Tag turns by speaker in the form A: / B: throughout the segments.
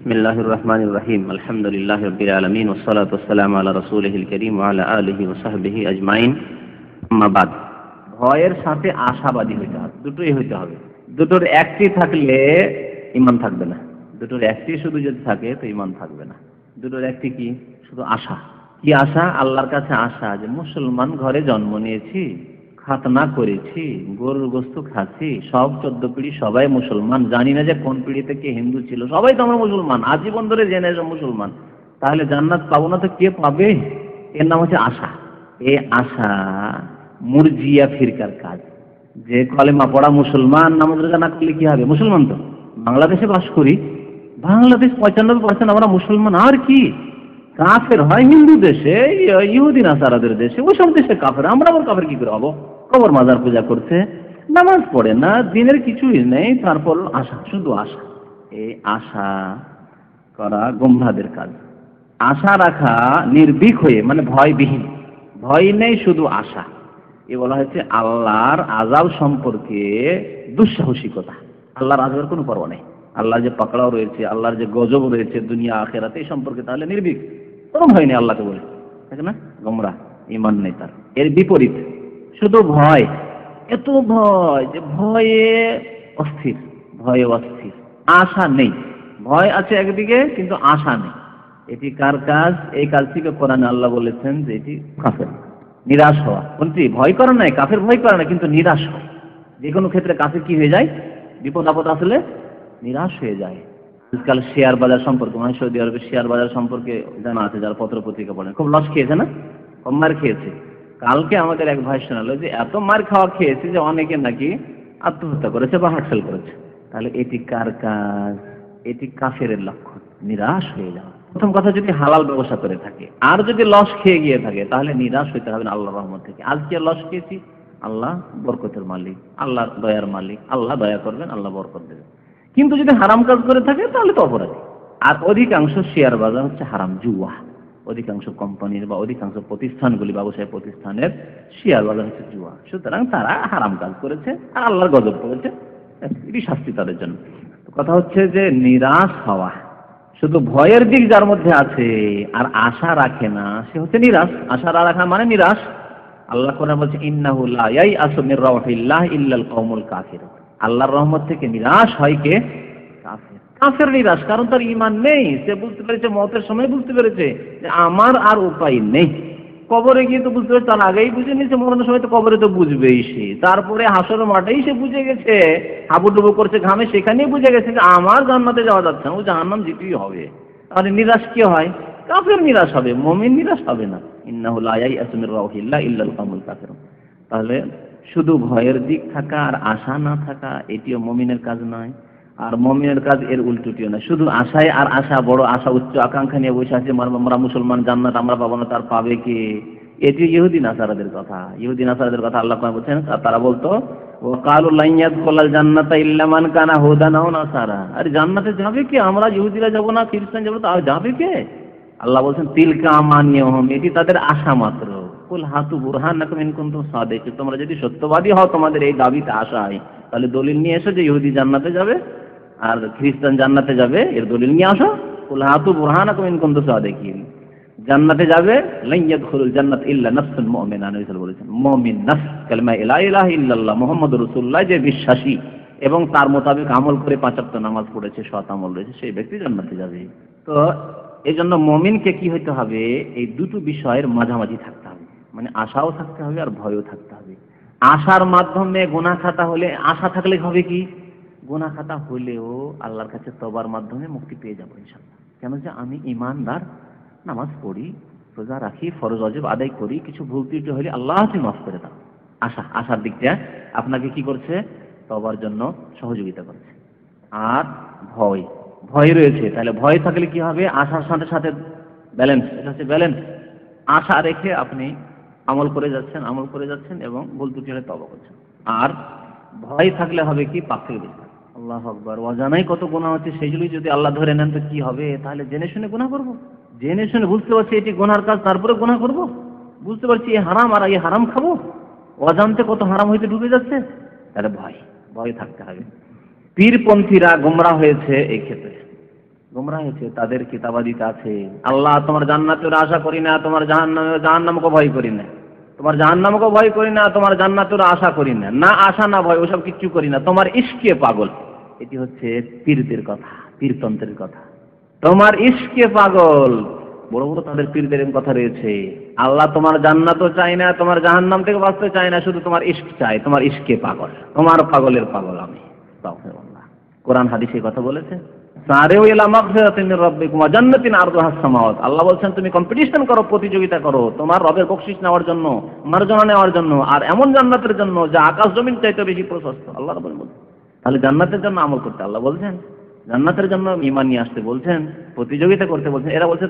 A: بسم الله الرحمن الرحيم الحمد لله رب العالمين والصلاة والسلام على رسوله الكريم وعلى آله وصحبه أجمعين أما بعد ভয়ের সাথে আশাবাদী হইতে হবে দুটোই হইতে হবে দুটোর একটি থাকলে ইমান থাকবে না দুটোর একটি শুধু যদি থাকে তো ইমান থাকবে না দুটোর একটি কি শুধু আশা কি আশা আল্লাহর কাছে আশা যে মুসলমান ঘরে জন্ম নিয়েছি খাতনা করেছি, গরুর গোস্ত খাচ্ছি, সব চোদ্দ পিড়ি সবাই মুসলমান। জানি না যে কোন পিড়ি থেকে হিন্দু ছিল, সবাই তো আমরা মুসলমান, আজীবন ধরে জেনে মুসলমান। তাহলে জান্নাত পাবো না তো কে পাবে? এর নাম হচ্ছে আশা। এ আশা মুরজিয়া ফিরকার কাজ। যে কলেমা পড়া মুসলমান, নামাজ রোজা না করলে কি হবে? মুসলমান তো। বাংলাদেশে বাস করি, বাংলাদেশ পঁচানব্বই পার্সেন্ট আমরা মুসলমান, আর কি? কাফের হয় হিন্দু দেশে, ইহুদিন, আসারাদের দেশে ওই সব দেশে কাফের, আমরা আবার কাফের কি করে হব? কবর মাজার পূজা করছে, নামাজ পড়ে না, দিনের কিছুই নেই, তারপর আশা শুধু আশা এই আশা করা গম্ভাদের কাজ। আশা রাখা নির্ভীক হয়ে মানে ভয়বিহীন। ভয় নেই, শুধু আশা এ বলা হয়েছে আল্লাহর আজাব সম্পর্কে দুঃসাহসিকতা। আল্লাহর আজাবের কোনো পর্ব নেই। আল্লাহর যে পাকড়াও রয়েছে, আল্লাহর যে গজব রয়েছে দুনিয়া, আখেরাতে, এই সম্পর্কে তাহলে নির্ভীক। কোনো ভয় নেই আল্লাহকে বলে। ঠিক না? গমরা ইমান নেই তার। এর বিপরীত। শুধু ভয়, এত ভয় যে ভয়ে অস্থির ভয়ে অস্থির, আশা নেই। ভয় আছে একদিকে, কিন্তু আশা নেই। এটি কার কাজ? এই কাজটিকে কোরআনে আল্লাহ বলেছেন যে এটি কাফের। নিরাশ হওয়া। কোনটি ভয় করে নাই, কাফের ভয় করে না কিন্তু নিরাশ হয় যে কোনো ক্ষেত্রে কাফের কি হয়ে যায়? বিপদ আপদ আসলে নিরাশ হয়ে যায়। আজকাল শেয়ার বাজার সম্পর্কে মানে সৌদি আরবের শেয়ার বাজার সম্পর্কে জানা আছে, যারা পত্র পত্রিকা পড়েন খুব লস খেয়েছে না? কম মার খেয়েছে। কালকে আমাদের এক ভাই শোনালো যে, এত মার খাওয়া খেয়েছে যে অনেকে নাকি আত্মহত্যা করেছে বা হার্টফেল করেছে। তাহলে এটি কার কাজ? এটি কাফের লক্ষণ। নিরাশ হয়ে যাওয়া প্রথম কথা, যদি হালাল ব্যবসা করে থাকে, আর যদি লস খেয়ে গিয়ে থাকে, তাহলে নিরাশ হইতে হবে আল্লাহ রহমত থেকে। আজকে লস খেয়েছি, আল্লাহ বরকতের মালিক আল্লাহ দয়ার মালিক, আল্লাহ দয়া করবেন, আল্লাহ বরকত দেবেন। কিন্তু যদি হারাম কাজ করে থাকে, তাহলে তো অপরাধী। আর অধিকাংশ শেয়ার বাজার হচ্ছে হারাম, জুয়া। অধিকাংশ কোম্পানির বা অধিকাংশ প্রতিষ্ঠানগুলি ব্যবসায় প্রতিষ্ঠানের শেয়ার বাজার হচ্ছে জুয়া। সুতরাং তারা হারাম কাজ করেছে, আর আল্লাহর গজব করেছে। এটি শাস্তি তাদের জন্য। কথা হচ্ছে যে নিরাশ হওয়া, শুধু ভয়ের দিক যার মধ্যে আছে, আর আশা রাখে না, সে হচ্ছে নিরাশ। আশা রাখা মানে নিরাশ। আল্লাহ কোরআন বলছে, ইন্নাহু লা ইয়াইআসু মির ইল্লাল কওমুল কাফির আল্লাহর রহমত থেকে নিরাশ হয় কে? কাফের নিরাশ, কারণ তার ইমান নেই। সে বুঝতে পেরেছে, মতের সময় বুঝতে পেরেছে যে আমার আর উপায় নেই। কবরে গিয়ে তো বুঝতে পেরেছে, তার আগেই বুঝে নিয়েছে, মরণের সময় তো কবরে তো বুঝবেই সে। তারপরে হাসর মাঠেই সে বুঝে গেছে, হাবুডুবু করছে ঘামে, সেখানেই বুঝে গেছে যে আমার জান্নাতে যাওয়া যাচ্ছে না, ও জাহান্নাম যেতেই হবে। তাহলে নিরাশ কি হয়? কাফের নিরাশ হবে, মমিন নিরাশ হবে না। ইন্নাহুল আয়াই আসমির রাহিল্লাহ ইল্লাল কামুল কাফের তাহলে শুধু ভয়ের দিক থাকা আর আশা না থাকা, এটিও মমিনের কাজ নয়। আর মমিনের কাজ এর উল্টোটিও নয়। শুধু আশায় আর আশা, বড় আশা, উচ্চ আকাঙ্ক্ষা নিয়ে বসে আছে আমরা মুসলমান জান্নাত, আমরা পাবো না, তার পাবে কে? এটি ইহুদি নাসারাদের কথা। ইহুদি নাসারাদের কথা আল্লাহ বলছেন তারা বলতো কালু লাইয়াদ কলাল জান্নাতা ইল্লামান কানা হুদা নাও নাসারা। আরে জান্নাতে যাবে কে? আমরা ইহুদিরা যাব না, খ্রিস্টান যাব তা যাবে কে? আল্লাহ বলছেন, তিলকা আমানিয় হম এটি তাদের আশা মাত্র। কুল হাতু বুরহান নাকুম ইন কুনতুম সাদিক তোমরা যদি সত্যবাদী হও, তোমাদের এই দাবিতে আশায়, তাহলে দলিল নিয়ে এসো যে ইহুদি জান্নাতে যাবে। আর খ্রিস্টান জান্নাতে যাবে, এর দলিল নিয়ে আসো। কুল হাতু বুরহান নাকুম ইন কুনতুম সাদিকিন। জান্নাতে যাবে লান ইয়াদখুলুল জান্নাত ইল্লা নাফসুন মুমিনা, নবী বলেছেন, মুমিন নাফস, কালিমা লা ইলাহা ইল্লাল্লাহ, মুহাম্মাদুর রাসূলুল্লাহ, যে বিশ্বাসী এবং তার মোতাবেক আমল করে পাঁচ ওয়াক্ত নামাজ পড়েছে, সৎ আমল রয়েছে, সেই ব্যক্তি জান্নাতে যাবে। তো এই জন্য মমিনকে কি হইতে হবে? এই দুটো বিষয়ের মাঝামাঝি থাকতে হবে। মানে আশাও থাকতে হবে আর ভয়ও থাকতে হবে। আশার মাধ্যমে গোনা খাতা হলে আশা থাকলে হবে কি? গোনা খাতা হলেও আল্লাহর কাছে তবার মাধ্যমে মুক্তি পেয়ে যাব ইনশাল্লাহ কেন যে আমি ইমানদার নামাজ পড়ি, রোজা রাখি, ফরজ অজব আদায় করি, কিছু ভুল ত্রুটি হলে আল্লাহ তুমি মাফ করে দাও। আশা, আশার দিকটা আপনাকে কি করছে? তবার জন্য সহযোগিতা করছে। আর ভয় ভয় রয়েছে। তাহলে ভয় থাকলে কি হবে? আশার সাথে সাথে ব্যালেন্স এটা হচ্ছে ব্যালেন্স আশা রেখে আপনি আমল করে যাচ্ছেন, আমল করে যাচ্ছেন এবং ভুল ত্রুটি হলে তবা করছেন। আর ভয় থাকলে হবে কি? পাক থেকে আল্লাহ আকবর। অজানাই কত গোনা হচ্ছে সেইগুলি যদি আল্লাহ ধরে নেন তো কি হবে? তাহলে জেনে শুনে গোনা করব। জেনে শুনে বুঝতে পারছি এটি গোনার কাজ, তারপরে গোনা করব। বুঝতে পারছি এ হারাম আর এই হারাম খাব। অজান্তে কত হারাম হইতে ডুবে যাচ্ছে? তাহলে ভয় ভয় থাকতে হবে। পীরপন্থীরা গোমরা হয়েছে এই ক্ষেত্রে। গোমরা হয়েছে, তাদের কিতাবাদিতে আছে। আল্লাহ তোমার জান্নাতের আশা করি না, তোমার জাহান্নামে, জাহান্নামকে ভয় করি না। তোমার জাহান্নামকে ভয় করি না, তোমার জান্নাতের আশা করি না। না আশা, না ভয়, ওসব কিচ্ছু করি না। তোমার ইস্কে পাগল। এটি হচ্ছে পীরদের কথা, পীরতন্ত্রের কথা। তোমার ইস্কে পাগল। বড় বড় তাদের পীরদের কথা রয়েছে। আল্লাহ তোমার জান্নাতও চাই না, তোমার জাহান্নাম থেকে বাঁচতে চায় না, শুধু তোমার ইস্ক চাই তোমার ইস্কে পাগল। তোমার পাগলের পাগল আমি। কোরআন হাদিসে কথা বলেছে? সারেও ইলা মাগফিরাতিন মির রাব্বিকুম ওয়া জান্নাতিন আরদুহাস সামাওয়াত। আল্লাহ বলছেন, তুমি কম্পিটিশন করো, প্রতিযোগিতা করো। তোমার রবের বকশিশ নেওয়ার জন্য, মার্জনা নেওয়ার জন্য, আর এমন জান্নাতের জন্য যা আকাশ জমিন চাইতে বেশি প্রশস্ত। আল্লাহ রাব্বুল বলছেন, তাহলে জান্নাতের জন্য আমল করতে। আল্লাহ বলছেন, জান্নাতের জন্য ঈমান নিয়ে আসতে বলছেন, প্রতিযোগিতা করতে বলছেন। এরা বলছে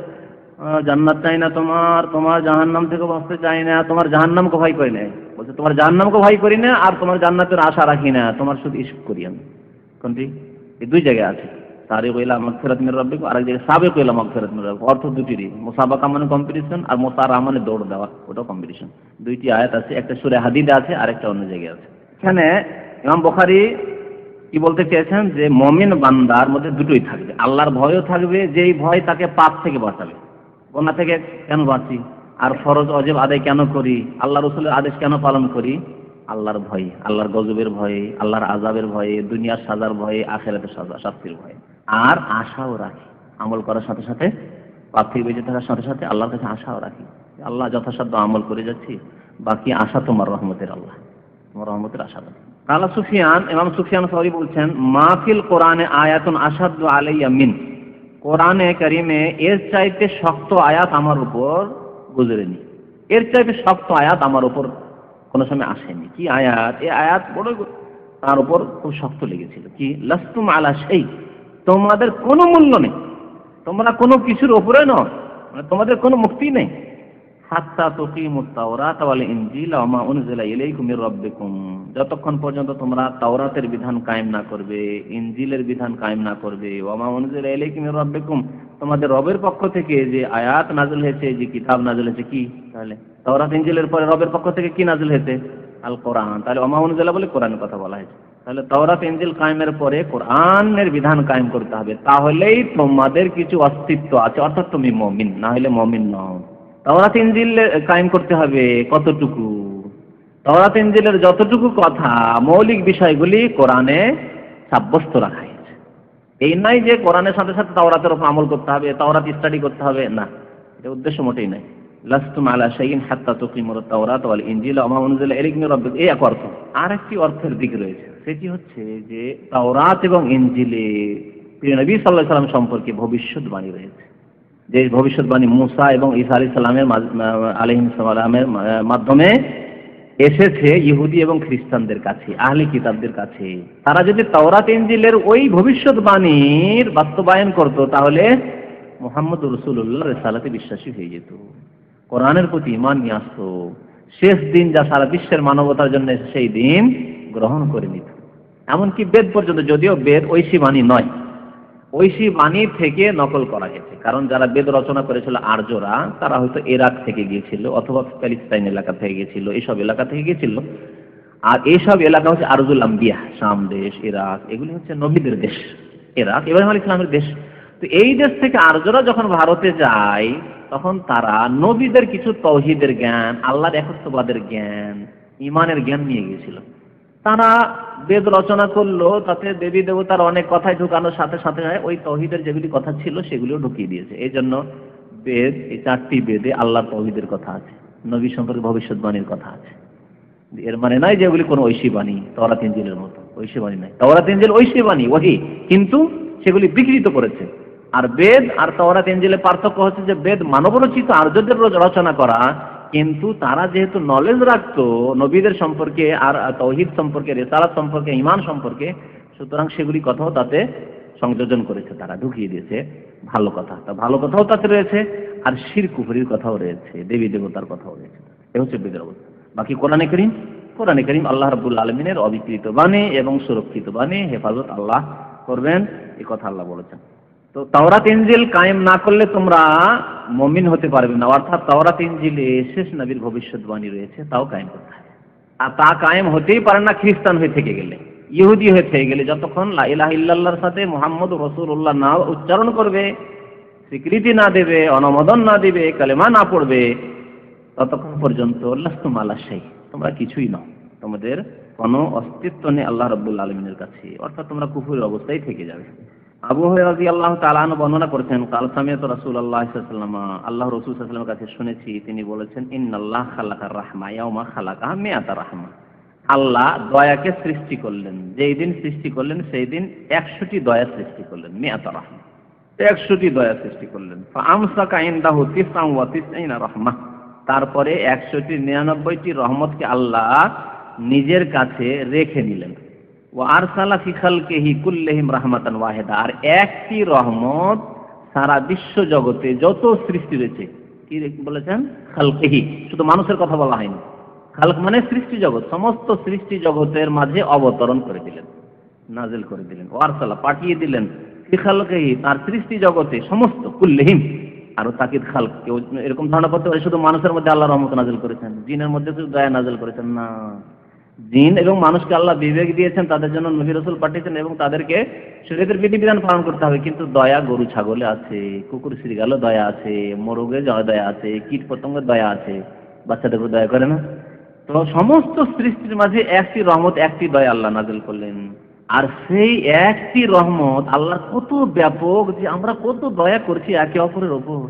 A: জান্নাত চাই না তোমার তোমার জাহান্নাম থেকে বাঁচতে চাই না, তোমার জাহান্নামকে ভয় করি না বলছে, তোমার জাহান্নামকে ভয় করি না, আর তোমার জান্নাতের আশা রাখি না, তোমার শুধু ইস্ক করি আমি। কোনটি? এই দুই জায়গায় আছে। সারিক ইলা মাগফিরাত মির রাব্বিকুম আর এক জায়গায় সাবিক ইলা মাগফিরাত মির রাব্বিকুম। অর্থ দুটিরই, মুসাবাকা মানে কম্পিটিশন আর মোসারা মানে দৌড় দেওয়া, ওটাও কম্পিটিশন দুইটি আয়াত আছে, একটা সূরা হাদিদে আছে আর একটা অন্য জায়গায় আছে। এখানে ইমাম বুখারী কি বলতে চেয়েছেন যে মমিন বান্দার মধ্যে দুটোই থাকবে। আল্লাহর ভয়ও থাকবে, যেই ভয় তাকে পাপ থেকে বাঁচাবে। গোনা থেকে কেন বাঁচি? আর ফরজ, অজেব আদায় কেন করি? আল্লাহ রসুলের আদেশ কেন পালন করি? আল্লাহর ভয়, আল্লাহর গজবের ভয়ে, আল্লাহর আজাবের ভয়ে, দুনিয়ার সাজার ভয়ে, আখেরাতের সাজা, শাস্তির ভয়ে। আর আশাও রাখি। আমল করার সাথে সাথে পাপ থেকে বেঁচে থাকার সাথে সাথে আল্লাহর কাছে আশাও রাখি। আল্লাহ যথাসাধ্য আমল করে যাচ্ছি, বাকি আশা তোমার রহমতের আল্লাহ। তোমার রহমতের আশা রাখি। কালা সুফিয়ান, ইমাম সুফিয়ান সরি বলছেন মাহফিল কোরআনে আয়াতুন আসাদু আলাইয়া মিন। কোরআনে কারিমে, এর চাইতে শক্ত আয়াত আমার উপর গুজরেনি। এর চাইতে শক্ত আয়াত আমার উপর কোনো সময় আসেনি। কি আয়াত? এই আয়াত বড় তার উপর খুব শক্ত লেগেছিল। কি? লাস্তুম আলা সেই তোমাদের কোনো মূল্য নেই। তোমরা কোনো কিছুর ওপরে নও মানে তোমাদের কোনো মুক্তি নেই। যতক্ষণ পর্যন্ত তোমরা তাওরাতের বিধান কায়েম না করবে, ইনজিলের বিধান কায়েম না করবে, ওয়া মা উনজিলা ইলাইকুম মির রাব্বিকুম, তোমাদের রবের পক্ষ থেকে যে আয়াত নাযিল হয়েছে, যে কিতাব নাযিল হয়েছে কি? তাহলে তাওরাত, ইনজিলের পরে রবের পক্ষ থেকে কি নাযিল হয়েছে? আল কোরআন তাহলে ওয়া মা উনজিলা বলে কোরআনের কথা বলা হয়েছে। তাহলে তাওরাত ইনজিল কায়েমের পরে কোরআনের বিধান কায়েম করতে হবে। তাহলেই তোমাদের কিছু অস্তিত্ব আছে। অর্থাৎ তুমি মমিন, না হলে মমিন নও। তাওরাত ইনজিল কায়েম করতে হবে কতটুকু? তাওরাত ইনজিলের যতটুকু কথা, মৌলিক বিষয়গুলি কোরআনে সাব্যস্ত রাখা হয়েছে। এই নাই যে কোরআনের সাথে সাথে তাওরাতের উপর আমল করতে হবে, তাওরাত স্টাডি করতে হবে, না। এটা উদ্দেশ্য মোটেই নাই। লাস্তুম আলা শাইইন হাত্তা তাওরাত ওয়াল ইনজিল এই এক অর্থ। আর একটি অর্থের দিক রয়েছে। সেটি হচ্ছে যে তাওরাত এবং ইনজিলে প্রিয় নবী আলাইহি সাল্লাম সম্পর্কে ভবিষ্যৎবাণী রয়েছে। যে ভবিষ্যৎবাণী মুসা এবং ঈসা আলী সাল্লামের আলহিম সালামের মাধ্যমে এসেছে ইহুদি এবং খ্রিস্টানদের কাছে, আহলি কিতাবদের কাছে। তারা যদি তাওরাত, ইনজিলের ওই ভবিষ্যৎবাণীর বাস্তবায়ন করত, তাহলে মোহাম্মদ রসুল্লাহ রেসালাতে বিশ্বাসী হয়ে যেত। কোরআনের প্রতি ইমান নিয়ে আসতো। শেষ দিন যা সারা বিশ্বের মানবতার জন্য সেই দিন গ্রহণ করে নিত। এমনকি বেদ পর্যন্ত যদিও বেদ ঐশী বাণী নয়। ঐশী বাণী থেকে নকল করা গেছে। কারণ যারা বেদ রচনা করেছিল আর্যরা, তারা হয়তো ইরাক থেকে গিয়েছিল অথবা প্যালিস্তাইন এলাকা থেকে গিয়েছিল এইসব এলাকা থেকে গিয়েছিল। আর এইসব এলাকা হচ্ছে আরজুল আম্বিয়া, শাম দেশ, ইরাক, এগুলি হচ্ছে নবীদের দেশ। ইরাক, ইব্রাহিম আলী ইসলামের দেশ। তো এই দেশ থেকে আর্যরা যখন ভারতে যায়, তখন তারা নবীদের কিছু তৌহিদের জ্ঞান, আল্লাহর একত্ববাদের জ্ঞান ইমানের জ্ঞান নিয়ে গিয়েছিল। তারা বেদ রচনা করল, তাতে দেবী দেবতার অনেক কথাই ঢুকানোর সাথে সাথে ওই তহিদের যেগুলি কথা ছিল, সেগুলিও ঢুকিয়ে দিয়েছে। এই জন্য বেদ, এই চারটি বেদে আল্লাহ তহিদের কথা আছে, নবী সম্পর্কে ভবিষ্যৎবাণীর কথা আছে। এর মানে নয় যে এগুলি কোনো ঐশী বাণী তওরাত ইঞ্জিলের মতো। ঐশী বাণী নয়। তওরাত ইঞ্জিল ঐশী বাণী ওহি। কিন্তু সেগুলি বিকৃত করেছে। আর বেদ আর তওরাত ইঞ্জিলের পার্থক্য হচ্ছে যে বেদ মানবরচিত আর্যদের রচনা করা কিন্তু তারা যেহেতু নলেজ রাখতো নবীদের সম্পর্কে আর তৌহিদ সম্পর্কে, রেসালাত সম্পর্কে ইমান সম্পর্কে, সুতরাং সেগুলি কথাও তাতে সংযোজন করেছে, তারা ঢুকিয়ে দিয়েছে। ভালো কথা। তা ভালো কথাও তাতে রয়েছে, আর শির কুফুরির কথাও রয়েছে, দেবী দেবতার কথাও রয়েছে। এ হচ্ছে বেদের অবস্থা। বাকি কোরআনে করিম? কোরআনে করিম আল্লাহ রবুল আলমিনের অবিকৃত বাণী এবং সুরক্ষিত বাণী হেফাজত আল্লাহ করবেন, এ কথা আল্লাহ বলেছেন। তো তাওরাত ইনজিল কায়েম না করলে তোমরা মমিন হতে পারবে না। অর্থাৎ তাওরাত ইনজিলে শেষ নবীর ভবিষ্যৎবাণী রয়েছে, তাও কায়েম করতে হবে। আর তা কায়েম হতেই পারে না খ্রিস্টান হয়ে থেকে গেলে, ইহুদি হয়ে থেকে গেলে, যতক্ষণ লা ইলাহা ইল্লাল্লাহর সাথে মোহাম্মদ রসুল্লাহ না উচ্চারণ করবে, স্বীকৃতি না দেবে, অনুমোদন না দেবে, কালেমা না পড়বে, ততক্ষণ পর্যন্ত লাস্তুম তোমরা কিছুই নও। তোমাদের কোনো অস্তিত্ব নেই আল্লাহ রব্বুল আলমিনের কাছে। অর্থাৎ তোমরা কুফুরের অবস্থায় থেকে যাবে। আবু রাজি আল্লাহ তালান বর্ণনা করেছেন, কাল সামিয়াত রাসুল আল্লাহ সাল্লাম আল্লাহ রসুল সাল্লামের কাছে শুনেছি, তিনি বলেছেন ইন আল্লাহ খালাকা রাহমা, ইয়াউমা খালাকা মেয়াতা রাহমা। আল্লাহ দয়াকে সৃষ্টি করলেন, যেই দিন সৃষ্টি করলেন, সেই দিন একশোটি দয়া সৃষ্টি করলেন মেয়াতা রাহমা। একশোটি দয়া সৃষ্টি করলেন। আমসাকা ইন্দাহু তিসআম ওয়া তিসঈনা রাহমা। তারপরে একশোটি নিরানব্বইটি রহমতকে আল্লাহ নিজের কাছে রেখে নিলেন কুল্লিহিম ওয়াহিদা। আর একটি রহমত সারা বিশ্ব জগতে যত সৃষ্টি রয়েছে, কি বলেছেন? খালকিহি। শুধু মানুষের কথা বলা হয়নি। খালক মানে সৃষ্টি জগৎ। সমস্ত সৃষ্টি জগতের মাঝে অবতরণ করে দিলেন, নাজিল করে দিলেন ওয়ারসালা পাঠিয়ে দিলেন। ফি খালকিহি, তার সৃষ্টি জগতে সমস্ত, কুল্লিহিম। আরও তাকিদ খাল কেউ এরকম ধারণা করতে পারে, শুধু মানুষের মধ্যে আল্লাহ রহমত নাজিল করেছেন, জিনের মধ্যে শুধু দয়া নাজিল করেছেন, না। জিন এবং মানুষকে আল্লাহ বিবেক দিয়েছেন, তাদের জন্য নবী রসুল পাঠিয়েছেন এবং তাদেরকে শরীরের বিধিবিধান পালন করতে হবে। কিন্তু দয়া গরু, ছাগলে আছে, কুকুর শ্রীগালও দয়া আছে, মোরগে দয়া আছে, কীট পতঙ্গের দয়া আছে, বাচ্চাদের উপর দয়া করে না? তো সমস্ত সৃষ্টির মাঝে একটি রহমত, একটি দয়া আল্লাহ নাজিল করলেন। আর সেই একটি রহমত আল্লাহ কত ব্যাপক যে আমরা কত দয়া করছি একে অপরের ওপর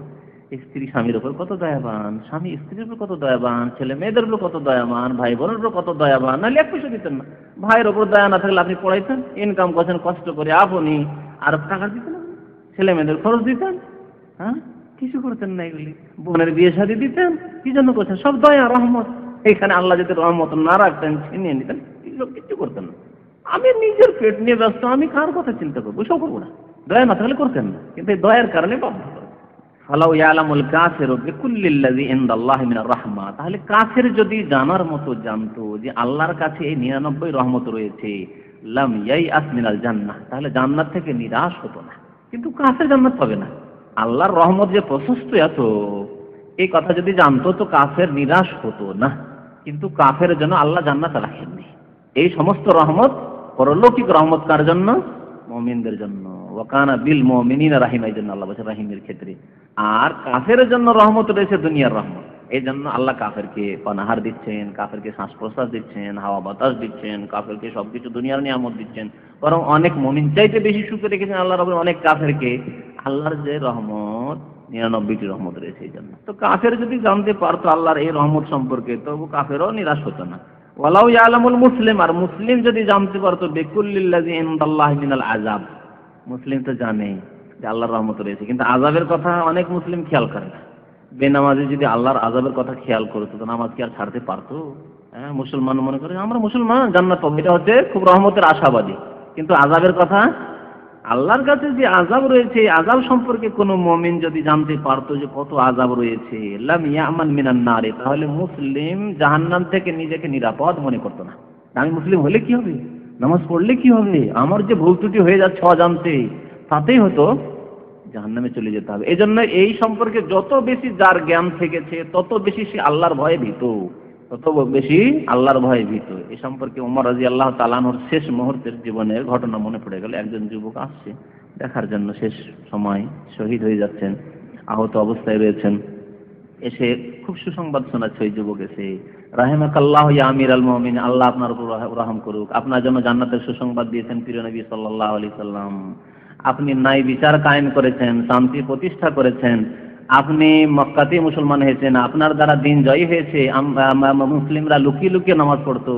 A: স্ত্রী স্বামীর উপর কত দয়াবান? স্বামী স্ত্রীর উপর কত দয়াবান? ছেলে মেয়েদের উপর কত দয়াবান? ভাই বোনের উপর কত দয়াবান? নাহলে এক পয়সা দিতেন না। ভাইয়ের উপর দয়া না থাকলে আপনি পড়াইতেন? ইনকাম করছেন, কষ্ট করে, আপনি আর টাকা দিতেন ছেলে মেয়েদের খরচ দিতেন হ্যাঁ? কিছু করতেন না এগুলি। বোনের বিয়ে শাদি দিতেন, কি জন্য করছেন? সব দয়া, রহমত। এখানে আল্লাহ যদি রহমত না রাখতেন, ছিনিয়ে নিতেন কিছু করতেন না। আমি নিজের পেট নিয়ে ব্যস্ত, আমি কার কথা চিন্তা করব সব করব না। দয়া না থাকলে করতেন না। কিন্তু দয়ার কারণে বাধ্য ফালাউ ইয়ালামুল কাফিরু বিকুল্লিল্লাযী ইনদাল্লাহি মিনার রাহমা। তাহলে কাফের যদি জানার মতো জানতো যে আল্লাহর কাছে এই 99 রহমত রয়েছে, লাম ইয়াইআস মিনাল জান্নাহ, তাহলে জান্নাত থেকে নিরাশ হতো না। কিন্তু কাফের জান্নাত পাবে না। আল্লাহর রহমত যে প্রশস্ত এত, এই কথা যদি জানতো তো কাফের নিরাশ হতো না। কিন্তু কাফের জন্য আল্লাহ জান্নাত রাখেননি। এই সমস্ত রহমত পরলৌকিক রহমত কার জন্য? মমিনদের জন্য। ওয়াকানা বিল মমিনিনা রাহিম, এই আল্লাহ বলছে রাহিমের ক্ষেত্রে। আর কাফের জন্য রহমত রয়েছে দুনিয়ার রহমত। এই জন্য আল্লাহ কাফেরকে পানাহার দিচ্ছেন, কাফেরকে শ্বাস প্রশ্বাস দিচ্ছেন, হাওয়া বাতাস দিচ্ছেন, কাফেরকে সবকিছু দুনিয়ার নিয়ামত দিচ্ছেন। বরং অনেক মমিন চাইতে বেশি সুখে রেখেছেন আল্লাহ রবের অনেক কাফেরকে। আল্লাহর যে রহমত, নিরানব্বইটি রহমত রয়েছে এই জন্য। তো কাফের যদি জানতে পারতো আল্লাহর এই রহমত সম্পর্কে, তবু কাফেরও নিরাশ হতো না। ওয়ালাউ ইয়ালামুল মুসলিম, আর মুসলিম যদি জানতে পারতো মিনাল আজাব মুসলিম তো জানে যে আল্লাহর রহমত রয়েছে। কিন্তু আজাবের কথা অনেক মুসলিম খেয়াল করে না। বেনামাজি যদি আল্লাহর আজাবের কথা খেয়াল করতো, তো নামাজ কি আর ছাড়তে পারতো? হ্যাঁ মুসলমান মনে করে, আমরা মুসলমান, জান্নাত পাবো। এটা হচ্ছে খুব রহমতের আশাবাদী। কিন্তু আজাবের কথা, আল্লাহর কাছে যে আজাব রয়েছে আজাব সম্পর্কে কোনো মমিন যদি জানতে পারতো যে কত আজাব রয়েছে, লাম নারে, তাহলে মুসলিম জাহান্নাম থেকে নিজেকে নিরাপদ মনে করতো না। আমি মুসলিম হলে কি হবে? নামাজ পড়লে কি হবে? আমার যে ভুল ত্রুটি হয়ে যাচ্ছে অজান্তে তাতেই হতো জাহান্নামে চলে যেতে হবে। এই জন্য এই সম্পর্কে যত বেশি যার জ্ঞান থেকেছে, তত বেশি সে আল্লাহর ভয়ে ভীত। তত বেশি আল্লাহর ভয়ে ভীত। এ সম্পর্কে উমর রাজি আল্লাহ তালানোর শেষ মুহূর্তের জীবনের ঘটনা মনে পড়ে গেল। একজন যুবক আসছে, দেখার জন্য শেষ সময়, শহীদ হয়ে যাচ্ছেন, আহত অবস্থায় রয়েছেন। এসে খুব সুসংবাদ শোনাচ্ছে ওই যুবক এসে রাহেমাকাল্লাহ ইয়া আমির আল মমিন আল্লাহ আপনার উপর রহম করুক। আপনার জন্য জান্নাতের সুসংবাদ দিয়েছেন প্রিয় সাল্লাহ আলি সাল্লাম। আপনি নাই বিচার কায়েম করেছেন, শান্তি প্রতিষ্ঠা করেছেন। আপনি মক্কাতে মুসলমান হয়েছেন, আপনার দ্বারা দিন জয়ী হয়েছে মুসলিমরা লুকিয়ে লুকিয়ে নামাজ পড়তো।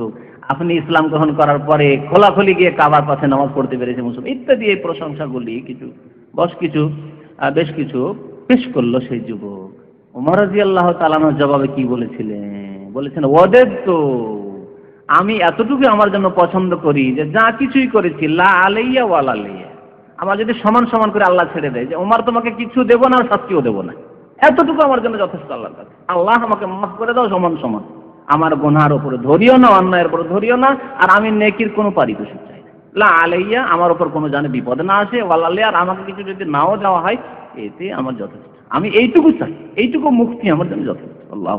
A: আপনি ইসলাম গ্রহণ করার পরে খোলাখুলি গিয়ে কাবার পাশে নামাজ পড়তে পেরেছে মুসলিম। ইত্যাদি এই প্রশংসাগুলি কিছু বস কিছু বেশ কিছু পেশ করল সেই যুবক। রাজি আল্লাহ তালানোর জবাবে কি বলেছিলেন? বলেছেন, ওদের তো আমি এতটুকু আমার জন্য পছন্দ করি যে যা কিছুই করেছি, লা আলাইয়া ওয়াল আলাইয়া। আমার যদি সমান সমান করে আল্লাহ ছেড়ে দেয়, যে ওমার তোমাকে কিছু দেবো না, আর শাস্তিও দেবো না। এতটুকু আমার জন্য যথেষ্ট আল্লাহর কাছে। আল্লাহ আমাকে মাফ করে দাও সমান সমান। আমার গোনার ওপরে ধরিও না, অন্যায়ের উপরে ধরিও না, আর আমি নেকির কোনো পারিতোষিক চাই লা আলাইয়া, আমার ওপর কোনো জানে বিপদ না আসে ওয়াল্লাহ আর আমাকে কিছু যদি নাও দেওয়া হয়, এতে আমার যথেষ্ট। আমি এইটুকু চাই, এইটুকু মুক্তি আমার জন্য যথেষ্ট। আল্লাহ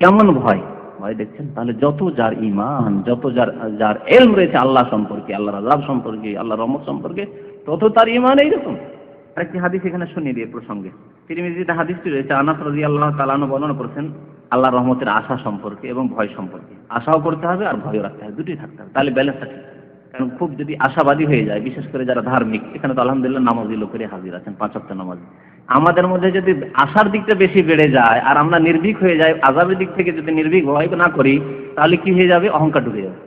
A: কেমন ভয়? ভয় দেখছেন? তাহলে যত যার ইমান যত যার যার এলম রয়েছে আল্লাহ সম্পর্কে, আল্লাহর আজাব সম্পর্কে আল্লাহ রহমত সম্পর্কে তত তার ইমান এইরকম। আরেকটি হাদিস এখানে শুনিয়ে দিয়ে প্রসঙ্গে। তিরমিজিতে হাদিসটি রয়েছে, আনাস রাজি আল্লাহ তালানো বর্ণনা করেছেন আল্লাহ রহমতের আশা সম্পর্কে এবং ভয় সম্পর্কে। আশাও করতে হবে আর ভয়ও রাখতে হবে, দুটোই থাকতে হবে। তাহলে ব্যালেন্সটা ঠিক। থাকবে। কারণ খুব যদি আশাবাদী হয়ে যায়, বিশেষ করে যারা ধার্মিক, এখানে তো আলহামদুলিল্লাহ নামাজি লোকেরই হাজির আছেন, পাঁচ সপ্তাহ নামাজি। আমাদের মধ্যে যদি আশার দিকটা বেশি বেড়ে যায় আর আমরা নির্ভীক হয়ে যাই আজাবের দিক থেকে যদি নির্ভীক ভয় না করি, তাহলে কি হয়ে যাবে? অহংকার ঢুকে যাবে।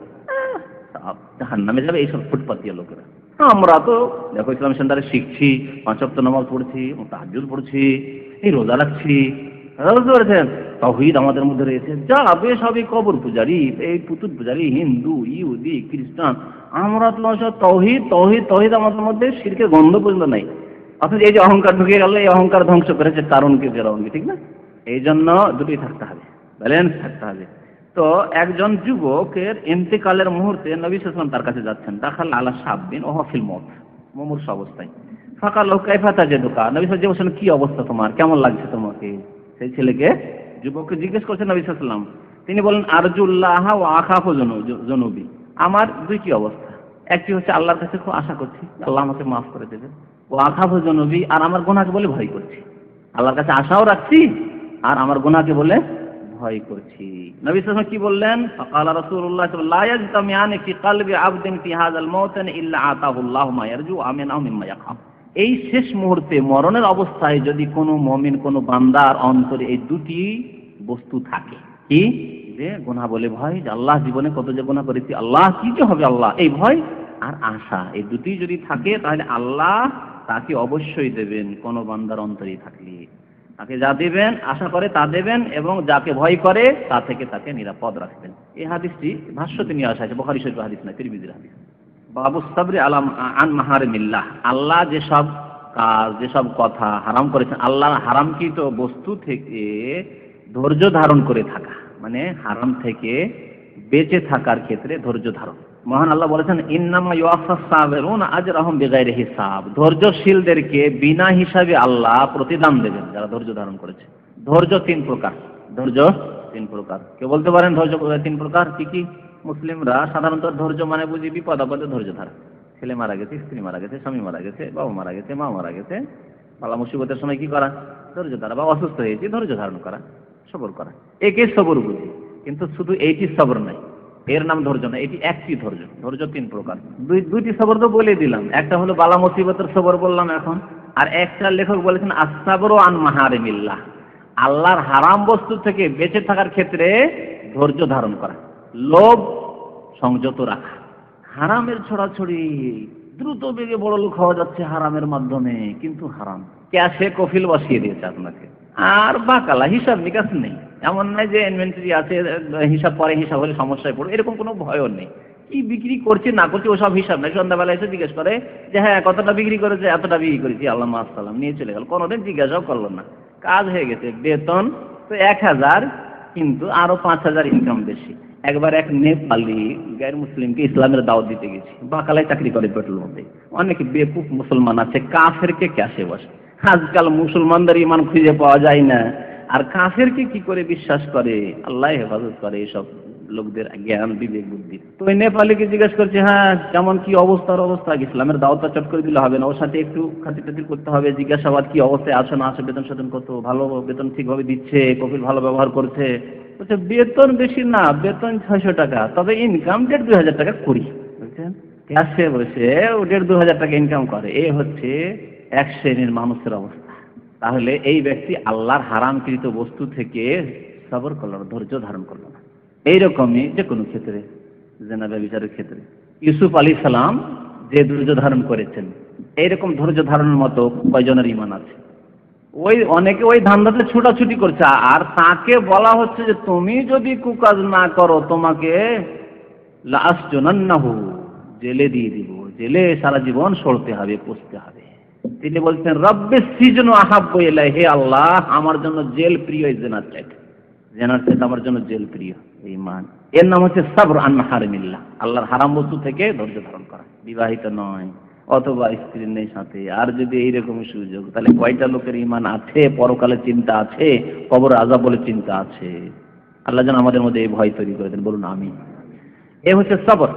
A: জাহান নামে যাবে এইসব ফুটপাতিয়া লোকেরা। আমরা তো দেখো ইসলাম সেন্টারে শিখছি পাঁচ সপ্তাহ নামাজ পড়ছি তাহাজুদ পড়ছি এই রোজা রাখছি বুঝতে পেরেছেন তহিদ আমাদের মধ্যে রয়েছে যা বেশ হবে কবর পূজারি এই পুতুল পূজারি হিন্দু ইহুদি খ্রিস্টান আমরা তো তহিদ তহিদ তহিদ আমাদের মধ্যে শিরকের গন্ধ পর্যন্ত নাই অথচ এই যে অহংকার ঢুকে গেল এই অহংকার ধ্বংস করেছে কারণকে ফেরাউনকে ঠিক না এই জন্য দুটোই থাকতে হবে ব্যালেন্স থাকতে হবে তো একজন যুবকের ইন্তেকালের মুহূর্তে নবী সালাম তার কাছে যাচ্ছেন, দেখাল আলা সাববিন ও হফিল মত মুমূর্ষ অবস্থায়। ফাঁকা লোক কাইফাতা যে দোকান নবী সাল বলছেন কি অবস্থা তোমার? কেমন লাগছে তোমাকে? সেই ছেলেকে যুবককে জিজ্ঞেস করছেন নবী সাল্লাম তিনি বলেন আরজুল্লাহ ও আখাফ জনবী। আমার দুইটি অবস্থা? একটি হচ্ছে আল্লাহর কাছে খুব আশা করছি, আল্লাহ আমাকে মাফ করে দেবে ও আখাফ জনবী, আর আমার গোনাকে বলে ভয় করছি। আল্লাহর কাছে আশাও রাখছি, আর আমার গোনাকে বলে ভয় করছি। নবী সাল্লাল্লাহু কি বললেন? ফাকাল রাসূলুল্লাহ আলাইহি ওয়াসাল্লাম ফি কলবি আবদিন ফি হাযাল মাউতান ইল্লা আতাহু আল্লাহু মা ইয়ারজু আমিনাহু মিম্মা ইয়াখাফ এই শেষ মুহূর্তে মরণের অবস্থায় যদি কোনো মমিন, কোনো বান্দার অন্তরে এই দুটি বস্তু থাকে, কি? যে গোনা বলে ভয়, যে আল্লাহ জীবনে কত যে গোনা করেছি, আল্লাহ কি যে হবে আল্লাহ? এই ভয় আর আশা, এই দুটি যদি থাকে, তাহলে আল্লাহ তাকে অবশ্যই দেবেন কোনো বান্দার অন্তরে থাকলে। তাকে যা দেবেন, আশা করে তা দেবেন এবং যাকে ভয় করে তা থেকে তাকে নিরাপদ রাখবেন। এই হাদিসটি ভাষ্যতে নিয়ে আসা আছে, বখারি শরীফ হাদিস না তিরমিজির হাদিস। বাবু সাবরি আলাম আন মাহারে মিল্লাহ আল্লাহ যেসব কাজ, যেসব কথা হারাম করেছেন আল্লাহ হারামকৃত বস্তু থেকে ধৈর্য ধারণ করে থাকা মানে হারাম থেকে বেঁচে থাকার ক্ষেত্রে ধৈর্য ধারণ। মহান আল্লাহ বলেছেন, ইন্নামা ইউআফাস সাবিরুন আজরাহুম বিগাইরি হিসাব। ধৈর্যশীলদেরকে বিনা হিসাবে আল্লাহ প্রতিদান দেবেন, যারা ধৈর্য ধারণ করেছে। ধৈর্য তিন প্রকার। ধৈর্য তিন প্রকার। কেউ বলতে পারেন ধৈর্য তিন প্রকার? কি কি? মুসলিমরা সাধারণত ধৈর্য মানে বুঝি বিপদ, আপদে ধৈর্য ধারা। ছেলে মারা গেছে, স্ত্রী মারা গেছে, স্বামী মারা গেছে, বাবা মারা গেছে, মা মারা গেছে। পালা মুসিবতের সময় কি করা? ধৈর্য ধারা বা অসুস্থ হয়েছে, ধৈর্য ধারণ করা, সবর করা। একে সবর বুঝি, কিন্তু শুধু এইটি সবর নাই। এর নাম ধৈর্য না, এটি একটি ধৈর্য ধৈর্য তিন প্রকার। দুই দুইটি সবর তো বলে দিলাম, একটা হলো বালা মুসিবতের সবর বললাম এখন, আর একটা লেখক বলেছেন আসাবর আন মাহারিমিল্লাহ, আল্লাহর হারাম বস্তু থেকে বেঁচে থাকার ক্ষেত্রে ধৈর্য ধারণ করা, লোভ সংযত রাখা। হারামের ছড়াছড়ি, দ্রুত বেগে বড় লোক হওয়া যাচ্ছে হারামের মাধ্যমে, কিন্তু হারাম। ক্যাশে কফিল বসিয়ে দিয়েছে আপনাকে, আর বাকালা হিসাব নিকাশ নেই। এমন নয় যে ইনভেন্টরি আছে, হিসাব পরে হিসাব হলে সমস্যায় পড়বে, এরকম কোনো ভয়ও নেই। কি বিক্রি করছে, না করছে, ওসব হিসাব নেই। সন্ধ্যাবেলা এসে জিজ্ঞেস করে যে হ্যাঁ কতটা বিক্রি করেছে? এতটা বিক্রি করেছি। আল্লাহ আসসালাম নিয়ে চলে গেল। কোনোদিন জিজ্ঞাসাও করল না। কাজ হয়ে গেছে। বেতন তো এক হাজার, কিন্তু আরও পাঁচ হাজার ইনকাম বেশি। একবার এক নেপালি গায়ের মুসলিমকে ইসলামের দাওয়াত দিতে গেছি। বাকালায় চাকরি করে পেট্রোল মধ্যে অনেক বেকুফ মুসলমান আছে, কাফেরকে ক্যাশে বসে। আজকাল মুসলমানদের ইমান খুঁজে পাওয়া যায় না। আর কাফেরকে কি করে বিশ্বাস করে? আল্লাহ হেফাজত করে এসব লোকদের জ্ঞান, বিবেক, বুদ্ধি। তো ওই নেপালিকে জিজ্ঞেস করছে হ্যাঁ কেমন কি অবস্থার অবস্থা? ইসলামের দাওয়াতটা চট করে দিলে হবে না। ওর সাথে একটু খাতির টাতির করতে হবে। জিজ্ঞাসাবাদ কি অবস্থায় আছে, না আছে, বেতন সেতন কত? ভালো বেতন ঠিকভাবে দিচ্ছে কপিল ভালো ব্যবহার করছে। বলছে, বেতন বেশি না, বেতন ছয়শো টাকা, তবে ইনকাম দেড় দুই হাজার টাকা করি। বুঝছেন ক্যাশে বসে, ও দেড় দু হাজার টাকা ইনকাম করে। এ হচ্ছে এক শ্রেণির মানুষের অবস্থা। তাহলে এই ব্যক্তি আল্লাহর হারামকৃত বস্তু থেকে সবর করল না, ধৈর্য ধারণ করল না। এইরকমই যে কোনো ক্ষেত্রে জেনাবে বিচারের ক্ষেত্রে। ইউসুফ আলী সালাম যে ধৈর্য ধারণ করেছেন, এইরকম ধৈর্য ধারণের মতো কয়জনের ইমান আছে? ওই অনেকে ওই ধান্দাতে ছুটাছুটি করছে, আর তাকে বলা হচ্ছে যে তুমি যদি কুকাজ না করো, তোমাকে লাশ জনান্নাহু জেলে দিয়ে দিব। জেলে সারা জীবন সরতে হবে পুষতে হবে। তিনি বলছেন, রব্বে সিজন আহাব্য এলাই হে আল্লাহ, আমার জন্য জেল প্রিয় জেনার চাইতে। জেনার চাইতে আমার জন্য জেল প্রিয় এই মান। এর নাম হচ্ছে সাবর আন হারমিল্লা। আল্লাহর হারাম বস্তু থেকে ধৈর্য ধারণ করা। বিবাহিত নয়, অথবা স্ত্রী নেই সাথে। আর যদি এইরকম সুযোগ, তাহলে কয়টা লোকের ইমান আছে? পরকালে চিন্তা আছে, কবর আজা বলে চিন্তা আছে। আল্লাহ যেন আমাদের মধ্যে এই ভয় তৈরি করে দেন। বলুন আমি এ হচ্ছে সবর।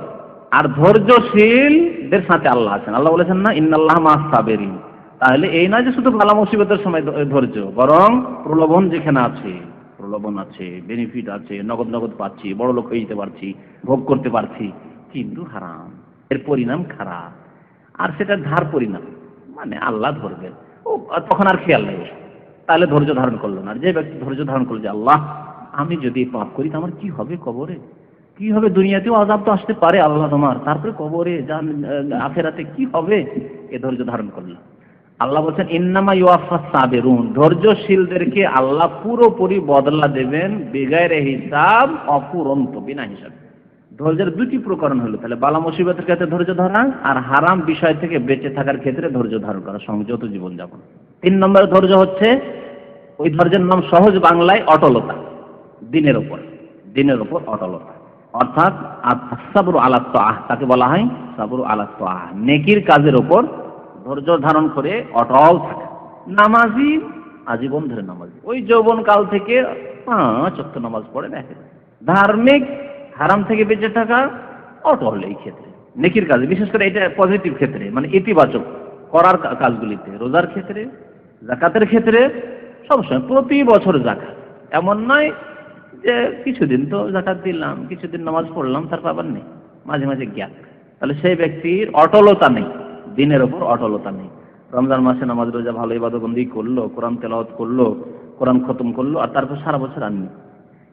A: আর ধৈর্যশীলদের সাথে আল্লাহ আছেন। আল্লাহ বলেছেন না, ইন্নাল্লাহ মা সাবেরিন তাহলে এই না যে শুধু ভালো মুসিবতের সময় ধৈর্য, বরং প্রলোভন যেখানে আছে, প্রলোভন আছে বেনিফিট আছে, নগদ নগদ পাচ্ছি, বড় লোক হয়ে যেতে পারছি, ভোগ করতে পারছি, কিন্তু হারাম। এর পরিণাম খারাপ। আর সেটা ধার পরিণাম মানে আল্লাহ ধরবেন ও, তখন আর খেয়াল নেই। তাহলে ধৈর্য ধারণ করল না। যে ব্যক্তি ধৈর্য ধারণ করল যে, আল্লাহ, আমি যদি পাপ করি তো আমার কি হবে কবরে? কি হবে দুনিয়াতেও আজাব তো আসতে পারে আল্লাহ তোমার? তারপরে কবরে, জান, আখেরাতে কি হবে? এ ধৈর্য ধারণ করল আল্লাহ বলছেন, ইন্নামা ইউয়াফা সাবেরুন। ধৈর্যশীলদেরকে আল্লাহ পুরোপুরি বদলা দেবেন, বেগায়ের হিসাব অপুরন্ত বিনা হিসাবে। ধৈর্যের দুটি প্রকরণ হলো, তাহলে বালা মুসিবতের ক্ষেত্রে ধৈর্য ধরা আর হারাম বিষয় থেকে বেঁচে থাকার ক্ষেত্রে ধৈর্য ধারণ করা, সংযত জীবনযাপন। তিন নম্বর ধৈর্য হচ্ছে, ওই ধৈর্যের নাম সহজ বাংলায় অটলতা, দিনের ওপর দিনের ওপর অটলতা। অর্থাৎ সাবরু আলাত্ত আহ তাকে বলা হয় সাবরু আলাত্ত আহ নেকির কাজের ওপর ধৈর্য ধারণ করে অটল থাকা। নামাজি, আজীবন ধরে নামাজি। ওই যৌবন কাল থেকে অক্ট নামাজ পড়ে দেখে ধার্মিক, হারাম থেকে বেঁচে থাকা, অটল এই ক্ষেত্রে। নেকির কাজে, বিশেষ করে এটা পজিটিভ ক্ষেত্রে মানে ইতিবাচক করার কাজগুলিতে। রোজার ক্ষেত্রে, জাকাতের ক্ষেত্রে, সবসময় প্রতি বছর জাকাত। এমন নয় যে কিছুদিন তো জাকাত দিলাম, কিছুদিন নামাজ পড়লাম, তারপর আবার নেই। মাঝে মাঝে জ্ঞান তাহলে সেই ব্যক্তির অটলতা নেই, দিনের ওপর অটলতা নেই। রমজান মাসে নামাজ, রোজা ভালো ইবাদতবন্দি করল, কোরআন তেলাওয়াত করল, কোরআন খতম করল, আর তারপর সারা বছর আর নেই।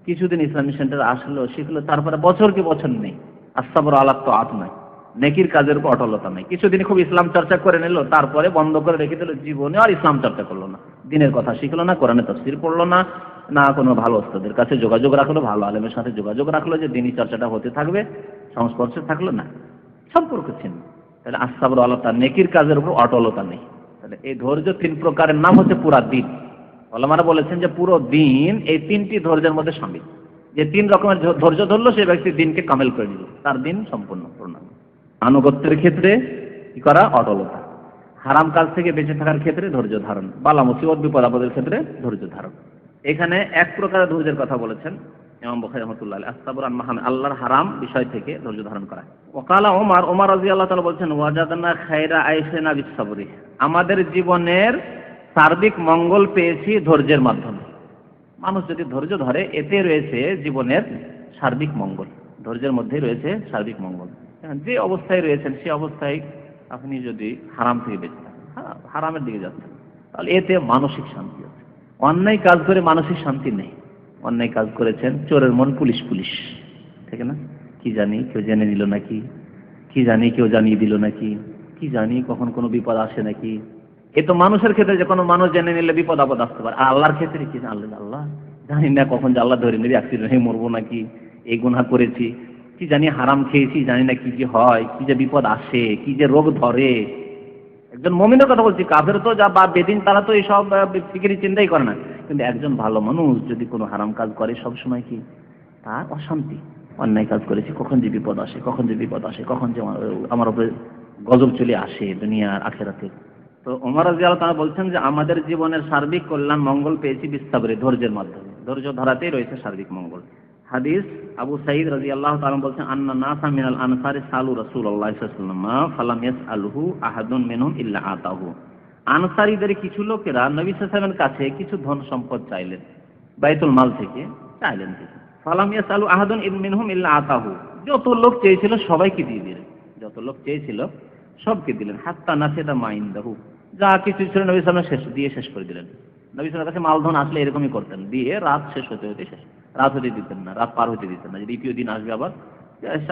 A: কিছুদিন ইসলামী সেন্টার আসলো, শিখলো, তারপরে বছরকে বছর নেই। আস্তাবর আলাপ তো আত নাই। নেকির কাজের উপর অটলতা নেই। কিছুদিন খুব ইসলাম চর্চা করে নিল, তারপরে বন্ধ করে রেখে দিল, জীবনে আর ইসলাম চর্চা করল না। দিনের কথা শিখলো না, কোরআনে তফসির পড়ল না। না কোনো ভালো ওস্তাদের কাছে যোগাযোগ রাখল ভালো আলেমের সাথে যোগাযোগ রাখল যে দিনই চর্চাটা হতে থাকবে, সংস্পর্শে থাকল না। সম্পর্ক ছিন্ন। তাহলে আস্তাবর আল্লাহ নেকির কাজের উপর অটলতা নেই। তাহলে এই ধৈর্য তিন প্রকারের নাম হচ্ছে পুরা দিন। ওলামারা বলেছেন যে পুরো দিন এই তিনটি ধৈর্যের মধ্যে সামিল। যে তিন রকমের ধৈর্য ধরলো সে ব্যক্তি দিনকে কামেল করে দিল তার দিন সম্পূর্ণ পূর্ণাঙ্গ আনুগত্যের ক্ষেত্রে কি করা? অটলতা। হারাম কাজ থেকে বেঁচে থাকার ক্ষেত্রে ধৈর্য ধারণ। বালা মুসিবত, বিপদ, আপদের ক্ষেত্রে ধৈর্য ধারণ। এখানে এক প্রকারের ধৈর্যের কথা বলেছেন ইমাম বুখারী রহমতুল্লাহ আস্তাবর আন আল্লাহর হারাম বিষয় থেকে ধৈর্য ধারণ করা। ওকালা ওমর ওমর রাদিয়াল্লাহু তাআলা বলছেন ওয়াজাদনা খায়রা আইশানা বিসবরি আমাদের জীবনের সার্বিক মঙ্গল পেয়েছি ধৈর্যের মাধ্যমে। মানুষ যদি ধৈর্য ধরে এতে রয়েছে জীবনের সার্বিক মঙ্গল। ধৈর্যের মধ্যেই রয়েছে সার্বিক মঙ্গল। হ্যাঁ, যে অবস্থায় রয়েছেন সে অবস্থায় আপনি যদি হারাম থেকে বেঁচে হ্যাঁ, হারামের দিকে যাচ্ছেন তাহলে এতে মানসিক শান্তি আছে। অন্যায় কাজ করে মানসিক শান্তি নেই। অন্যায় কাজ করেছেন চোরের মন পুলিশ পুলিশ। ঠিক না? কি জানি, কেউ জেনে নিল নাকি? কি জানি, কেউ জানিয়ে দিল নাকি? কি জানি, কখন কোনো বিপদ আসে নাকি? এ তো মানুষের ক্ষেত্রে যে কোনো মানুষ জেনে নিলে বিপদ আপদ আসতে পারে। আল্লাহর ক্ষেত্রে কি? আল্লাহ আল্লাহ। জানি না কখন যে আল্লাহ ধরে নেবে অ্যাক্সিডেন্ট হয়ে মরবো নাকি? এই গুণা করেছি। কি জানি হারাম খেয়েছি, জানি না কি যে হয়, কি যে বিপদ আসে, কি যে রোগ ধরে। একজন মমিনের কথা বলছি, কাফের তো যা বা বেদিন তারা তো এইসব ফিকিরি চিন্তাই করে না। কিন্তু একজন ভালো মানুষ যদি কোনো হারাম কাজ করে, সব সময় কি? তার অশান্তি। অন্যায় কাজ করেছি কখন যে বিপদ আসে, কখন যে বিপদ আসে, কখন যে আমার উপরে গজব চলে আসে দুনিয়ার আখেরাতে। তো ওমর রাজি তারা বলছেন যে, আমাদের জীবনের সার্বিক কল্যাণ মঙ্গল পেয়েছি বিস্তাবরে, ধৈর্যের মাধ্যমে। ধৈর্য ধরাতেই রয়েছে সার্বিক মঙ্গল। হাদিস, আবু সাইদ রাজি আল্লাহ তাআলা বলছেন, আন্না নাসা মিনাল আনসারি সালু রসুল সাল্লাল্লাহু আলাইহি ফালাম ইয়াসআলহু আহাদুন মিনহুম ইল্লা আতাহু। আনসারীদের কিছু লোকেরা নবী সাল্লাল্লাহু কাছে কিছু ধন সম্পদ চাইলেন, বাইতুল মাল থেকে চাইলেন কিছু। ফালাম ইয়াসআলু আহাদুন মিনহুম ইল্লা আতাহু। যত লোক চেয়েছিল সবাইকে দিয়ে দিলেন। যত লোক চেয়েছিল সবকে দিলেন। হাত্তা নাসিদা মাইন্দাহু যা কিছু ছিল নবী সাল্লাল্লাহু শেষ দিয়ে শেষ করে দিলেন। নবী সাল্লাল্লাহু কাছে মালধন আসলে এরকমই করতেন। দিয়ে রাত শেষ হতে হতে শেষ। রাত হতে দিতেন না, রাত পার হতে দিতেন না যে দ্বিতীয় দিন আসবে আবার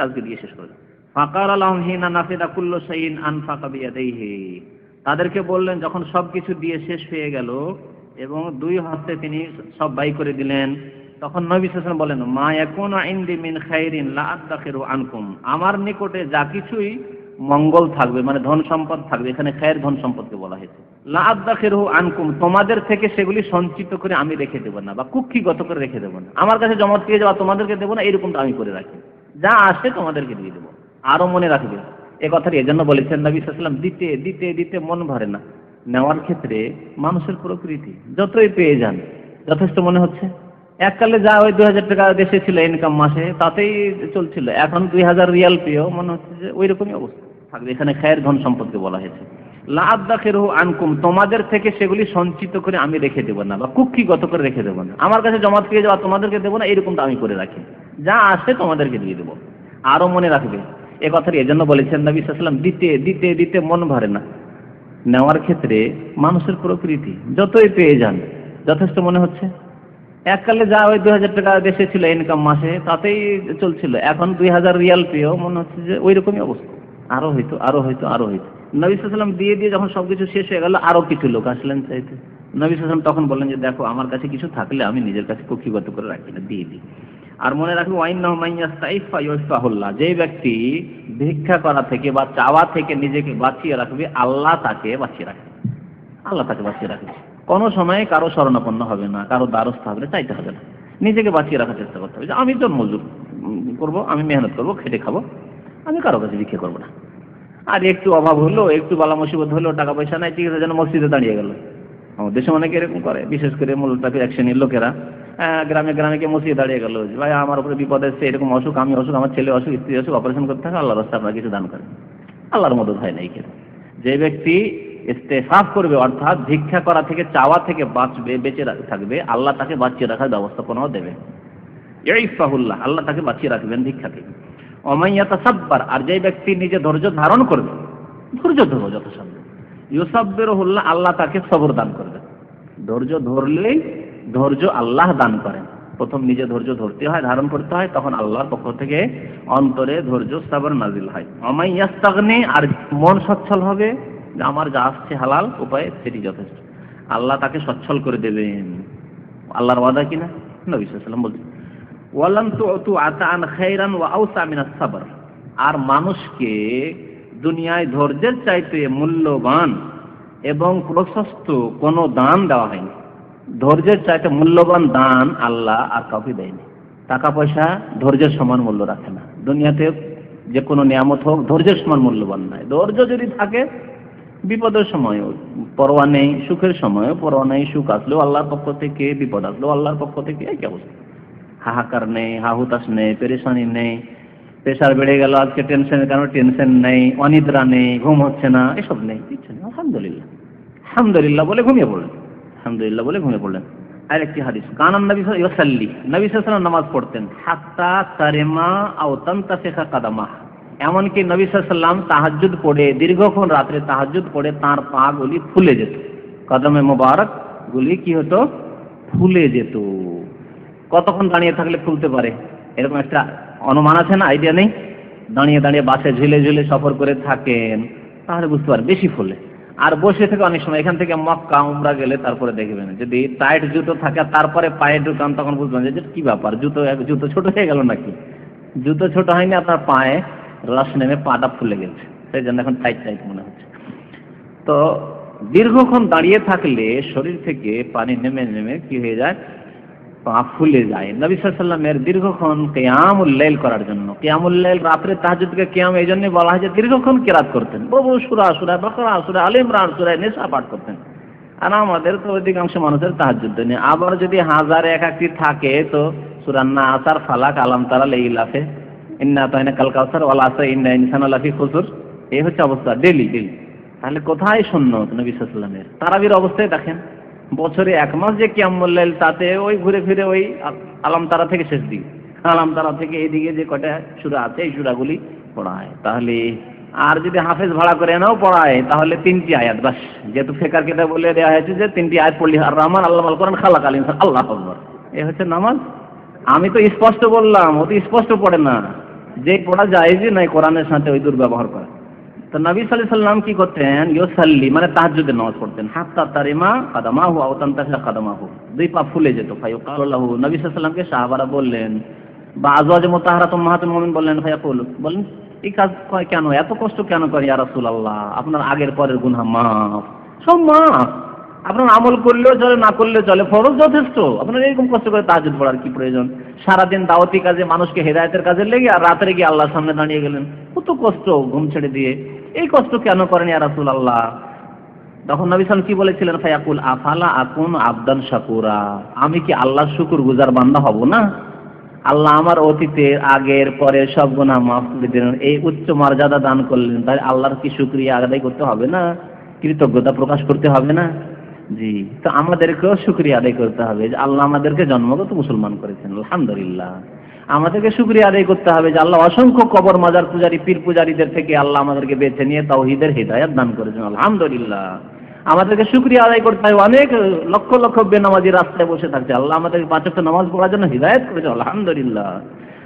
A: আজকে দিয়ে শেষ করে। ফাকার আলহম হিনা নাফিদা কুল্ল সাইন আন ফাঁকা বিয়াদাইহি। তাদেরকে বললেন, যখন সব কিছু দিয়ে শেষ হয়ে গেল এবং দুই হস্তে তিনি সব বাই করে দিলেন, তখন নবী সাল্লাল্লাহু বলেন, মা ইয়াকুনু ইনদি মিন খাইরিন লা আদাখিরু আনকুম। আমার নিকটে যা কিছুই মঙ্গল থাকবে মানে ধন সম্পদ থাকবে, এখানে খায়ের ধন সম্পদকে বলা হয়েছে। লা আদাখিরু আনকুম, তোমাদের থেকে সেগুলি সঞ্চিত করে আমি রেখে দেবো না, বা কুক্ষিগত করে রেখে দেবো না। আমার কাছে জমা দিয়ে যাওয়া তোমাদেরকে দেবো না, এরকমটা আমি করে রাখি। যা আসে তোমাদেরকে দিয়ে দেবো। আরও মনে রাখবে। এ কথাটি এজন্য বলেছেন নবী সাল্লাম দিতে দিতে দিতে মন ভরে না। নেওয়ার ক্ষেত্রে মানুষের প্রকৃতি যতই পেয়ে যান, যথেষ্ট মনে হচ্ছে? এককালে যা ওই দুই হাজার টাকা দেশে ছিল ইনকাম মাসে, তাতেই চলছিল। এখন দুই হাজার রিয়াল পেয়েও মনে হচ্ছে যে ওই রকমই অবস্থা। থাকবে এখানে খায়ের ধন সম্পদকে বলা হয়েছে। আনকুম, তোমাদের থেকে সেগুলি সঞ্চিত করে আমি রেখে দেবো না, বা কুক্ষিগত করে রেখে দেবো না। আমার কাছে জমা পেয়ে যাওয়া তোমাদেরকে দেবো না, এরকমটা আমি করে রাখি। যা আসে তোমাদেরকে দিয়ে দেবো। আরও মনে রাখবে, এ কথাটি এজন্য বলেছেন নবী সাল্লাম দিতে দিতে দিতে মন ভরে না। নেওয়ার ক্ষেত্রে মানুষের প্রকৃতি যতই পেয়ে যান, যথেষ্ট মনে হচ্ছে? এককালে যা ওই দুই হাজার টাকা দেশে ছিল ইনকাম মাসে, তাতেই চলছিল। এখন দুই হাজার রিয়াল পেয়েও মনে হচ্ছে যে ওই রকমই অবস্থা। আরও হইতো আরও হইতো আরও হইতো। নবী সাল্লাম দিয়ে দিয়ে যখন সবকিছু শেষ হয়ে গেল, আরও কিছু লোক আসলেন চাইতে। নবী সাল্লাম তখন বললেন যে, দেখো, আমার কাছে কিছু থাকলে আমি নিজের কাছে কক্ষিগত করে রাখি না, দিয়ে দিই। আর মনে রাখবে ওয়াইন নহমাইয়াস্তাইফা যে ব্যক্তি ভিক্ষা করা থেকে বা চাওয়া থেকে নিজেকে বাঁচিয়ে রাখবে, আল্লাহ তাকে বাঁচিয়ে রাখবে আল্লাহ তাকে বাঁচিয়ে রাখবে কোনো সময়ে কারও শরণাপন্ন হবে না, কারও দ্বারস্থ হবে না, চাইতে হবে না। নিজেকে বাঁচিয়ে রাখার চেষ্টা করতে হবে যে, আমি তো মজুর করব, আমি মেহনত করব, খেটে খাব, আমি কারও কাছে ভিক্ষা করব না। আর একটু অভাব হলো, একটু বালা মুসিবত হলো টাকা পয়সা নাই, ঠিক আছে, যেন মসজিদে দাঁড়িয়ে গেল। আমাদের দেশে অনেকে এরকম করে, বিশেষ করে মূলটাকে এক শ্রেণির লোকেরা গ্রামে গ্রামে গিয়ে মসজিদে দাঁড়িয়ে গেল ভাই আমার উপরে বিপদ এসছে, এরকম অসুখ, আমি অসুখ, আমার ছেলে অসুখ, স্ত্রী অসুখ অপারেশন করতে থাকে আল্লাহ রাস্তা আপনার কিছু দান করেন। আল্লাহর মদত হয় না এই ক্ষেত্রে। যে ব্যক্তি ইস্তেফাফ করবে, অর্থাৎ ভিক্ষা করা থেকে চাওয়া থেকে বাঁচবে, বেঁচে থাকবে, আল্লাহ তাকে বাঁচিয়ে রাখার ব্যবস্থাপনাও দেবে। ইফাহুল্লাহ আল্লাহ তাকে বাঁচিয়ে রাখবেন ভিক্ষা থেকে অমাইয়াতা সাব্বার, আর যে ব্যক্তি নিজে ধৈর্য ধারণ করবে, ধৈর্য ধরো যত সম্ভব। ইউসাব্বের হুল্লাহ আল্লাহ তাকে সবর দান করবে। ধৈর্য ধরলেই ধৈর্য আল্লাহ দান করেন। প্রথম নিজে ধৈর্য ধরতে হয়, ধারণ করতে হয়, তখন আল্লাহর পক্ষ থেকে অন্তরে ধৈর্য সাবর নাজিল হয়। অমাইয়াস্তাগনি আর মন সচ্ছল হবে আমার যা আসছে হালাল, উপায় সেটি যথেষ্ট। আল্লাহ তাকে সচ্ছল করে দেবেন। আল্লাহর ওয়াদা কিনা নবী সাল্লাম বলছেন ওয়ালাম তুতু আতান খাইরান ওয়া আওসা মিনাস সাবর। আর মানুষকে দুনিয়ায় ধৈর্যের চাইতে মূল্যবান এবং প্রশস্ত কোনো দান দেওয়া হয়নি। ধৈর্যের চাইতে মূল্যবান দান আল্লাহ আর কাউকে দেয়নি। টাকা পয়সা ধৈর্যের সমান মূল্য রাখে না। দুনিয়াতে যে কোনো নিয়ামত হোক, ধৈর্যের সমান মূল্যবান নয়। ধৈর্য যদি থাকে, বিপদের সময় পরোয়া নেই, সুখের সময় পরোয়া নেই, সুখ আসলেও আল্লাহর পক্ষ থেকে, বিপদ আসলেও আল্লাহর পক্ষ থেকে একই অবস্থা। হাহাকার নেই হাহুতাস নেই পেরেশানি নেই। প্রেশার বেড়ে গেল, আজকে টেনশনের কারণে টেনশন নেই, অনিদ্রা নেই, ঘুম হচ্ছে না, এসব নেই, কিচ্ছু নেই। আলহামদুলিল্লাহ। আলহামদুলিল্লাহ বলে ঘুমিয়ে পড়লেন। আলহামদুলিল্লাহ বলে ঘুমিয়ে পড়লেন। আর একটি হাদিস কানান নবী ইসাল্লি নবী নামাজ পড়তেন। হাত্তা তারেমা আও তান্তাফিকা কাদামা এমনকি নবী সাল্লাম তাহাজ্জুদ পড়ে, দীর্ঘক্ষণ রাত্রে তাহাজ্জুদ পড়ে, তার পা গুলি ফুলে যেত। কদমে মোবারক গুলি কি হতো? ফুলে যেত। কতক্ষণ দাঁড়িয়ে থাকলে ফুলতে পারে? এরকম একটা অনুমান আছে না? আইডিয়া নেই? দাঁড়িয়ে দাঁড়িয়ে বাসে ঝুলে ঝুলে সফর করে থাকেন, তাহলে বুঝতে পারেন বেশি ফুলে। আর বসে থেকে অনেক সময়, এখান থেকে মক্কা, উমরা গেলে তারপরে দেখবেন, যদি টাইট জুতো থাকে, তারপরে পায়ে ঢুকান, তখন বুঝবেন যে কি ব্যাপার? জুতো জুতো ছোট হয়ে গেল নাকি? জুতো ছোট হয়নি, আপনার পায়ে রস নেমে পাটা ফুলে গেছে। সেই জন্য এখন টাইট টাইট মনে হচ্ছে। তো দীর্ঘক্ষণ দাঁড়িয়ে থাকলে শরীর থেকে পানি নেমে নেমে কি হয়ে যায়? পা ফুলে যায়। নবী সাল্লামের দীর্ঘক্ষণ কেয়ামুল্লাইল করার জন্য কেয়ামুল্লাইল রাত্রে তাহাজুদকে কেয়াম এই জন্য বলা হয় যে দীর্ঘক্ষণ কেরাত করতেন। বহু সুরা সুরা বকরা, সুরা আল ইমরান সুরায় নেশা পাঠ করতেন। আর আমাদের তো অধিকাংশ মানুষের তাহাজুদ নেই। আবার যদি হাজারে এক একটি থাকে তো সুরান্না আসার ফালাক আলাম তারা লেইলাফে ইন্না তাইনা কাল কাউসার ওয়ালা আসা ইন্না ইনসান আলাফি খুসুর। এই হচ্ছে অবস্থা ডেলি ডেলি তাহলে কোথায় শূন্য নবী সাল্লামের তারাবির অবস্থায় দেখেন। বছরে এক মাস যে কিয়ামুল্লাইল তাতে ওই ঘুরে ফিরে ওই আলাম তারা থেকে শেষ দিক। আলাম তারা থেকে এইদিকে যে কটা সুরা আছে, এই সুরাগুলি পড়ায়। তাহলে আর যদি হাফেজ ভাড়া করে এনেও পড়ায়, তাহলে তিনটি আয়াত বাস। যেহেতু ফেকার কেটে বলে দেওয়া হয়েছে যে তিনটি আয়াত পড়লি আর রহমান আল্লাহ আল কোরআন খালাক আলিম আল্লাহ আকবর। এ হচ্ছে নামাজ। আমি তো স্পষ্ট বললাম, ও তো স্পষ্ট পড়ে না। যে পড়া যায় যে নাই, কোরআনের সাথে ওই দুর্ব্যবহার করা। তো নবী আলাইহি সাল্লাম কি করতেন? ইউসাল্লি মানে তাহাজ্জুদের নামাজ পড়তেন। হাত্তা তারিমা কাদামাহু আও তান্তাসা কাদামাহু। দুই পা ফুলে যেত। ফাইউ কালাল্লাহু নবী সাল্লামকে সাহাবারা বললেন, বা আজওয়াজ মুতাহারাত উম্মাহাতুল মুমিন বললেন ভাইয়া কুল বলেন এই কাজ কেন? এত কষ্ট কেন করে ইয়া রাসূলুল্লাহ? আপনার আগের পরের গুনাহ মাফ। সব মাফ। আপনার আমল করলেও চলে, না করলেও চলে, ফরজ যথেষ্ট। আপনার এরকম কষ্ট করে তাহাজুদ পড়ার কি প্রয়োজন? সারাদিন দাওয়াতি কাজে মানুষকে হেদায়তের কাজে লেগে আর রাত্রে গিয়ে আল্লাহর সামনে দাঁড়িয়ে গেলেন। কত কষ্ট ঘুম ছেড়ে দিয়ে। এই কষ্ট কেন করেন ইয়া রাসূলুল্লাহ? তখন নবী সাল কি বলেছিলেন? ফায়াকুল, আফালা আকুন আবদান শাকুরা। আমি কি আল্লাহর শুকুর গুজার বান্দা হব না? আল্লাহ আমার অতীতের, আগের পরে সব গুণা মাফ করে দিলেন। এই উচ্চ মর্যাদা দান করলেন। তাই আল্লাহর কি শুক্রিয়া আদায় করতে হবে না? কৃতজ্ঞতা প্রকাশ করতে হবে না? জি। তো আমাদেরকেও শুক্রিয়া আদায় করতে হবে যে আল্লাহ আমাদেরকে জন্মগত মুসলমান করেছেন। আলহামদুলিল্লাহ। আমাদেরকে শুক্রিয়া আদায় করতে হবে যে আল্লাহ অসংখ্য কবর মাজার পূজারী, পীর পূজারীদের থেকে আল্লাহ আমাদেরকে বেছে নিয়ে তাওহিদের হৃদায়ত দান করেছেন। আলহামদুলিল্লাহ। আমাদেরকে শুক্রিয়া আদায় করতে হবে অনেক লক্ষ লক্ষ বেনামাজি রাস্তায় বসে থাকছে। আল্লাহ আমাদেরকে ওয়াক্ত নামাজ পড়ার জন্য হৃদায়ত করেছে আলহামদুলিল্লাহ।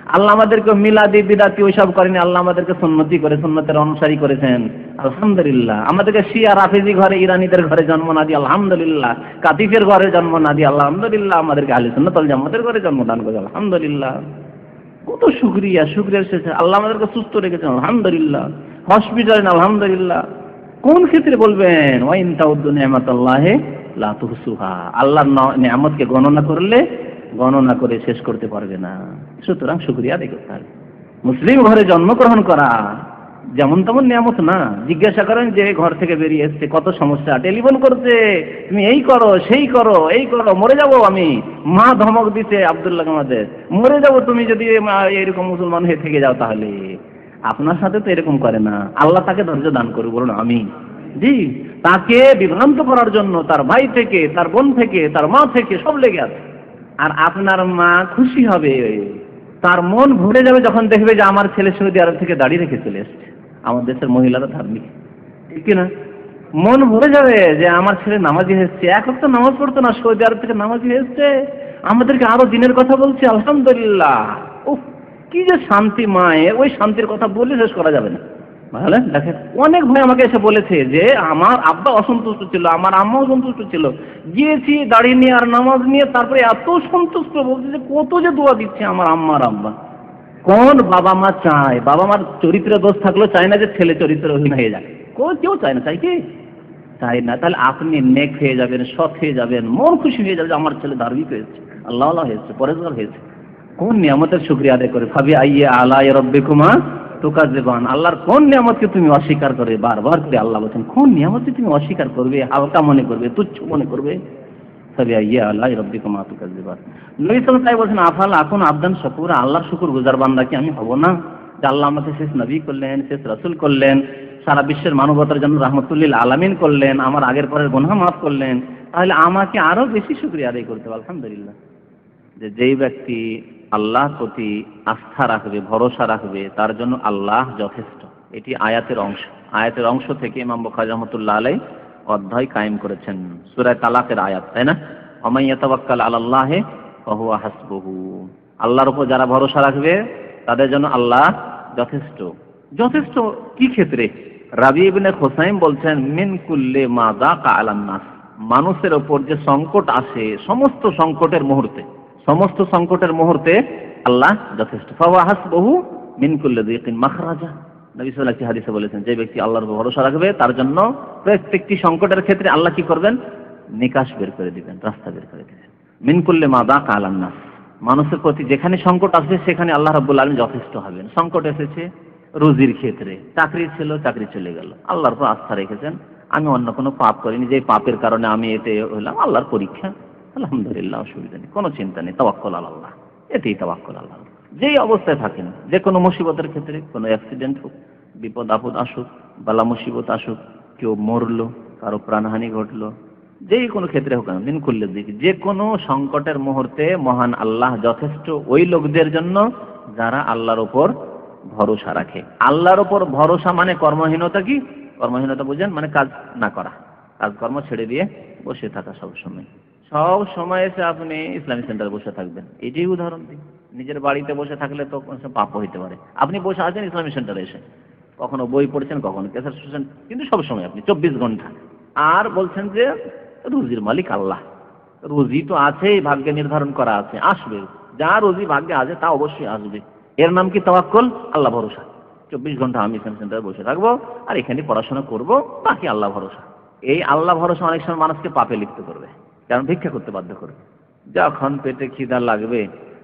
A: আল্লাহ আমাদেরকে মিলাদি, বিদাতি ওইসব করেনি। আল্লাহ আমাদেরকে সুন্নতি করে, সুন্নতের অনুসারী করেছেন। আলহামদুলিল্লাহ। আমাদেরকে শিয়া, রাফিজি ঘরে, ইরানিদের ঘরে জন্ম না দিয়ে আলহামদুলিল্লাহ। কাতিফের ঘরে জন্ম না দিয়ে আলহামদুলিল্লাহ আমাদেরকে আলী সুন্নতল জামাতের ঘরে জন্মদান করে আলহামদুলিল্লাহ। কত শুক্রিয়া, শুক্রিয়ার শেষে। আল্লাহ আমাদেরকে সুস্থ রেখেছেন, আলহামদুলিল্লাহ। হসপিটালে আলহামদুলিল্লাহ। কোন ক্ষেত্রে বলবেন? ওয়াইন তাউদ্দ নিয়ামত আল্লাহে তুহসুহা। আল্লাহ নিয়ামতকে গণনা করলে গণনা করে শেষ করতে পারবে না। সুতরাং শুক্রিয়া দেখতে করতে মুসলিম ঘরে জন্মগ্রহণ করা যেমন তেমন নিয়ামত না। জিজ্ঞাসা করেন যে ঘর থেকে বেরিয়ে এসছে, কত সমস্যা? টেলিফোন করছে, তুমি এই করো, সেই করো, এই করো, মরে যাব আমি। মা ধমক দিতে আব্দুল্লাহ আমাদের, মরে যাব তুমি যদি এরকম মুসলমান হয়ে থেকে যাও তাহলে। আপনার সাথে তো এরকম করে না। আল্লাহ তাকে ধৈর্য দান করবে বলুন আমি জি, তাকে বিভ্রান্ত করার জন্য তার ভাই থেকে, তার বোন থেকে, তার মা থেকে সব লেগে আছে। আর আপনার মা খুশি হবে, তার মন ভরে যাবে যখন দেখবে যে, আমার ছেলে সৌদি আরব থেকে দাঁড়িয়ে রেখে চলে এসছে। আমার দেশের মহিলারা ধার্মিক। ঠিক কিনা? মন ভরে যাবে যে আমার ছেলে নামাজি হয়েছে। এক তো নামাজ পড়তো না, সৌদি আরব থেকে নামাজি হয়েছে। আমাদেরকে আরও দিনের কথা বলছে, আলহামদুলিল্লাহ। উফ, কি যে শান্তি মায়ে, ওই শান্তির কথা বলে শেষ করা যাবে না। বুঝলেন দেখেন, অনেক ভাই আমাকে এসে বলেছে যে আমার আব্বা অসন্তুষ্ট ছিল, আমার আম্মা অসন্তুষ্ট ছিল। গিয়েছি দাঁড়িয়ে নিয়ে আর নামাজ নিয়ে, তারপরে এত সন্তুষ্ট, বলছে যে কত যে দোয়া দিচ্ছে আমার আম্মা আর আব্বা। কোন বাবা মা চায়? বাবা মার চরিত্র দোষ থাকলেও চায় না যে ছেলে চরিত্রহীন হয়ে যায় কেউ কেউ চায় না চাই কি? চাই না। তাহলে আপনি নেক হয়ে যাবেন, সৎ হয়ে যাবেন, মন খুশি হয়ে যাবে আমার ছেলে ধার্মিক হয়েছে, আল্লাহ আল্লাহ হয়েছে, পরেশগার হয়েছে। কোন নিয়ামতের শুক্রিয়া আদায় করে? ভাবি আইয়ে আলা রব্বে কুমা তোকা দেবান আল্লাহর কোন নিয়ামতকে তুমি অস্বীকার করে বারবার করে আল্লাহ বলছেন, কোন নিয়ামতকে তুমি অস্বীকার করবে? হালকা মনে করবে, তুচ্ছ মনে করবে? বলছেন, আফাল এখন আবদান শকুর, আল্লাহর শুকুর গুজার বান্দা কি আমি হব না? যে আল্লাহ আমাকে শেষ নবী করলেন, শেষ রাসুল করলেন, সারা বিশ্বের মানবতার জন্য রহমতুল্লিল আলামিন করলেন, আমার আগের পরের গুনাহ মাফ করলেন, তাহলে আমাকে আরও বেশি শুক্রিয়া আদায় করতে হবে, আলহামদুলিল্লাহ। যে যেই ব্যক্তি আল্লাহর প্রতি আস্থা রাখবে, ভরসা রাখবে, তার জন্য আল্লাহ যথেষ্ট। এটি আয়াতের অংশ। আয়াতের অংশ থেকে ইমাম বখার রহমতুল্লাহ আলাই অধ্যায় কায়েম করেছেন। সুরায় তালাকের আয়াত, তাই না? অমাইয়া তাবাক্কাল আল্লাহে কহুয়া হাসবহু। আল্লাহর উপর যারা ভরসা রাখবে, তাদের জন্য আল্লাহ যথেষ্ট। যথেষ্ট কি ক্ষেত্রে? রাবি ইবনে হোসাইম বলছেন, মিন কুল্লে মা দাকা আলান্নাস মানুষের ওপর যে সংকট আসে, সমস্ত সংকটের মুহূর্তে, সমস্ত সংকটের মুহূর্তে আল্লাহ যথেষ্ট। ফাওয়া হাসবহু মিন কুল্লে দিকিন মাখরাজা। নবী সাল্লাল্লাহু আলাইহি হাদিসে বলেছেন, যে ব্যক্তি আল্লাহর উপর ভরসা রাখবে, তার জন্য প্রত্যেকটি সংকটের ক্ষেত্রে আল্লাহ কি করবেন? নিকাশ বের করে দিবেন, রাস্তা বের করে দিবেন। মিন কুল্লে মা দাকা আলান্নাস মানুষের প্রতি যেখানে সংকট আসবে, সেখানে আল্লাহ রাব্বুল আলামিন যথেষ্ট হবেন। সংকট এসেছে রুজির ক্ষেত্রে, চাকরি ছিল, চাকরি চলে গেল। আল্লাহর উপর আস্থা রেখেছেন, আমি অন্য কোনো পাপ করিনি, যে পাপের কারণে আমি এতে হলাম আল্লাহর পরীক্ষা। আলহামদুলিল্লাহ, অসুবিধা নেই, কোনো চিন্তা নেই, তাওয়াক্কল আল্লাহ এতেই তাওয়াক্কল আল্লাহ যেই অবস্থায় থাকেন, যে কোনো মুসিবতের ক্ষেত্রে, কোনো অ্যাক্সিডেন্ট হোক, বিপদ আপদ আসুক, বালা মুসিবত আসুক, কেউ মরলো, কারও প্রাণহানি ঘটলো যেই কোনো ক্ষেত্রে হোক দিন খুললে দিকে যে কোনো সংকটের মুহূর্তে মহান আল্লাহ যথেষ্ট ওই লোকদের জন্য যারা আল্লাহর ওপর ভরসা রাখে। আল্লাহর ওপর ভরসা মানে কর্মহীনতা কি? কর্মহীনতা বুঝেন মানে কাজ না করা। কাজকর্ম ছেড়ে দিয়ে বসে থাকা সব সময়। সব সময় এসে আপনি ইসলামিক সেন্টারে বসে থাকবেন। এটাই উদাহরণ দিই। নিজের বাড়িতে বসে থাকলে তো পাপও হইতে পারে। আপনি বসে আছেন ইসলামিক সেন্টারে এসে। কখনো বই পড়ছেন, কখনো কেসার শুনছেন, কিন্তু সব সময় আপনি চব্বিশ ঘণ্টা। আর বলছেন যে, রুজির মালিক আল্লাহ। রুজি তো আছেই, ভাগ্যে নির্ধারণ করা আছে, আসবে। যা রুজি ভাগ্যে আছে, তা অবশ্যই আসবে। এর নাম কি তাওয়াক্কল? আল্লাহ ভরসা। চব্বিশ ঘণ্টা আমি ইসলাম সেন্টারে বসে থাকব, আর এখানে পড়াশোনা করব, বাকি আল্লাহ ভরসা। এই আল্লাহ ভরসা অনেক সময় মানুষকে পাপে লিপ্ত করবে, কারণ ভিক্ষা করতে বাধ্য করবে। যখন পেটে খিদা লাগবে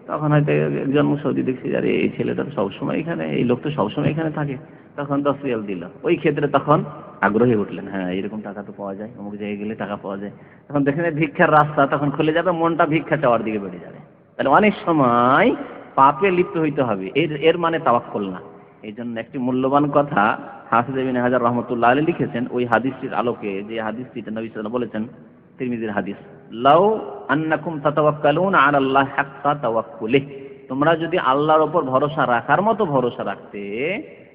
A: তখন হয়তো একজন সৌদি দেখছি আরে, এই ছেলেটা তো সবসময় এখানে, এই লোক তো সবসময় এখানে থাকে। তখন দশ রিয়াল দিল। ওই ক্ষেত্রে তখন আগ্রহী উঠলেন হ্যাঁ এরকম টাকা তো পাওয়া যায়, অমুক জায়গায় গেলে টাকা পাওয়া যায়। তখন দেখেন ভিক্ষার রাস্তা তখন খুলে যাবে, মনটা ভিক্ষা চাওয়ার দিকে বেড়ে যাবে। তাহলে অনেক সময় পাপে লিপ্ত হইতে হবে, এর এর মানে তাওয়াক্কল না। এই জন্য একটি মূল্যবান কথা হাফিজ ইবিন হাজার রহমতুল্লাহ আলী লিখেছেন, ওই হাদিসটির আলোকে, যে হাদিসটিতে নবী সাল্লাল্লাহু বলেছেন, তিরমিজির হাদিস। লাউ আন্নাকুম তাতাওয়াক্কালুন আলাল্লাহ হাক্কা তাওয়াক্কুলিহ। তোমরা যদি আল্লাহর ওপর ভরসা রাখার মতো ভরসা রাখতে,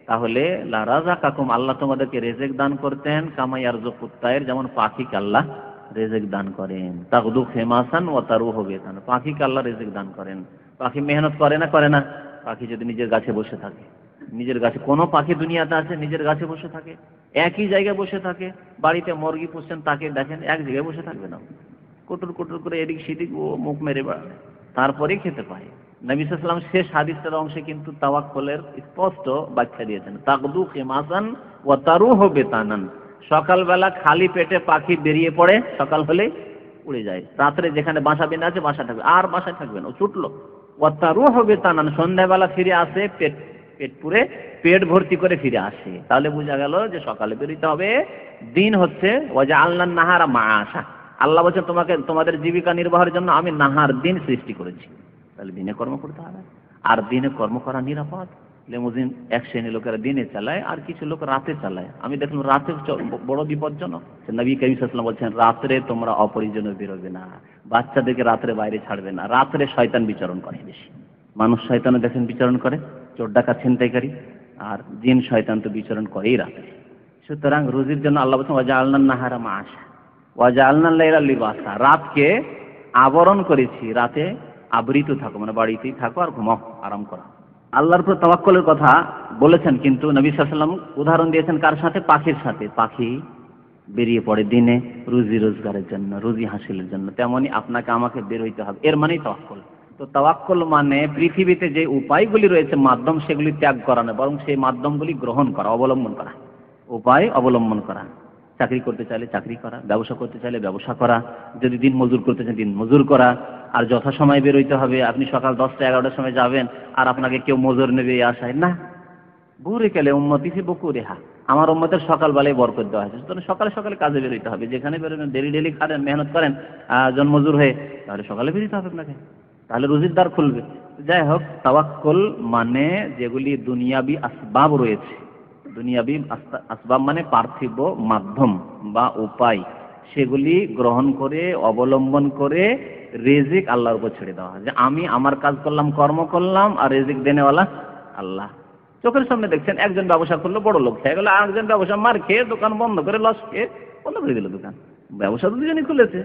A: তাহলে লারাজা কাকুম আল্লাহ তোমাদেরকে রেজেক দান করতেন কামাই আর জকুত্তায়ের যেমন পাখিকে আল্লাহ রেজেক দান করেন। তাকদু ফেমাসান ও তারু হবে পাখিকে আল্লাহ রেজেক দান করেন। পাখি মেহনত করে না করে না। পাখি যদি নিজের গাছে বসে থাকে, নিজের গাছে, কোনো পাখি দুনিয়াতে আছে, নিজের গাছে বসে থাকে, একই জায়গায় বসে থাকে, বাড়িতে মুরগি পুষছেন, তাকে দেখেন, এক জায়গায় বসে থাকবে না। কুটুর কুটুর করে এদিক সেদিক ও মুখ মেরে বেড়াবে তারপরেই খেতে পায়। নবী সাল্লাম শেষ হাদিসের অংশে কিন্তু তাওয়াক্কলের স্পষ্ট ব্যাখ্যা দিয়েছেন তাকদু খেমাসান ও হবে তানান সকালবেলা খালি পেটে পাখি বেরিয়ে পড়ে, সকাল হলে উড়ে যায়। রাত্রে যেখানে বাসা বেঁধে আছে বাসা থাকবে। আর বাসায় থাকবে না, ও ছুটলো। ও হবে তানান সন্ধ্যাবেলা ফিরে আসে, পেট পেট পুরে পেট ভর্তি করে ফিরে আসে। তাহলে বোঝা গেল যে সকালে বেরোতে হবে। দিন হচ্ছে ওয়াজা আল্লাহ নাহারা মা আসা আল্লাহ বলছেন, তোমাকে, তোমাদের জীবিকা নির্বাহের জন্য আমি নাহার দিন সৃষ্টি করেছি। তাহলে দিনে কর্ম করতে হবে। আর দিনে কর্ম করা নিরাপদ। লেমুজিন এক শ্রেণি লোকেরা দিনে চালায়, আর কিছু লোক রাতে চালায়। আমি দেখলাম রাতে বড় বিপজ্জনক। নবী করিম বলছেন, রাত্রে তোমরা অপরিজনে বেরোবে না। বাচ্চাদেরকে রাত্রে বাইরে ছাড়বে না। রাত্রে শয়তান বিচরণ করে বেশি। মানুষ শয়তানে দেখেন বিচরণ করে, চোর ডাকা ছিনতাইকারী। আর জিন, শয়তান তো বিচরণ করেই রাত্রে সুতরাং রুজির জন্য আল্লাহ বলছেন ওয়াজা আল্লাহ নাহারা মা আসা লিবাসা রাতকে আবরণ করেছি। রাতে আবৃত থাকো মানে বাড়িতেই থাকো আর ঘুমাও, আরাম করো। আল্লাহর উপর তাওয়াক্কলের কথা বলেছেন, কিন্তু নবী সাল্লাম উদাহরণ দিয়েছেন কার সাথে? পাখির সাথে। পাখি বেরিয়ে পড়ে দিনে রুজি রোজগারের জন্য, রুজি হাসিলের জন্য। তেমনি আপনাকে আমাকে বের হইতে হবে। এর মানেই তাওয়াক্কল। তো তাওয়াক্কল মানে পৃথিবীতে যে উপায়গুলি রয়েছে, মাধ্যম সেগুলি ত্যাগ করা না বরং সেই মাধ্যমগুলি গ্রহণ করা, অবলম্বন করা। উপায় অবলম্বন করা। চাকরি করতে চাইলে চাকরি করা, ব্যবসা করতে চাইলে ব্যবসা করা, যদি দিন মজুর করতে চান দিন মজুর করা, আর যথাসময় বেরোইতে হবে, আপনি সকাল দশটা এগারোটার সময় যাবেন, আর আপনাকে কেউ মজুর নেবে আশায়, না। বুড়ে কেলে উম্মতি ফি বকু রেহা আমার উম্মতের সকালবেলায় বরকত দেওয়া হয়েছে সুতরাং সকালে সকালে কাজে বেরোইতে হবে। যেখানে বেরোবেন, ডেলি ডেলি খাবেন মেহনত করেন জন্মজুর হয়ে, তাহলে সকালে বেরোতে হবে আপনাকে। তাহলে রুজির দ্বার খুলবে। যাই হোক, তাওয়াক্কুল মানে যেগুলি দুনিয়াবি আসবাব রয়েছে। দুনিয়াবি আসবাব মানে পার্থিব মাধ্যম বা উপায়। সেগুলি গ্রহণ করে, অবলম্বন করে রেজিক আল্লাহর উপর ছেড়ে দেওয়া যে আমি আমার কাজ করলাম, কর্ম করলাম, আর রেজিক দেনেওয়ালা আল্লাহ। চোখের সামনে দেখছেন, একজন ব্যবসা করল, বড় লোক হয়ে গেল আর একজন ব্যবসা মার খেয়ে দোকান বন্ধ করে, লস খেয়ে বন্ধ করে দিল দোকান। ব্যবসা তো দুজনই খুলেছে।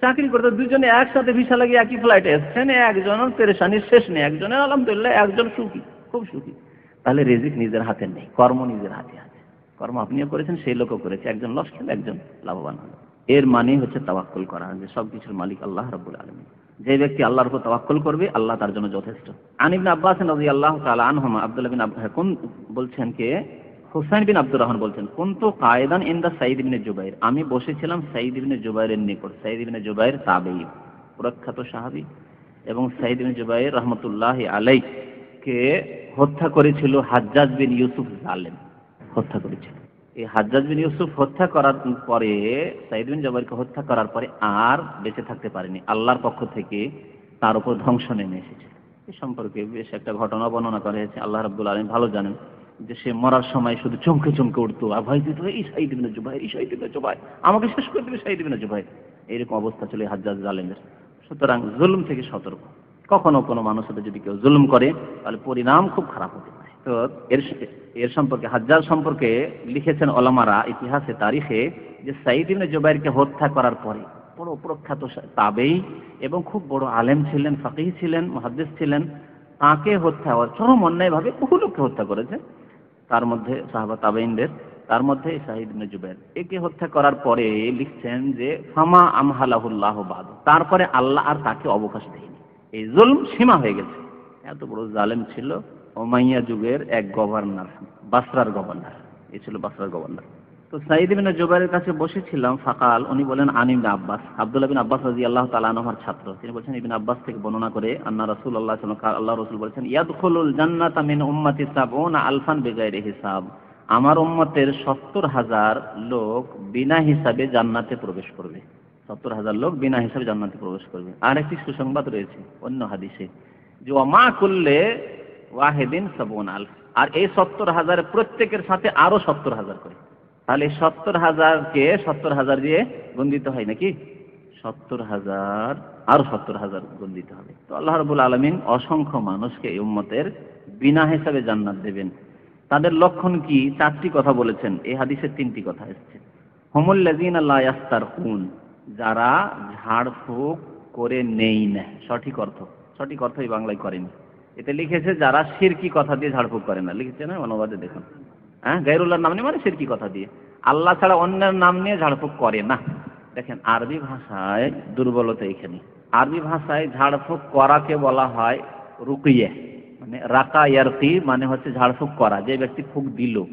A: চাকরি করতে দুজনে একসাথে ভিসা লাগিয়ে একই ফ্লাইটে এসছেন একজনের পেরেশানির শেষ নেই, একজনের আলহামদুলিল্লাহ, একজন সুখী, খুব সুখী। তাহলে রেজিক নিজের হাতে নেই, কর্ম নিজের হাতে আছে। কর্ম আপনিও করেছেন, সেই লোকও করেছে। একজন লস খেলে একজন লাভবান হলো। এর মানে হচ্ছে তাওয়াক্কুল করা, যে সব কিছুর মালিক আল্লাহ রাব্বুল আলামিন। যে ব্যক্তি আল্লাহর উপর তাওয়াক্কুল করবে, আল্লাহ তার জন্য যথেষ্ট। আন ইবনে আব্বাস রাদিয়াল্লাহু তাআলা আনহুমা আব্দুল্লাহ বিন আব্বাস কোন বলছেন কে? হুসাইন বিন আব্দুর রহমান বলছেন কোন তো কায়দান ইন দা সাইদ ইবনে জুবাইর। আমি বসেছিলাম সাইদ ইবনে জুবাইরের নিকট। সাইদ ইবনে জুবাইর তাবেঈ প্রখ্যাত সাহাবী। এবং সাইদ ইবনে জুবাইর রহমতুল্লাহি আলাইকে হত্যা করেছিল হাজ্জাজ বিন ইউসুফ জালেম। হত্যা করেছিল। এই হাজ্জাজ বিন ইউসুফ হত্যা করার পরে সাইদ বিন জবাইরকে হত্যা করার পরে আর বেঁচে থাকতে পারেনি। আল্লাহর পক্ষ থেকে তার উপর ধ্বংস নেমে এসেছে। এই সম্পর্কে বেশ একটা ঘটনা বর্ণনা করা হয়েছে। আল্লাহ রাব্বুল আলামিন ভালো জানেন যে সে মরার সময় শুধু চমকে চমকে উঠতো আর ভয় দিত এই সাইদ বিন জুবাই এই সাইদ বিন জুবাই আমাকে শেষ করে দেবে সাইদ বিন জুবাই এইরকম অবস্থা ছিল হাজ্জাজ জালেমের। সুতরাং জুলুম থেকে সতর্ক। কখনো কোনো মানুষের যদি কেউ জুলুম করে, তাহলে পরিণাম খুব খারাপ হতে পারে। তো এর এর সম্পর্কে হাজ্জাজ সম্পর্কে লিখেছেন ওলামারা ইতিহাসে, তারিখে, যে সাইদ ইবনে জুবাইরকে হত্যা করার পরে বড় প্রখ্যাত তাবেই এবং খুব বড় আলেম ছিলেন, ফাকিহ ছিলেন মহাদ্দেশ ছিলেন, তাকে হত্যা হওয়ার চরম অন্যায়ভাবে বহু লোককে হত্যা করেছে। তার মধ্যে সাহাবা তাবেইনদের তার মধ্যে সাহিদ ইবনে জুবাইর। একে হত্যা করার পরে লিখছেন যে, ফামা আমহালাহুল্লাহ বাদ। তারপরে আল্লাহ আর তাকে অবকাশ দেয়নি। এই জুলম সীমা হয়ে গেছে। এত বড় জালেম ছিল ওমাইয়া যুগের এক গভর্নর, বাসরার গভর্নর। এ ছিল বাসরার গভর্নর। তো সাইদ বিন জুবাইরের কাছে বসেছিলাম, ফাকাল, উনি বলেন বিন আব্বাস। আব্দুল্লাহ বিন আব্বাস রাজি আল্লাহ তালা আনহার ছাত্র। তিনি বলছেন, ইবিন আব্বাস থেকে বর্ণনা করে আন্না আল্লাহ আল্লাহ রসুল বলেছেন, ইয়াদখুলুল জান্নাতা মিন উম্মতি সাবউনা আলফান বিগাইরি হিসাব। আমার উম্মতের সত্তর হাজার লোক বিনা হিসাবে জান্নাতে প্রবেশ করবে। সত্তর হাজার লোক বিনা হিসাবে জান্নাতে প্রবেশ করবে। আর একটি সুসংবাদ রয়েছে, অন্য হাদিসে। যে মা করলে ওয়াহেদিন সাবুন আল আর এই সত্তর হাজার প্রত্যেকের সাথে আরও সত্তর হাজার করে। তাহলে সত্তর হাজারকে সত্তর হাজার দিয়ে গুণ দিতে হয় নাকি? সত্তর হাজার, আরও সত্তর হাজার গুণ দিতে হবে। তো আল্লাহ রবুল আলমিন অসংখ্য মানুষকে এই উম্মতের বিনা হিসাবে জান্নাত দেবেন। তাদের লক্ষণ কি? চারটি কথা বলেছেন। এই হাদিসের তিনটি কথা এসছে। হোমুল্লাজিন আল্লাহ ইয়াস্তার হুন যারা ঝাড়ফুঁক করে নেই না। সঠিক অর্থ। সঠিক অর্থ এই বাংলায় করেনি। এতে লিখেছে, যারা সিরকি কথা দিয়ে ঝাড়ফুঁক করে না। লিখেছে না? অনুবাদে দেখুন। হ্যাঁ? গাইরুল্লাহর নাম নিয়ে মানে সিরকি কথা দিয়ে। আল্লাহ ছাড়া অন্যের নাম নিয়ে ঝাড়ফুঁক করে না। দেখেন, আরবি ভাষায় দুর্বলতা এখানে। আরবি ভাষায় ঝাড়ফুঁক করাকে বলা হয় রুকিয়ে। মানে রাকা ইয়ারকি মানে হচ্ছে ঝাড়ফুঁক করা। যে ব্যক্তি ফুক দিল।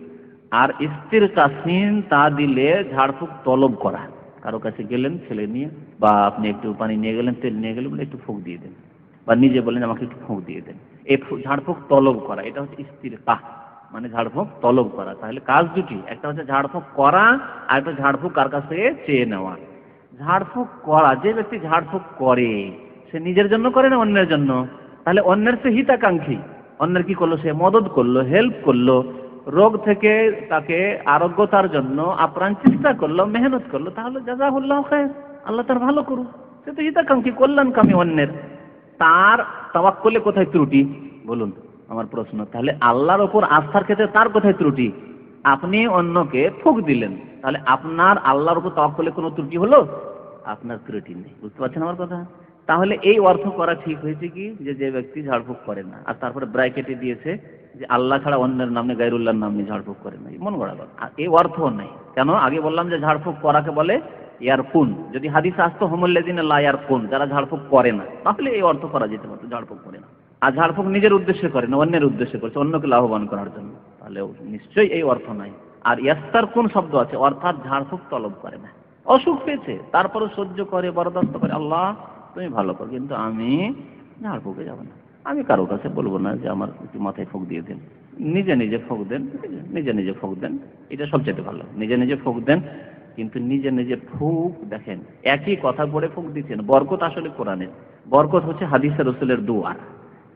A: আর স্ত্রীর কাসিন তা দিলে ঝাড়ফুঁক তলব করা। কারও কাছে গেলেন, ছেলে নিয়ে, বা আপনি একটু পানি নিয়ে গেলেন, তেল নিয়ে গেলেন, বলে একটু ফুক দিয়ে দেন। বা নিজে বলেন আমাকে একটু ফুক দিয়ে দেন। এই ঝাড়ফুঁক তলব করা, এটা হচ্ছে স্ত্রীর কাহ মানে ঝাড়ফুঁক তলব করা। তাহলে কাজ দুটি, একটা হচ্ছে ঝাড়ফুঁক করা, আর একটা ঝাড়ফুঁক কার কাছ থেকে চেয়ে নেওয়া। ঝাড়ফুঁক করা, যে ব্যক্তি ঝাড়ফুঁক করে, সে নিজের জন্য করে না অন্যের জন্য? তাহলে অন্যের সে হিতাকাঙ্ক্ষী। অন্যের কি করল? সে মদত করল হেল্প করল। রোগ থেকে তাকে আরোগ্যতার জন্য আপ্রাণ চেষ্টা করল, মেহনত করল, তাহলে জাজাহুল্লাহ খায় আল্লাহ তার ভালো করুক। সে তো হিতাকাঙ্ক্ষী, কল্যাণকামী অন্যের। তার তাওয়াক্কলে কোথায় ত্রুটি? বলুন আমার প্রশ্ন। তাহলে আল্লাহর ওপর আস্থার ক্ষেত্রে তার কোথায় ত্রুটি? আপনি অন্যকে ফুক দিলেন। তাহলে আপনার আল্লাহর উপর তাওয়াক্কলে কোনো ত্রুটি হলো? আপনার ত্রুটি নেই। বুঝতে পারছেন আমার কথা? তাহলে এই অর্থ করা ঠিক হয়েছে কি? যে যে ব্যক্তি ঝাড়ফুঁক করে না। আর তারপরে ব্র্যাকেটে দিয়েছে যে আল্লাহ ছাড়া অন্যের নামে গাইরুল্লাহর নামে ঝাড়ফুঁক করে না মন গড়া কথা। এই অর্থ নাই। কেন? আগে বললাম যে ঝাড়ফুঁক করাকে বলে ইয়ারকুন যদি হাদিস আসতো হোমল্লাদিন আল্লাহ ইয়ারকুন যারা ঝাড়ফুঁক করে না, তাহলে এই অর্থ করা যেতে পারতো, ঝাড়ফুঁক করে না। আর ঝাড়ফুঁক নিজের উদ্দেশ্যে করে না, অন্যের উদ্দেশ্যে করছে, অন্যকে লাভবান করার জন্য। তাহলে নিশ্চয়ই এই অর্থ নাই। আর ইয়াস্তার কোন শব্দ আছে, অর্থাৎ ঝাড়ফুঁক তলব করে না। অসুখ পেয়েছে তারপরে সহ্য করে, বরদাস্ত করে, আল্লাহ তুমি ভালো করো, কিন্তু আমি ঝাড়ফুঁকে যাব না। আমি কারও কাছে বলব না যে আমার একটু মাথায় ফোক দিয়ে দেন। নিজে নিজে ফোক দেন, নিজে নিজে ফোক দেন। এটা সবচেয়ে ভালো। নিজে নিজে ফোক দেন, কিন্তু নিজে নিজে ফুক দেখেন। একই কথা পড়ে ফুক দিচ্ছেন। বরকত আসলে কোরআনের। বরকত হচ্ছে হাদিসের রসুলের দুয়ার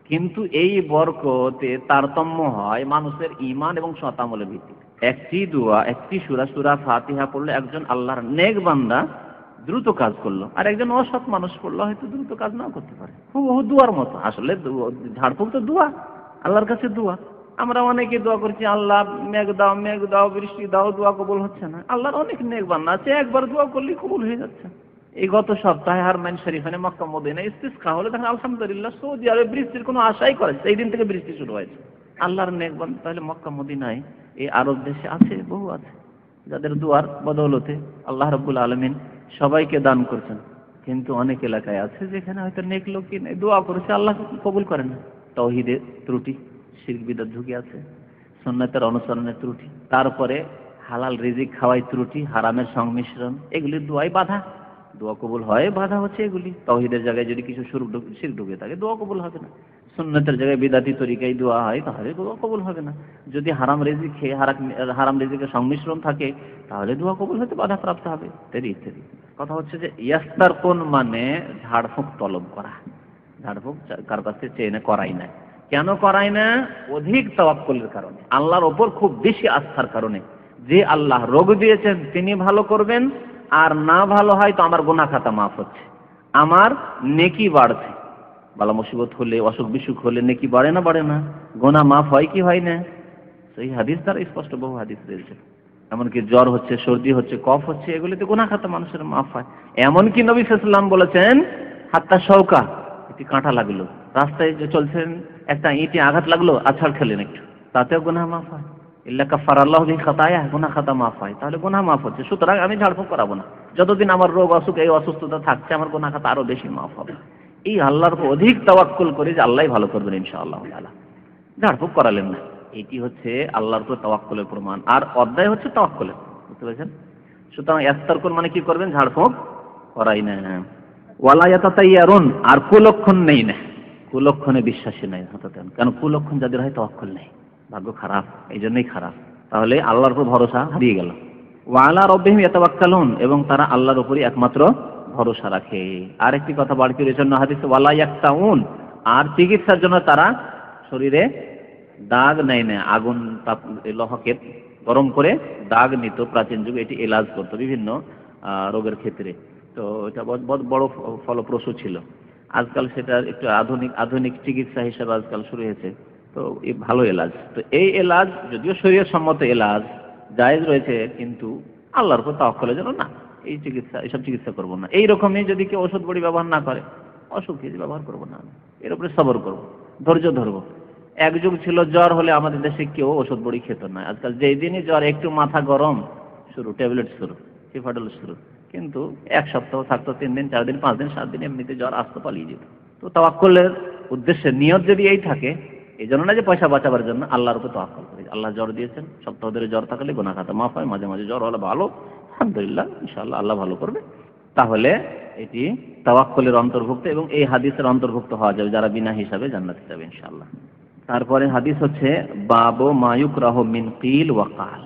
A: কিন্তু এই বরকতে তারতম্য হয় মানুষের ইমান এবং শতামলের ভিত্তি একটি দোয়া, একটি সুরা সুরা ফাতিহা পড়লে একজন আল্লাহর নেক বান্দা দ্রুত কাজ করল। আর একজন অসৎ মানুষ পড়ল হয়তো দ্রুত কাজ নাও করতে পারে। হুবহু দুয়ার মতো। আসলে ঝাড়ফুঁক তো দোয়া, আল্লাহর কাছে দোয়া। আমরা অনেকে দোয়া করছি, আল্লাহ মেঘ দাও মেঘ দাও, বৃষ্টি দাও, দোয়া কবুল হচ্ছে না। আল্লাহর অনেক নেক বান্না আছে, একবার দোয়া করলে কবুল হয়ে যাচ্ছে। এই গত সপ্তাহে আর হারমাইন শরীফানে মক্কা মদিনা ইস্তিসকা হলে দেখেন, আলহামদুলিল্লাহ সৌদি আরবে বৃষ্টির কোনো আশাই করে। সেই দিন থেকে বৃষ্টি শুরু হয়েছে। আল্লাহর নেক বান্দা তাহলে মক্কা, মদিনায় এই আরব দেশে আছে, বহু আছে। যাদের দুয়ার বদৌলতে আল্লাহ রব্বুল আলমিন সবাইকে দান করছেন। কিন্তু অনেক এলাকায় আছে যেখানে হয়তো নেক লোকই নেই দোয়া করেছে, আল্লাহ কবুল করে না। তহিদের ত্রুটি বিদার ঝুঁকি আছে সন্ন্যতের অনুসরণের ত্রুটি, তারপরে হালাল রিজিক খাওয়াই ত্রুটি, হারামের সংমিশ্রণ, এগুলির দোয়াই বাধা। দোয়া কবুল হয়, বাধা হচ্ছে এগুলি। তহিদের জায়গায় যদি কিছু সুর শির ঢুকে থাকে, দোয়া কবুল হবে না। সুন্নতের জায়গায় বিদাতি তরিকায় দোয়া হয়, তাহলে দোয়া কবুল হবে না। যদি হারাম রেজিক খেয়ে হারাম রেজিকের সংমিশ্রণ থাকে, তাহলে দোয়া কবুল হতে বাধা প্রাপ্ত হবে। ইত্যাদি ইত্যাদি কথা হচ্ছে যে ইয়াস্তার কোন মানে ঝাড়ফুঁক তলব করা। ঝাড়ফুঁক কার কাছে চেয়ে করাই না কেন করাই না? অধিক তওয়াক্কুলের কারণে। আল্লাহর ওপর খুব বেশি আস্থার কারণে। যে আল্লাহ রোগ দিয়েছেন, তিনি ভালো করবেন। আর না ভালো হয় তো আমার গোনা খাতা মাফ হচ্ছে। আমার নেকি বাড়ছে। বালা মুসিবত হলে, অসুখ বিসুখ হলে নেকি বাড়ে না বাড়ে না? গোনা মাফ হয় কি হয় না? সেই হাদিস দ্বারা স্পষ্ট বহু হাদিস রয়েছে। এমনকি জ্বর হচ্ছে, সর্দি হচ্ছে, কফ হচ্ছে, এগুলিতে গোনা খাতা মানুষের মাফ হয়। এমনকি নবী সাল্লাম বলেছেন, হাত্তা সৌকা একটি কাঁটা লাগল। রাস্তায় যে চলছেন, একটা ইঁটে আঘাত লাগল, আছাড় খেলেন একটু। তাতেও গোনা মাফ হয়। ইল্লা কাফার আল্লাহ খাতায়া গোনা খাতা মাফ হয়। তাহলে গোনা মাফ হচ্ছে। সুতরাং আমি ঝাড়ফুঁক করাবো না। যতদিন আমার রোগ অসুখ, এই অসুস্থতা থাকছে, আমার গোনা খাতা আরও বেশি মাফ হবে। এই আল্লাহর উপর অধিক তাওয়াক্কুল করে যে আল্লাহ ভালো করবেন ইনশাআল্লাহ তাআলা। ঝাড়ফুঁক করালেন না। এটি হচ্ছে আল্লাহর উপর তাওয়াক্কুলের প্রমাণ। আর অধ্যায় হচ্ছে তাওয়াক্কুলের। বুঝতে পেরেছেন? সুতরাং এস্তারকুল মানে কি করবেন? ঝাড়ফুঁক করাই না। ওয়ালা ইয়াতাতাইয়ারুন, আর কুলক্ষণ নেই না। কুলক্ষণে বিশ্বাসী নাই হতে কেন কুলক্ষণ যাদের হয় তাওয়াক্কুল নেই। ভাগ্য খারাপ এই জন্যই খারাপ। তাহলে আল্লাহর উপর ভরসা হারিয়ে গেল। ওয়ালা রব্বিহিম ইয়াতাওয়াক্কালুন, এবং তারা আল্লাহর উপরই একমাত্র ভরসা রাখে। আরেকটি কথা বাড়তি রয়েছে অন্য হাদিসে, ওয়ালা ইয়াক্তাউন আর চিকিৎসার জন্য তারা শরীরে দাগ নেয় না, আগুন তাপ লহকে গরম করে দাগ নিত, প্রাচীন যুগে এটি এলাজ করতো বিভিন্ন রোগের ক্ষেত্রে। তো এটা বহুত বড় ফলপ্রসূ ছিল। আজকাল সেটা একটু আধুনিক আধুনিক চিকিৎসা হিসেবে আজকাল শুরু হয়েছে। তো এই ভালো এলাজ। তো এই এলাজ, যদিও শরীর সম্মত এলাজ, জায়েজ রয়েছে, কিন্তু আল্লাহর উপর তাওয়াক্কুলের জন্য না। এই চিকিৎসা এইসব চিকিৎসা করব না। এই রকমই যদি কেউ ওষুধ বড়ি ব্যবহার না করে, অসুখ ব্যবহার করব না এর উপরে সবর করব, ধৈর্য ধরবো। এক যুগ ছিল জ্বর হলে আমাদের দেশে কেউ ওষুধ বড়ি খেত না। আজকাল যেই দিনই জ্বর, একটু মাথা গরম, শুরু, ট্যাবলেট শুরু ফিফাডল শুরু। কিন্তু এক সপ্তাহ থাকতো, তিন দিন, চার দিন, পাঁচ দিন, সাত দিন, এমনিতে জ্বর আসতে পালিয়ে যেত। তো তাওয়াক্কুলের উদ্দেশ্যে, নিয়ত যদি এই থাকে এই জন্য না যে পয়সা বাঁচাবার জন্য আল্লাহর উপর তাওয়াক্কুল করি। আল্লাহ জ্বর দিয়েছেন সপ্তাহ ধরে জ্বর থাকলে গোনা খাতা মাফ হয়, মাঝে মাঝে জ্বর হলে ভালো। আলহামদুলিল্লাহ, ইনশাআল্লাহ আল্লাহ ভালো করবে। তাহলে এটি তাওয়াক্কুলের অন্তর্ভুক্ত এবং এই হাদিসের অন্তর্ভুক্ত হওয়া যাবে, যারা বিনা হিসাবে জান্নাতে যাবে, ইনশাআল্লাহ। তারপরে হাদিস হচ্ছে, বাবু মায়ুক রাহ মিন কিল ওয়াকাল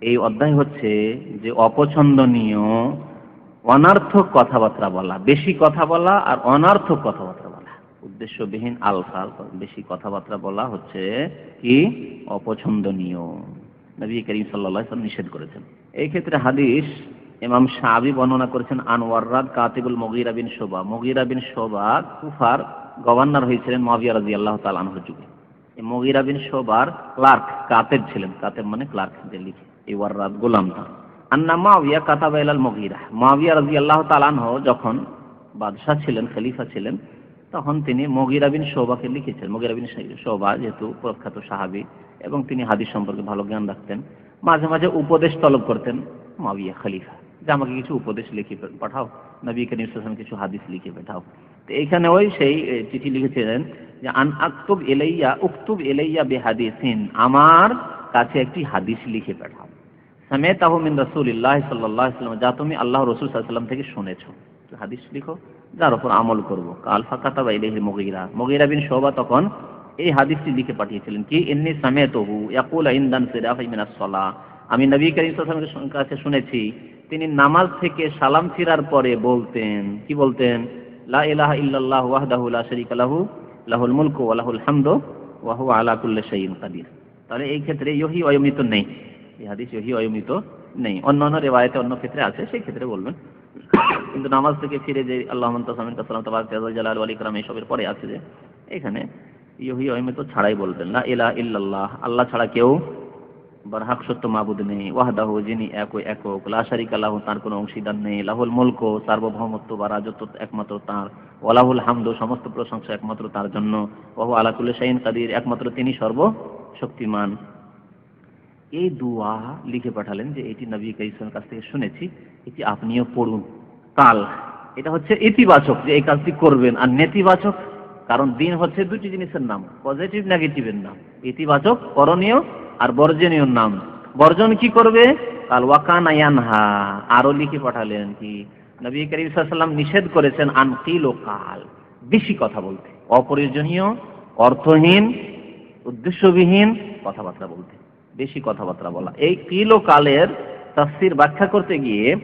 A: এই অধ্যায় হচ্ছে যে অপছন্দনীয়, অনার্থক কথাবার্তা বলা, বেশি কথা বলা আর অনার্থক কথাবার্তা উদ্দেশ্যবিহীন আলফাল বেশি কথাবার্তা বলা হচ্ছে কি? অপছন্দনীয়। নবী করিম সাল্লাল্লাহু আলাইহি নিষেধ করেছেন। এই ক্ষেত্রে হাদিস ইমাম শাহাবি বর্ণনা করেছেন আনোয়াররাদ কাতিবুল মগিরা বিন শোভা মগিরা বিন শোভা কুফার গভর্নর হয়েছিলেন মাবিয়া রাদিয়াল্লাহু আল্লাহ আনহুর যুগে। মগিরা বিন শোবার ক্লার্ক, কাতেব ছিলেন। কাতেব মানে ক্লার্ক যে লিখে, এই ওয়াররাদ গোলাম তার। আন্না মাবিয়া কাতাবা ইলাল মগিরা। মাবিয়া রাদিয়াল্লাহু তাআলা আনহু যখন বাদশাহ ছিলেন, খলিফা ছিলেন তখন তিনি মগিরা বিন শোবাকে লিখেছেন। মগিরা বিন শোবা যেহেতু প্রখ্যাত সাহাবী এবং তিনি হাদিস সম্পর্কে ভালো জ্ঞান রাখতেন, মাঝে মাঝে উপদেশ তলব করতেন মাবিয়া খলিফা। যে আমাকে কিছু উপদেশ লিখে পাঠাও, নবী করিম কিছু হাদিস লিখে পাঠাও। তো এইখানে ওই সেই চিঠি লিখেছিলেন যে, আন আক্তুব এলাইয়া উক্তুব এলাইয়া বেহাদিসিন আমার কাছে একটি হাদিস লিখে পাঠাও। সামেতাহু মিন রাসূলিল্লাহ সাল্লাল্লাহু আলাইহি ওয়াসাল্লাম যা তুমি আল্লাহ রাসূল ওয়াসাল্লাম থেকে শুনেছো। হাদিস লিখো। যার উপর আমল করব। কাল ফাকাতাবা ইলাইহি মুগীরা। মুগীরা বিন শুবা তখন এই হাদিসটি লিখে পাঠিয়েছিলেন কি, ইন্নী সামেতাহু ইয়াকুল ইনদান সিরাফি আমি নবী করিম কাছে শুনেছি। তিনি নামাজ থেকে সালাম ফিরার পরে বলতেন, কি বলতেন? লা ইল্লাল্লাহ লাহু, লাহুল তাহলে এই ক্ষেত্রে ইহি অয়মিত নেই। এই হাদিস ইহি অয়মিত নেই। অন্য অন্য রেওয়ায়েতে অন্য ক্ষেত্রে আছে, সেই ক্ষেত্রে বলবেন। কিন্তু নামাজ থেকে ফিরে যে আল্লাহ এইসবের পরে আছে যে, এখানে ইহি অয়মিত ছাড়াই বলবেন, লা ইলাহা ইল্লাল্লাহ আল্লাহ ছাড়া কেউ বারহাক সত্য মাবুদ নেই, ওয়াহদাহু যিনি এক একক, লা শারিকা লাহু, তার কোনো অংশীদার নেই, লাহুল মুলক, সার্বভৌমত্ব বা রাজত্ব একমাত্র তার ওয়ালাহুল হামদু, সমস্ত প্রশংসা একমাত্র তার জন্য ওহু আলা কুল্লি শাইইন কাদির, একমাত্র তিনি সর্বশক্তিমান। এই দোয়া লিখে পাঠালেন যে, এটি নবী কাইসের কাছ থেকে শুনেছি। এটি আপনিও পড়ুন। কাল, এটা হচ্ছে ইতিবাচক যে এই কাজটি করবেন। আর নেতিবাচক, কারণ দিন হচ্ছে দুটি জিনিসের নাম, পজিটিভ নেগেটিভের নাম। ইতিবাচক, করণীয় আর বর্জনীয় নাম। বর্জন কি করবে? কাল ওয়াকান আয়ানহা আরও লিখে পাঠালেন কি, নবী করিম সাল্লাম নিষেধ করেছেন আনকিল ও কাল, বেশি কথা বলতে। অপ্রয়োজনীয়, অর্থহীন, উদ্দেশ্যবিহীন কথাবার্তা বলতে। বেশি কথাবার্তা বলা। এই কিল ও কালের তাফসির ব্যাখ্যা করতে গিয়ে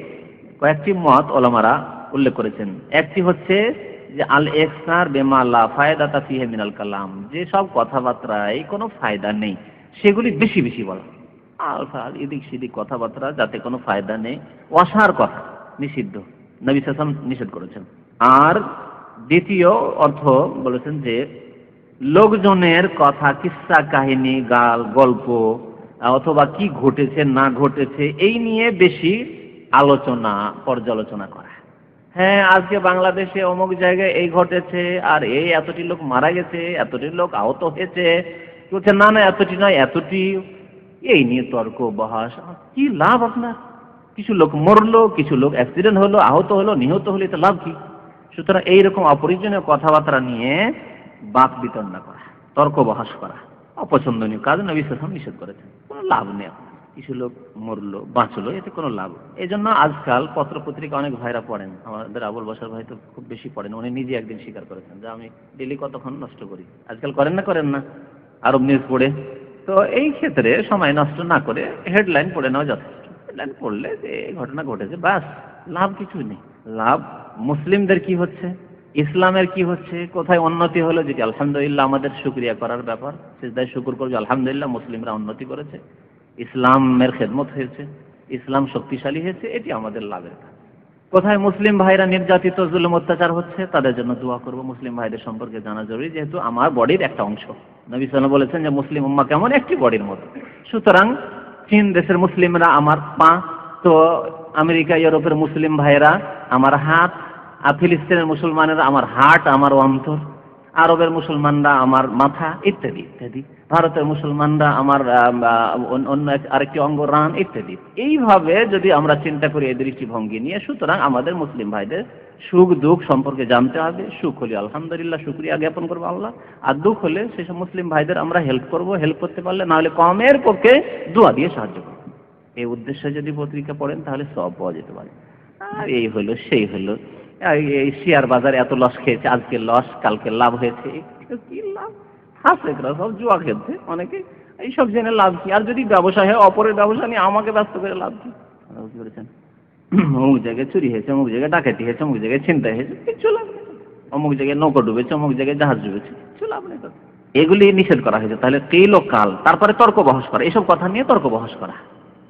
A: কয়েকটি মত ওলামারা উল্লেখ করেছেন। একটি হচ্ছে যে, আল এক্সার বেমা লা ফায়দাতা ফিহে মিনাল কালাম। যে সব কথাবার্তায় কোনো ফায়দা নেই, সেগুলি বেশি বেশি বলা। আল ফাল, এদিক সেদিক কথাবার্তা যাতে কোনো ফায়দা নেই, অসার কথা নিষিদ্ধ। নবী সাসাম নিষেধ করেছেন। আর দ্বিতীয় অর্থ বলেছেন যে, লোকজনের কথা কিস্সা কাহিনী, গাল, গল্প অথবা কি ঘটেছে, না ঘটেছে, এই নিয়ে বেশি আলোচনা, পর্যালোচনা করা। হ্যাঁ আজকে বাংলাদেশে অমুক জায়গায় এই ঘটেছে, আর এই এতটি লোক মারা গেছে, এতটি লোক আহত হয়েছে। বলছে, না না, এতটি নয়, এতটি। এই নিয়ে তর্ক, বহাস। কি লাভ আপনার? কিছু লোক মরলো, কিছু লোক অ্যাক্সিডেন্ট হলো, আহত হলো, নিহত হলো এটা লাভ কি? সুতরাং এইরকম অপরিজনীয় কথাবার্তা নিয়ে বাক বিতরণ করা, তর্ক বহাস করা। অপছন্দনীয় কাজ নবী সালাম নিষেধ করেছেন। কোনো লাভ নেই কিছু লোক মরলো, বাঁচলো, এতে কোনো লাভ এই জন্য আজকাল পত্র পত্রিকা অনেক ভাইরা পড়েন। আমাদের আবুল বসার ভাই তো খুব বেশি পড়েন, উনি নিজে একদিন স্বীকার করেছেন যে আমি ডেলি কতক্ষণ নষ্ট করি। আজকাল করেন না করেন না। আরব নিউজ পড়ে।
B: তো এই ক্ষেত্রে সময় নষ্ট না করে হেডলাইন পড়ে নেওয়া যথেষ্ট। হেডলাইন পড়লে যে ঘটনা ঘটেছে ব্যাস লাভ কিছু নেই। লাভ মুসলিমদের কি হচ্ছে? ইসলামের কি হচ্ছে? কোথায় উন্নতি হলো? যেটি আলহামদুলিল্লাহ আমাদের শুক্রিয়া করার ব্যাপার, সিজদায় শুকুর করবে আলহামদুলিল্লাহ মুসলিমরা উন্নতি করেছে, ইসলামের খেদমত হয়েছে, ইসলাম শক্তিশালী হয়েছে, এটি আমাদের লাভের কাজ। কোথায় মুসলিম ভাইরা নির্যাতিত, জুলুম, অত্যাচার হচ্ছে? তাদের জন্য দোয়া করব মুসলিম ভাইদের সম্পর্কে জানা জরুরি, যেহেতু আমার বডির একটা অংশ। নবী সাল্লাম বলেছেন যে, মুসলিম উম্মা কেমন? একটি বডির মতো। সুতরাং চীন দেশের মুসলিমরা আমার পা, তো আমেরিকা, ইউরোপের মুসলিম ভাইরা আমার হাত আর ফিলিস্তিনের মুসলমানেরা আমার হাট আমার অন্তর, আরবের মুসলমানরা আমার মাথা, ইত্যাদি ইত্যাদি। ভারতের মুসলমানরা আমার অন্য- আরেকটি অঙ্গ রান, ইত্যাদি। এইভাবে যদি আমরা চিন্তা করি এই দৃষ্টিভঙ্গি নিয়ে, সুতরাং আমাদের মুসলিম ভাইদের সুখ, দুঃখ সম্পর্কে জানতে হবে। সুখ হলে আলহামদুলিল্লাহ শুক্রিয়া জ্ঞাপন করব আল্লাহ। আর দুঃখ হলে সেসব মুসলিম ভাইদের আমরা হেল্প করব, হেল্প করতে পারলে না হলে কমের পক্ষে দোয়া দিয়ে সাহায্য করব। এই উদ্দেশ্যে যদি পত্রিকা পড়েন, তাহলে সব পাওয়া যেতে পারে। আর এই হলো, সেই হলো। এই শেয়ার বাজারে এত লস খেয়েছে, আজকে লস কালকে লাভ হয়েছে কি লাভ? হাসেকরা সব জুয়া খেলছে অনেকে। এইসব জেনে লাভ কি? আর যদি ব্যবসা হয়, অপরের ব্যবসা নিয়ে আমাকে ব্যস্ত করে লাভ কি? পেরেছেন অমুক জায়গায় চুরি হয়েছে, অমুক জায়গায় ডাকাতি হয়েছে, অমুক জায়গায় ছিনতাই হয়েছে, কিচ্ছু লাভ অমুক জায়গায় নৌকা ডুবেছে, অমুক জায়গায় জাহাজ ডুবেছে কিছু লাভ নেই। এগুলি নিষেধ করা হয়েছে। তাহলে কিল ও কাল, তারপরে তর্ক বহস করা এসব কথা নিয়ে তর্ক বহস করা।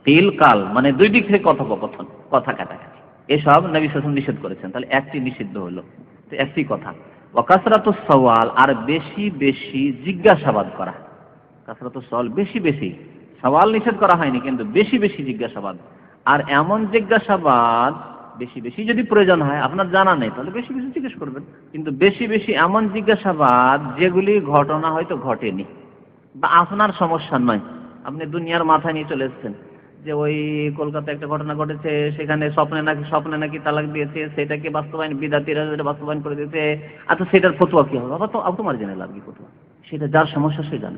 B: কিল কাল মানে দুই দিক থেকে কথোপকথন, কথা কাটাকাটি। এসব নবী শাসন নিষেধ করেছেন। তাহলে একটি নিষিদ্ধ হলো। তো একটি কথা অকাসরাত সওয়াল, আর বেশি বেশি জিজ্ঞাসাবাদ করা। কাসরাত সওয়াল বেশি বেশি, সওয়াল নিষেধ করা হয়নি, কিন্তু বেশি বেশি জিজ্ঞাসাবাদ। আর এমন জিজ্ঞাসাবাদ বেশি বেশি যদি প্রয়োজন হয়, আপনার জানা নেই, তাহলে বেশি বেশি জিজ্ঞেস করবেন। কিন্তু বেশি বেশি এমন জিজ্ঞাসাবাদ যেগুলি ঘটনা হয়তো ঘটেনি, বা আপনার সমস্যা নয়। আপনি দুনিয়ার মাথায় নিয়ে চলে এসেছেন। যে ওই কলকাতায় একটা ঘটনা ঘটেছে, সেখানে স্বপ্নে নাকি স্বপ্নে নাকি তালাক দিয়েছে, সেটাকে বাস্তবায়ন বিদাতিরা সেটা বাস্তবায়ন করে দিয়েছে আচ্ছা সেটার ফতুয়া কি হবে? বাবা তো তোমার জেনে লাভ কি ফতুয়া? সেটা যার সমস্যা সে জানে।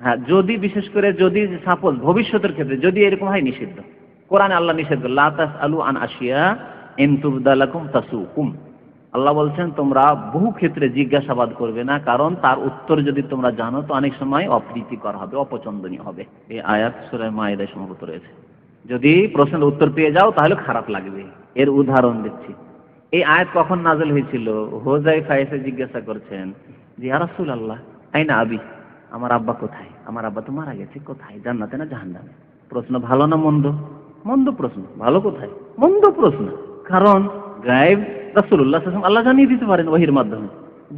B: হ্যাঁ যদি বিশেষ করে যদি সাপোজ ভবিষ্যতের ক্ষেত্রে যদি এরকম হয় নিষিদ্ধ। কোরআনে আল্লাহ নিষেধ করে, লা আলু আন আসিয়া ইন তুবদালাকুম তাসুকুম। আল্লাহ বলছেন, তোমরা বহু ক্ষেত্রে জিজ্ঞাসাবাদ করবে না, কারণ তার উত্তর যদি তোমরা জানো, তো অনেক সময় অপ্রীতিকর হবে অপছন্দনীয় হবে। এই আয়াত সুরায় মায়েদের সম্ভবত রয়েছে। যদি প্রশ্নের উত্তর পেয়ে যাও, তাহলে খারাপ লাগবে। এর উদাহরণ দিচ্ছি। এই আয়াত কখন নাজল হয়েছিল? হোজাই ফাইসে জিজ্ঞাসা করছেন, যে রাসূল আল্লাহ তাই না আবি? আমার আব্বা কোথায়? আমার আব্বা তো মারা গেছে, কোথায়? জান্নাতে না জাহান্নামে? প্রশ্ন ভালো না মন্দ? মন্দ প্রশ্ন। ভালো কোথায়? মন্দ প্রশ্ন। কারণ গায়েব ওয়াসাল্লাম আল্লাহ জানিয়ে দিতে পারেন ওহির মাধ্যমে।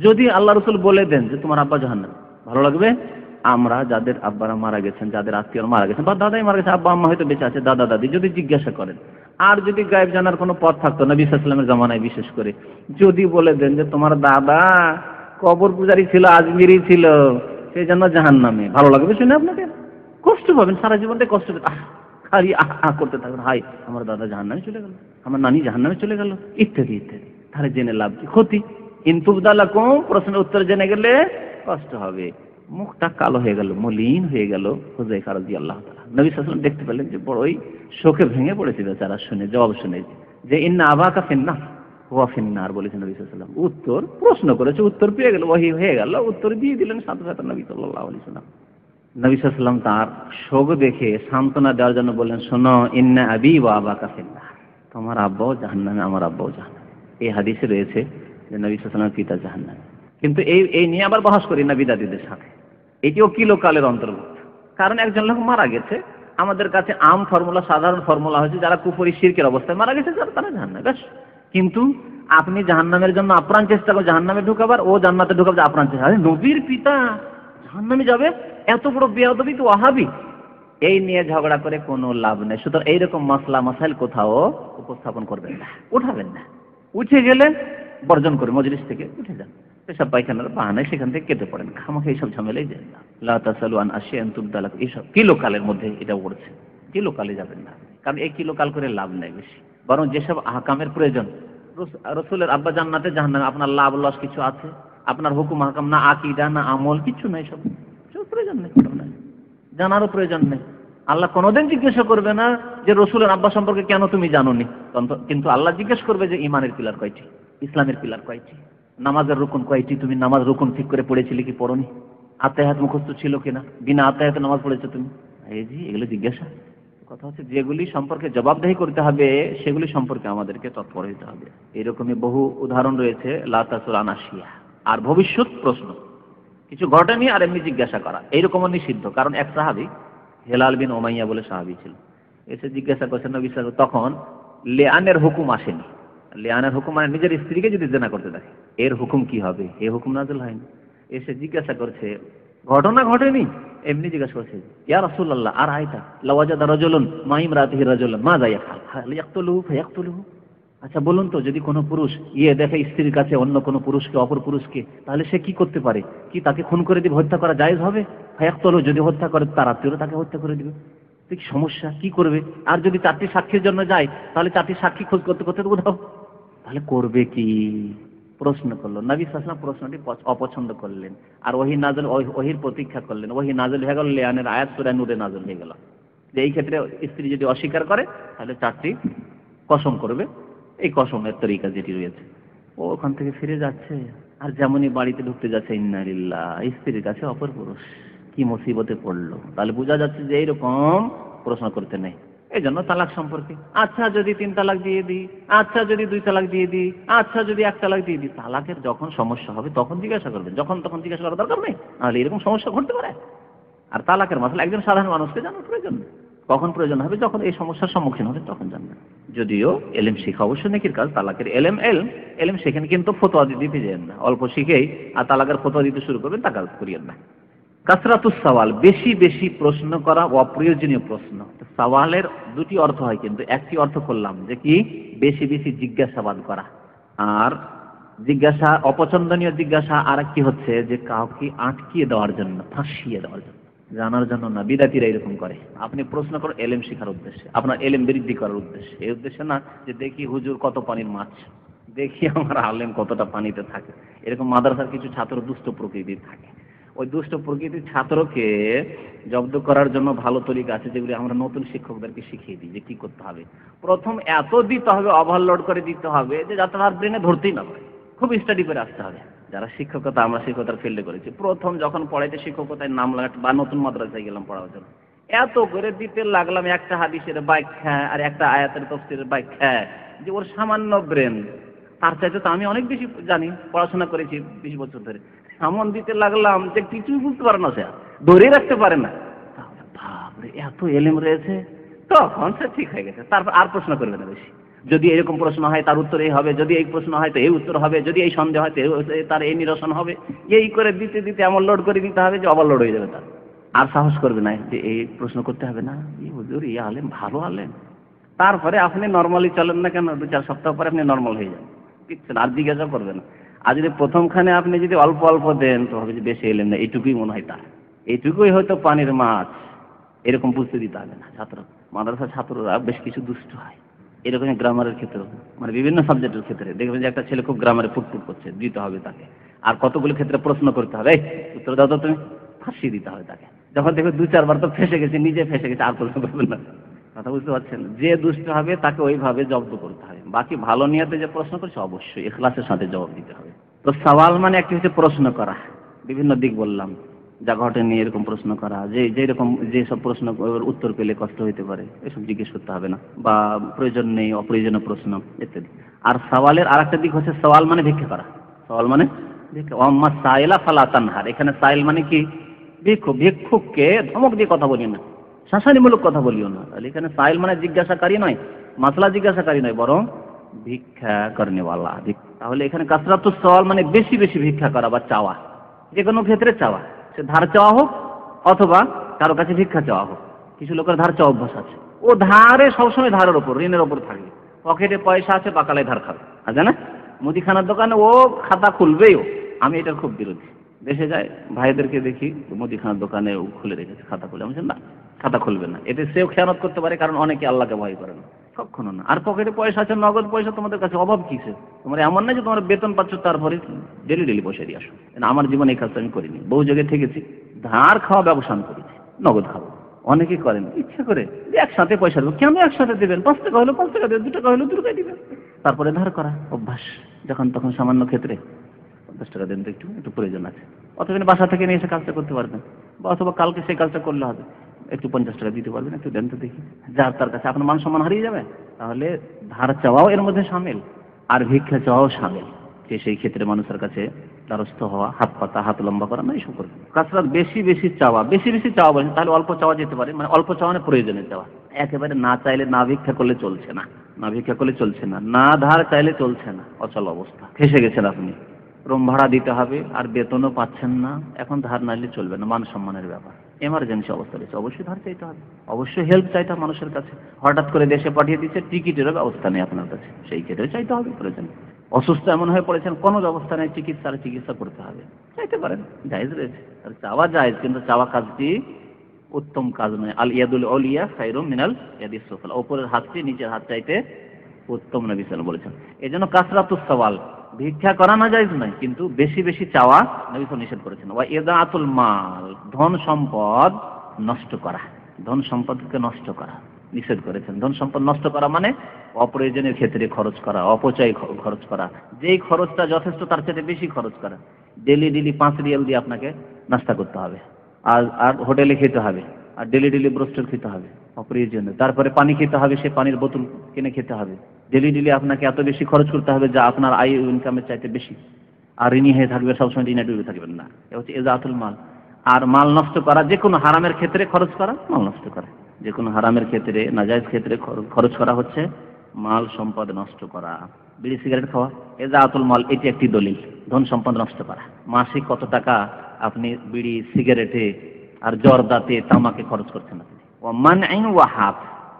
B: যদি আল্লাহ রসুল বলে দেন যে তোমার আব্বা জাহান্নাম, ভালো লাগবে? আমরা যাদের আব্বারা মারা গেছেন, যাদের আত্মীয়রা মারা গেছেন বা দাদাই মারা গেছে, আব্বা আম্মা হয়তো বেঁচে আছে, দাদা, দাদি, যদি জিজ্ঞাসা করেন। আর যদি গায়েব জানার কোনো পথ থাকতো না বিশ্বাসলামের জামানায় বিশেষ করে, যদি বলে দেন যে তোমার দাদা কবর পূজারি ছিল, আজমিরি ছিল সেই জন্য জাহান নামে ভালো লাগবে শুনে আপনাকে? কষ্ট পাবেন, সারা জীবনটাই কষ্ট আহ, খালি আহ আহ করতে থাকবেন। হাই আমার দাদা জাহান নামে চলে গেল। আমার নানি জাহান নামে চলে গেল। ইত্যাদি ইত্যাদি। তাহলে জেনে লাভ কি? ক্ষতি। ইনতুবদালা কম প্রশ্নের উত্তর জেনে গেলে কষ্ট হবে। মুখটা কালো হয়ে গেল, মলিন হয়ে গেল হুজাইফা রাজি আল্লাহ নবী সাল্লাম দেখতে পেলেন যে বড়ই শোকে ভেঙে পড়েছে বেচারা শুনে, জবাব শুনে। যে ইন্না আবাকা ফিন্না হুয়া ফিন্নার বলেছেন নবী সাল্লাম উত্তর, প্রশ্ন করেছে, উত্তর পেয়ে গেল ওহি হয়ে গেল, উত্তর দিয়ে দিলেন সাথে সাথে নবী সাল্লাহ আলি সাল্লাম নবী সাল্লাম তার শোক দেখে সান্ত্বনা দেওয়ার জন্য বললেন, শোনো, ইন্না আবি ওয়া আবাকা ফিন্নার। তোমার আব্বাও জাহান্নামে, আমার আব্বাও জাহান্নামে। এই হাদিসে রয়েছে যে নবী সাল্লামের পিতা জাহান্নামে। কিন্তু এই এই নিয়ে আবার বহাস করি না বিদাতিদের সাথে। এটিও কি কিলোকালের অন্তর্ভুক্ত। কারণ একজন লোক মারা গেছে, আমাদের কাছে আম ফর্মুলা, সাধারণ ফর্মুলা হয়েছে, যারা কুপুরি শিরকের অবস্থায় মারা গেছে, তারা জাহান্নামে, ব্যাস। কিন্তু আপনি জাহান্নামের জন্য আপ্রাণ চেষ্টা করেন জাহান্নামে ঢুকাবার, ও জান্নাতে ঢুকাবে আপ্রাণ চেষ্টা। নবীর পিতা জাহান্নামে যাবে? এত বড় বেয়াদবি তো ওয়াহাবি? এই নিয়ে ঝগড়া করে কোনো লাভ নেই। সুতরাং এইরকম মাসলা মাসাইল কোথাও উপস্থাপন করবেন না, উঠাবেন না। উঠে গেলে বর্জন করে মজলিস থেকে উঠে যান। পেশাব পায়খানার বাহানায় সেখান থেকে কেটে পড়েন। খামাখা এইসব ঝামেলাই যায় না। লাতাসালুয়ান আসিয়ান তুবদালাক, এইসব কিলোকালের মধ্যে এটা পড়ছে কিলোকালে যাবেন না। কারণ এই কিলোকাল করে লাভ নেই বেশি। বরং যেসব আহকামের প্রয়োজন রসুলের আব্বা জান্নাতে জাহান্নামে আপনার লাভ লস কিছু আছে। আপনার হুকুম হাকাম না আকিদা, না আমল, কিছু নাই সব। প্রয়োজন নাই। জানারও প্রয়োজন নেই। আল্লাহ কোনোদিন জিজ্ঞাসা করবে না যে রসুলের আব্বা সম্পর্কে কেন তুমি জানোনি? তন্ত- কিন্তু আল্লাহ জিজ্ঞেস করবে যে ইমানের পিলার কয়টি? ইসলামের পিলার কয়টি? নামাজের রুকুন কয়টি? তুমি নামাজ রুকুন ঠিক করে পড়েছিলে কি পড়নি? আত্মাহাত মুখস্থ ছিল কিনা? বিনা আত্মাহাতে নামাজ পড়েছো তুমি? এই জি, এগুলো জিজ্ঞাসা। কথা হচ্ছে যেগুলি সম্পর্কে জবাবদেহি করতে হবে, সেগুলি সম্পর্কে আমাদেরকে তৎপর হইতে হবে। এরকমই বহু উদাহরণ রয়েছে লাতাসুল আনাসিয়া আর ভবিষ্যৎ প্রশ্ন। কিছু ঘটেনি আর এমনি জিজ্ঞাসা করা। এইরকমও নিষিদ্ধ, কারণ এক সাহাবি, হেলাল বিন ওমাইয়া বলে সাহাবি ছিল, এসে জিজ্ঞাসা করছেন নবী সাল্লাল্লাহু তখন লেয়ানের হুকুম আসেনি? লেয়ানের হুকুম মানে নিজের স্ত্রীকে যদি জেনা করতে দেখে এর হুকুম কি হবে? এ হুকুম নাজল হয়নি। এসে জিজ্ঞাসা করছে, ঘটনা ঘটেনি? এমনি জিজ্ঞাসা করছে, ইয়া রাসূলুল্লাহ, আর আয়তা লাওয়াজাদা রাজুলুন মাইম রাতিহি রাজুলুন, মা যা ইয়াফাল হাল ইয়াকতুলুহু ফায়াকতুলুহু। আচ্ছা বলুন তো, যদি কোনো পুরুষ ইয়ে দেখে স্ত্রীর কাছে অন্য কোনো পুরুষকে, অপর পুরুষকে, তাহলে সে কি করতে পারে? কি তাকে খুন করে দিবে, হত্যা করা জায়েজ হবে? ফায়াকতুলু যদি হত্যা করে, তার আত্মীয়রা তাকে হত্যা করে দিবে। তো কি সমস্যা? কি করবে? আর যদি চারটি সাক্ষীর জন্য যায়, তাহলে চারটি সাক্ষী খোঁজ করতে করতে উধাও তাহলে করবে কি? প্রশ্ন করল। নবী সাল্লাম প্রশ্নটি অপছন্দ করলেন। আর ওহি নাজল ওহি- ওহির প্রতীক্ষা করলেন। ওহি নাজল হয়ে গেল, লেয়ানের আয়াত সুরা নূরে নাজল হয়ে গেল। যে এই ক্ষেত্রে স্ত্রী যদি অস্বীকার করে, তাহলে চারটি কসম করবে। এই কসমের তরিকা যেটি রয়েছে। ও ওখান থেকে ফিরে যাচ্ছে। আর যেমনই বাড়িতে ঢুকতে যাচ্ছে ইন্নালিল্লাহ স্ত্রীর কাছে অপর পুরুষ। কি মুসিবতে পড়ল। তাহলে বোঝা যাচ্ছে যে এইরকম প্রশ্ন করতে নেই। এই জন্য তালাক সম্পর্কে আচ্ছা যদি তিন তালাক দিয়ে দিই আচ্ছা যদি দুই তালাক দিয়ে দিই আচ্ছা যদি এক তালাক দিয়ে দিই। তালাকের যখন সমস্যা হবে, তখন জিজ্ঞাসা করবেন। যখন তখন জিজ্ঞাসা করার দরকার নেই। নাহলে এরকম সমস্যা ঘটতে পারে। আর তালাকের মশলা একজন সাধারণ মানুষকে জানার প্রয়োজন। নেই কখন প্রয়োজন হবে? যখন এই সমস্যার সম্মুখীন হবে, তখন জানবেন যদিও এলেম শিখা অবশ্যই নাকির কাজ, তালাকের এলেম এল এলেম সেখানে কিন্তু ফতোয়া দিতে যান না। অল্প শিখেই আর তালাকের ফতোয়া দিতে শুরু করবেন, তা কাজ করিয়েন না। কাসরাতুস সওয়াল, বেশি বেশি প্রশ্ন করা অপ্রয়োজনীয় প্রশ্ন। সওয়ালের দুটি অর্থ হয় কিন্তু, একটি অর্থ করলাম যে কি? বেশি বেশি জিজ্ঞাসাবাদ করা। আর জিজ্ঞাসা, অপছন্দনীয় জিজ্ঞাসা আর একটি হচ্ছে যে কাউকে আটকিয়ে দেওয়ার জন্য, ফাঁসিয়ে দেওয়ার জন্য। জানার জন্য না, বিদাতিরা এরকম করে। আপনি প্রশ্ন করো এলেম শেখার উদ্দেশ্যে। আপনার এলেম বৃদ্ধি করার উদ্দেশ্যে। এই উদ্দেশ্যে না যে দেখি হুজুর কত পানির মাছ। দেখি আমার আলেম কতটা পানিতে থাকে। এরকম মাদ্রাসার কিছু ছাত্র দুষ্ট প্রকৃতির থাকে। ওই দুষ্ট প্রকৃতির ছাত্রকে জব্দ করার জন্য ভালো তরিকা আছে যেগুলি আমরা নতুন শিক্ষকদেরকে শিখিয়ে দিই যে কি করতে হবে। প্রথম এত দিতে হবে ওভারলোড করে দিতে হবে যে যাতে তার ব্রেনে ধরতেই না পারে। খুব স্টাডি করে আসতে হবে। যারা শিক্ষকতা, আমরা শিক্ষকতার ফিল্ডে করেছি। প্রথম যখন পড়াইতে শিক্ষকতায় নাম লাগাতে বা নতুন মাদ্রাসায় গেলাম পড়ার জন্য। এত করে দিতে লাগলাম একটা হাদিসের ব্যাখ্যা আর একটা আয়াতের তফসিরের ব্যাখ্যা যে ওর সামান্য ব্রেন তার চাইতে তো আমি অনেক বেশি জানি, পড়াশোনা করেছি বিশ বছর ধরে। এমন দিতে লাগলাম যে কিছুই বুঝতে পারে না সে। ধরে রাখতে পারে না। এত এলেম রয়েছে। তখন সে ঠিক হয়ে গেছে। তারপর আর প্রশ্ন করবে না বেশি। যদি এরকম প্রশ্ন হয়, তার উত্তর এই হবে। যদি এই প্রশ্ন হয়, তো এই উত্তর হবে। যদি এই সন্দেহ হয়, তো তার এই নিরসন হবে। এই করে দিতে দিতে, এমন লোড করে দিতে হবে যে ওভারলোড হয়ে যাবে তার। আর সাহস করবে না যে এই প্রশ্ন করতে হবে না। এই হুজুর, এই আলেম, ভালো আলেম। তারপরে আপনি নর্মালি চলেন না কেন? দু চার সপ্তাহ পরে আপনি নর্মাল হয়ে যান। কিচ্ছু আর জিজ্ঞাসা করবে না। আর যদি প্রথমখানে আপনি যদি অল্প অল্প দেন, তো হবে যে বেশি এলেন না। এইটুকুই মনে হয় তার। এইটুকুই হয়তো পানির মাছ। এরকম বুঝতে দিতে হবে না। ছাত্র মাদ্রাসা ছাত্ররা বেশ কিছু দুষ্ট হয়। এরকম গ্রামারের ক্ষেত্রে মানে বিভিন্ন সাবজেক্টের ক্ষেত্রে। দেখবেন যে একটা ছেলে খুব গ্রামারে ফুটফুট করছে, দিতে হবে তাকে। আর কতগুলো ক্ষেত্রে প্রশ্ন করতে হবে উত্তর দাও তো তুমি। ফাঁসি দিতে হবে তাকে। যখন দেখবে দু চারবার তো ফেসে গেছে, নিজে ফেসে গেছে, আর প্রশ্ন করবেন না। কথা বুঝতে পারছেন? যে দুষ্ট হবে, তাকে ওইভাবে জব্দ করতে হবে। বাকি ভালো নিয়তে যে প্রশ্ন করছে, অবশ্যই। এখলাসের সাথে জবাব দিতে হবে। তো সওয়াল মানে একটি হচ্ছে প্রশ্ন করা। বিভিন্ন দিক বললাম। যা ঘটেনি এরকম প্রশ্ন করা, যে যেরকম যেসব প্রশ্ন উত্তর পেলে কষ্ট হইতে পারে, এসব জিজ্ঞেস করতে হবে না, বা প্রয়োজন নেই, অপ্রয়োজনীয় প্রশ্ন, ইত্যাদি। আর সওয়ালের আর দিক হচ্ছে সওয়াল মানে ভিক্ষা করা। সওয়াল মানে ভিক্ষা অম্মা সাইলা ফালা এখানে সাইল মানে কি? ভিক্ষুক ভিক্ষুককে ধমক দিয়ে কথা বলি না, শাসানিমূলক কথা বলিও না, তাহলে এখানে সাইল মানে জিজ্ঞাসাকারী নয়, মাসলা জিজ্ঞাসাকারী নয়, বরং ভিক্ষা করেনেওয়ালা তাহলে এখানে কাসরাতুস সওয়াল মানে বেশি বেশি ভিক্ষা করা বা চাওয়া যে কোনো ক্ষেত্রে চাওয়া। সে ধার চাওয়া হোক অথবা কারও কাছে ভিক্ষা চাওয়া হোক। কিছু লোকের ধার চাওয়া অভ্যাস আছে। ও ধারে সবসময় ধারের ওপর, ঋণের ওপর থাকবে পকেটে পয়সা আছে বাকালায় ধার খাবে। আছে না মুদিখানার দোকানে ও খাতা খুলবেই ও। আমি এটার খুব বিরোধী। দেশে যায় ভাইদেরকে দেখি, মুদিখানার দোকানে ও খুলে রেখেছে, খাতা খুলে। আমি না, খাতা খুলবে না। এতে সেও খেয়ানত করতে পারে, কারণ অনেকে আল্লাহকে ভয় করে না। কখনো না। আর পকেটে পয়সা আছে, নগদ পয়সা তোমাদের কাছে অভাব কিসে তোমার এমন না যে তোমার বেতন পাচ্ছ তারপরে ডেলি ডেলি পয়সা দিয়ে আসো। আমার জীবনে এই কাজটা আমি করিনি। বহু জায়গায় থেকেছি, ধার খাওয়া ব্যবসা আমি করেছি নগদ খাব অনেকেই করেন, ইচ্ছা করে, যে একসাথে পয়সা দেবো। কেন একসাথে দেবেন? পাঁচ টাকা হলো, পাঁচ টাকা দেবেন, দু টাকা হলো, দু টাকায় দিবেন। তারপরে ধার করা, অভ্যাস। যখন তখন সামান্য ক্ষেত্রে পঞ্চাশ টাকা দেন তো একটু একটু প্রয়োজন আছে। অথবা বাসা থেকে নিয়ে এসে কাজটা করতে পারবেন। বা অথবা কালকে সেই কাজটা করলে হবে। একটু পঞ্চাশ টাকা দিতে পারবেন, একটু দেন তো দেখি। যার তার কাছে আপনার মান সম্মান হারিয়ে যাবে, তাহলে ধার চাওয়াও এর মধ্যে সামিল, আর ভিক্ষা চাওয়াও সামিল, যে সেই ক্ষেত্রে মানুষের কাছে দ্বারস্থ হওয়া, হাত পাতা, হাত লম্বা করা না এইসব করবে কাসরাত বেশি বেশি চাওয়া, বেশি বেশি চাওয়া বলেন, তাহলে অল্প চাওয়া যেতে পারে মানে অল্প চাওয়া মানে প্রয়োজনে চাওয়া। একেবারে না চাইলে না ভিক্ষা করলে চলছে না না ভিক্ষা করলে চলছে না না ধার চাইলে চলছে না, অচল অবস্থা। ফেসে গেছেন আপনি, রুম ভাড়া দিতে হবে, আর বেতনও পাচ্ছেন না, এখন ধার নাইলে চলবে না, মান সম্মানের ব্যাপার। এমার্জেন্সি অবস্থা রয়েছে। অবশ্যই ধার চাইতে হবে। অবশ্যই হেল্প চাইতে হবে মানুষের কাছে। হঠাৎ করে দেশে পাঠিয়ে দিচ্ছে, টিকিটেরও ব্যবস্থা নেই আপনার কাছে। সেই ক্ষেত্রে চাইতে হবে প্রয়োজন। অসুস্থ এমন হয়ে পড়েছেন, কোনো ব্যবস্থা নেই, চিকিৎসার চিকিৎসা করতে হবে। চাইতে পারেন, জায়েজ রয়েছে। আর চাওয়া যায় কিন্তু চাওয়া কাজটি উত্তম কাজ নয়। আল ইয়াদুল অলিয়া খাইরুম মিনাল ইয়াদিস সুফল। ওপরের হাতটি, নিচের হাত চাইতে উত্তম নবী সাল্লাল্লাহু বলেছেন। এই জন্য কাসরাতুস সওয়াল। ভিক্ষা করা না যায় নয়, কিন্তু বেশি বেশি চাওয়া নবী নিষেধ করেছেন। ওয়া ইদাআতুল মাল, ধন সম্পদ নষ্ট করা। ধন সম্পদকে নষ্ট করা, নিষেধ করেছেন। ধন সম্পদ নষ্ট করা মানে অপ্রয়োজনের ক্ষেত্রে খরচ করা, অপচয় খরচ করা। যেই খরচটা যথেষ্ট, তার চেয়ে বেশি খরচ করা। ডেলি ডেলি পাঁচ রিয়াল দিয়ে আপনাকে নাস্তা করতে হবে। আর আর হোটেলে খেতে হবে, আর ডেলি ডেলি ব্রোস্টেল খেতে হবে। অপ্রয়োজনীয় তারপরে পানি খেতে হবে, সে পানির বোতল কিনে খেতে হবে। ডেলি ডেলি আপনাকে এত বেশি খরচ করতে হবে যা আপনার আয় ইনকামের চাইতে বেশি। আর ঋণী হয়ে থাকবে, সবসময় ঋণে ডুবে থাকবেন না। এ হচ্ছে এজাতুল মাল। আর মাল নষ্ট করা, যে কোনো হারামের ক্ষেত্রে খরচ করা, মাল নষ্ট করা। যে কোনো হারামের ক্ষেত্রে নাজাইজ ক্ষেত্রে খরচ করা হচ্ছে, মাল সম্পদ নষ্ট করা। বিড়ি, সিগারেট খাওয়া, এজাতুল মাল, এটি একটি দলিল। ধন সম্পদ নষ্ট করা। মাসিক কত টাকা আপনি বিড়ি, সিগারেটে আর জর্দাতে তামাকে খরচ করছেন আপনি? ও মান আইন ও হাত।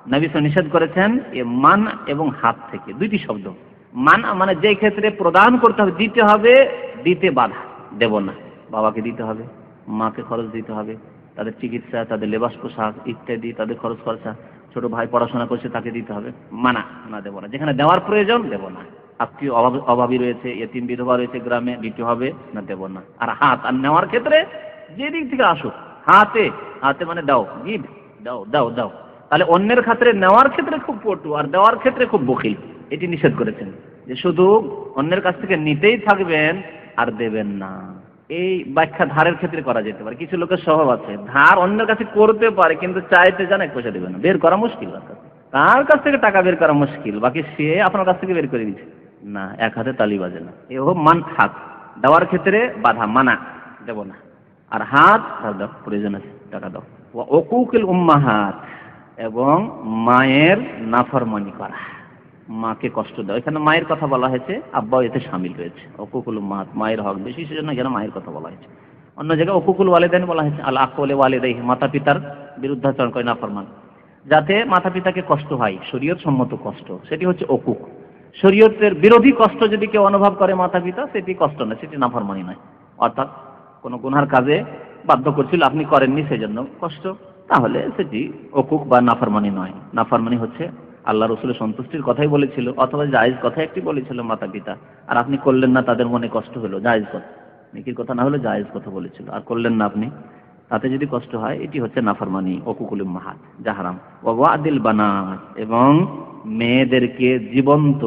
B: নবী নিষেধ করেছেন এ মান এবং হাত থেকে, দুইটি শব্দ। মান মানে যে ক্ষেত্রে প্রদান করতে হবে, দিতে হবে, দিতে বাধা। দেব না। বাবাকে দিতে হবে, মাকে খরচ দিতে হবে, তাদের চিকিৎসা, তাদের লেবাস পোশাক ইত্যাদি, তাদের খরচ খরচা। ছোট ভাই পড়াশোনা করছে, তাকে দিতে হবে। মানা, না দেবো না। যেখানে দেওয়ার প্রয়োজন, দেব না। আত্মীয় অভাব- অভাবী রয়েছে, এতিম বিধবা রয়েছে, গ্রামে দিতে হবে, না দেব না। আর হাত, আর নেওয়ার ক্ষেত্রে যে দিক থেকে আসুক, হাতে হাতে মানে দাও, গিভ। দাও দাও দাও। তাহলে অন্যের ক্ষেত্রে নেওয়ার ক্ষেত্রে খুব পটু, আর দেওয়ার ক্ষেত্রে খুব বকিল। এটি নিষেধ করেছেন যে শুধু অন্যের কাছ থেকে নিতেই থাকবেন আর দেবেন না। এই ব্যাখ্যা ধারের ক্ষেত্রে করা যেতে পারে। কিছু লোকের স্বভাব আছে, ধার অন্যের কাছে করতে পারে, কিন্তু চাইতে জানে এক পয়সা দেবে না। বের করা মুশকিল তার কাছ। থেকে টাকা বের করা মুশকিল। বাকি সে আপনার কাছ থেকে বের করে দিচ্ছে না, এক হাতে তালি বাজে না। এ হোক মান হাত দেওয়ার ক্ষেত্রে বাধা মানা। দেব না। আর হাত দাও প্রয়োজন আছে, টাকা দাও। অকুকিল উম্মাহাত, এবং মায়ের নাফরমানি করা। মাকে কষ্ট দেওয়া। এখানে মায়ের কথা বলা হয়েছে, আব্বাও এতে সামিল রয়েছে। অকুকুল উম্মাহাত, মায়ের হক বেশি, সেজন্য এখানে মায়ের কথা বলা হয়েছে। অন্য জায়গায় অকুকুল ওয়ালেদাইন বলা হয়েছে, আল আকলে ওয়ালেদাই মাতা পিতার বিরুদ্ধাচরণ করে নাফরমান। যাতে মাতা পিতাকে কষ্ট হয়, শরীয়ত সম্মত কষ্ট, সেটি হচ্ছে অকুক শরীয়তের বিরোধী কষ্ট যদি কেউ অনুভব করে মাতা পিতা সেটি কষ্ট নয়, সেটি নাফরমানি নয়। অর্থাৎ কোনো গুনহার কাজে বাধ্য করছিল, আপনি করেননি সেজন্য। কষ্ট। তাহলে সেটি অকুক বা নাফরমানি নয়। নাফরমানি হচ্ছে আল্লাহ রসুলের সন্তুষ্টির কথাই বলেছিল, অথবা জায়েজ কথা একটি বলেছিল মাতা পিতা আর আপনি করলেন না, তাদের মনে কষ্ট হলো। জায়েজ কথা। নেকির কথা না হলে জায়েজ কথা বলেছিল। আর করলেন না আপনি, তাতে যদি কষ্ট হয়, এটি হচ্ছে নাফরমানি অকুকুল মাহাত জাহারাম ওয়াদিল বানাত, এবং মেয়েদেরকে জীবন্ত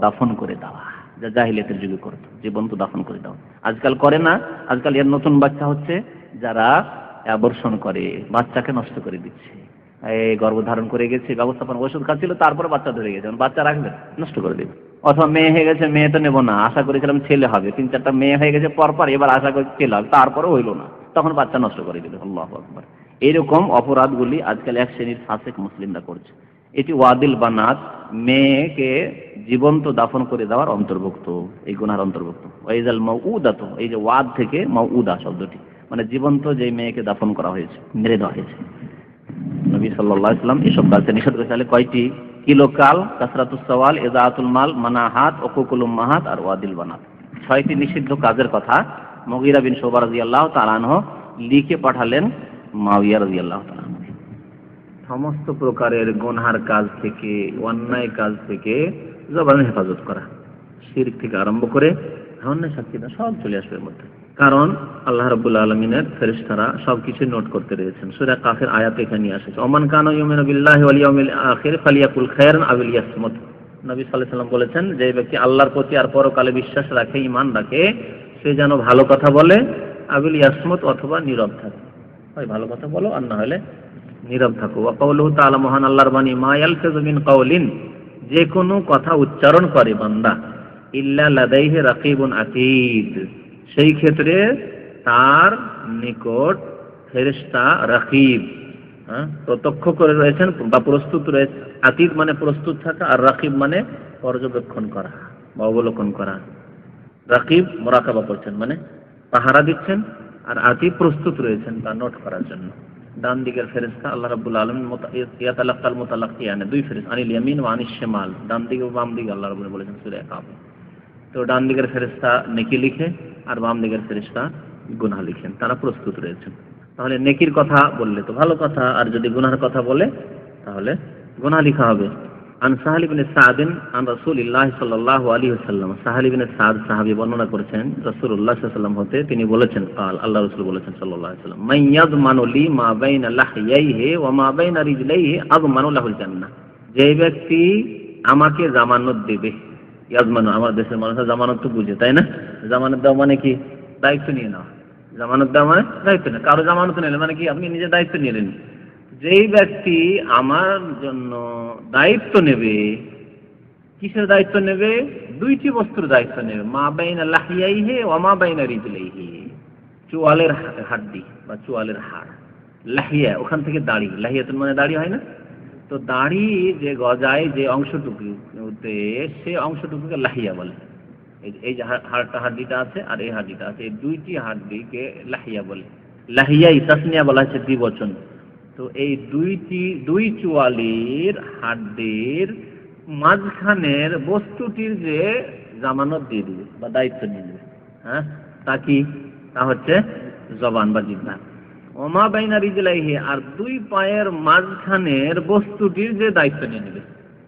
B: দাফন করে দেওয়া, যা জাহিলিয়াতের যুগে করতো। জীবন্ত দাফন করে দাও আজকাল করে না, আজকাল এর নতুন বাচ্চা হচ্ছে যারা অ্যাবর্ষণ করে, বাচ্চাকে নষ্ট করে দিচ্ছে। এই গর্ভধারণ করে গেছে, ব্যবস্থাপনা ওষুধ খাচ্ছিল, তারপরে বাচ্চা ধরে গেছে। বাচ্চা রাখবে, নষ্ট করে দেবে। অথবা মেয়ে হয়ে গেছে, মেয়ে তো নেব না। আশা করেছিলাম ছেলে হবে। তিন চারটা মেয়ে হয়ে গেছে, পরপর এবার আশা করি ছেলে হবে। তারপরে হইল না। তখন বাচ্চা নষ্ট করে দিল। আল্লাহ আকবর। এইরকম অপরাধগুলি আজকাল এক শ্রেণির ফাসেক মুসলিমরা করছে। এটি ওয়াদিল বানাত, মেয়েকে জীবন্ত দাফন করে দেওয়ার অন্তর্ভুক্ত। এই গুনার অন্তর্ভুক্ত। এই যে ওয়াদ থেকে মাউদা শব্দটি। মানে জীবন্ত যে মেয়েকে দাফন করা হয়েছে, মেরে দেওয়া হয়েছে। নবী সাল্লাহ ইসলাম এসব কাজকে নিষেধ করেছে তাহলে কয়টি? কিলোকাল কাসরাতুস সওয়াল এজাতুল মাল, মানাহাত ওকুকুল মাহাত আর ওয়াদিল বানাত। ছয়টি নিষিদ্ধ কাজের কথা মগিরা বিন শোবা রাজি আল্লাহ তালানহ লিখে পাঠালেন মাউইয়া রাজি আল্লাহ সমস্ত প্রকারের গুনহার কাজ থেকে, অন্যায় কাজ থেকে জবানের হেফাজত করা শিরক থেকে আরম্ভ করে অন্যায় সাক্ষী সব চলে আসবে এর মধ্যে। কারণ আল্লাহ আলমিনের ফেরেশতারা সবকিছু নোট করতে রয়েছেন। সূরা কাফের আয়াত এখানে আসছে। ওমান কানা ইউমিনু বিল্লাহি ওয়াল ইয়াউমিল আখির ফালিয়াকুল খায়রান আও লিয়াসমুত নবী সাল্লাল্লাহু বলেছেন যে ব্যক্তি আল্লাহর প্রতি আর পরকালে বিশ্বাস রাখে, ঈমান রাখে, সে যেন ভালো কথা বলে আবিল ইয়াসমত অথবা নীরব থাকে। হয় ভালো কথা বলো আর না হলে নীরব থাকো। ওয়াকাউলহু তাআলা মহান আল্লাহর বাণী, মা ইয়ালফিযু মিন কাউলিন যে কোনো কথা উচ্চারণ করে বান্দা। ইল্লা লাদাইহি রাকিবুন আতীদ সেই ক্ষেত্রে তার নিকট ফেরেশতা, রাকিব হ্যাঁ প্রত্যক্ষ করে রয়েছেন বা প্রস্তুত রয়েছে। আতীত মানে প্রস্তুত থাকা আর রাকিব মানে পর্যবেক্ষণ করা বা অবলোকন করা। রাকিব মোরাকাবা করছেন মানে পাহারা দিচ্ছেন আর আতীত প্রস্তুত রয়েছেন তা নোট করার জন্য। ডান দিকের ফেরেস্তা আল্লাহ রাব্বুল আলামিন ইয়াতালাক্কাল মুতালাক্কিয়ানে দুই ফেরেশতা, আনিল ইয়ামিন ওয়া আনিশ শিমাল। ডান দিকে ও বাম দিকে আল্লাহ রাব্বুল বলেছেন সূরা কাব তো ডান দিকের ফেরেশতা নেকি লিখে আর বাম দিকের ফেরেশতা গুনাহ লিখেন, তারা প্রস্তুত রয়েছেন। তাহলে নেকির কথা বললে তো ভালো কথা, আর যদি গুনার কথা বলে, তাহলে গুনাহ লিখা হবে। আন সাহাল ইবনে সাদিন, আন রাসূলিল্লাহ সাল্লাল্লাহু আলাইহি ওয়াসাল্লাম, সাহাল ইবনে সাদ সাহাবী বর্ণনা করেছেন, রাসূলুল্লাহ আলাইহি হতে তিনি বলেছেন, কাল আল্লাহ রাসূল বলেছেন সাল্লাল্লাহু আলাইহি ওয়াসাল্লাম, মান ইয়াদমানু লি মা বাইনা লাহইয়াইহি ওয়া মা বাইনা রিজলাইহি আযমানু লাহুল জান্নাহ। যে ব্যক্তি আমাকে জামানত দেবে ইয়াজমানু, আমার দেশের মানুষ জামানত তো বুঝে, তাই না? জামানত দেওয়া মানে কি? দায়িত্ব নিয়ে নেওয়া। জামানত দেওয়া মানে দায়িত্ব নেই কারও জামানত নিলে মানে কি? আপনি নিজে দায়িত্ব নিলেন যেই ব্যক্তি আমার জন্য দায়িত্ব নেবে, কিসের দায়িত্ব নেবে? দুইটি বস্তুর দায়িত্ব নেবে। মা বাইনা লাহিয়াই লাহিয়াইহে ও মা বাইনা রিজলাইহি চুয়ালের হাড্ডি বা চুয়ালের হাড়। লাহিয়া, ওখান থেকে দাড়ি। লাহিয়াতুন মানে দাড়ি হয় না? তো দাড়ি যে গজায় যে অংশটুকুতে সে অংশটুকুকে লাহিয়া বলে। এই যে হাড়টা হাড্ডিটা আছে আর এই হাড্ডিটা আছে। এই দুইটি হাড্ডিকে লাহিয়া বলে। লাহিয়াই তাসনিয়া বলা হচ্ছে দ্বিবচন। তো এই দুইটি, দুই চুয়ালির হাড্ডির মাঝখানের বস্তুটির যে জামানত দিয়ে দিবে বা দায়িত্ব নিয়ে নেবে হ্যাঁ? তা কি? তা হচ্ছে জবান বা জিহ্বা। ওমা বাইনা রিজলাইহি, আর দুই পায়ের মাঝখানের বস্তুটির যে দায়িত্ব নিয়ে নেবে।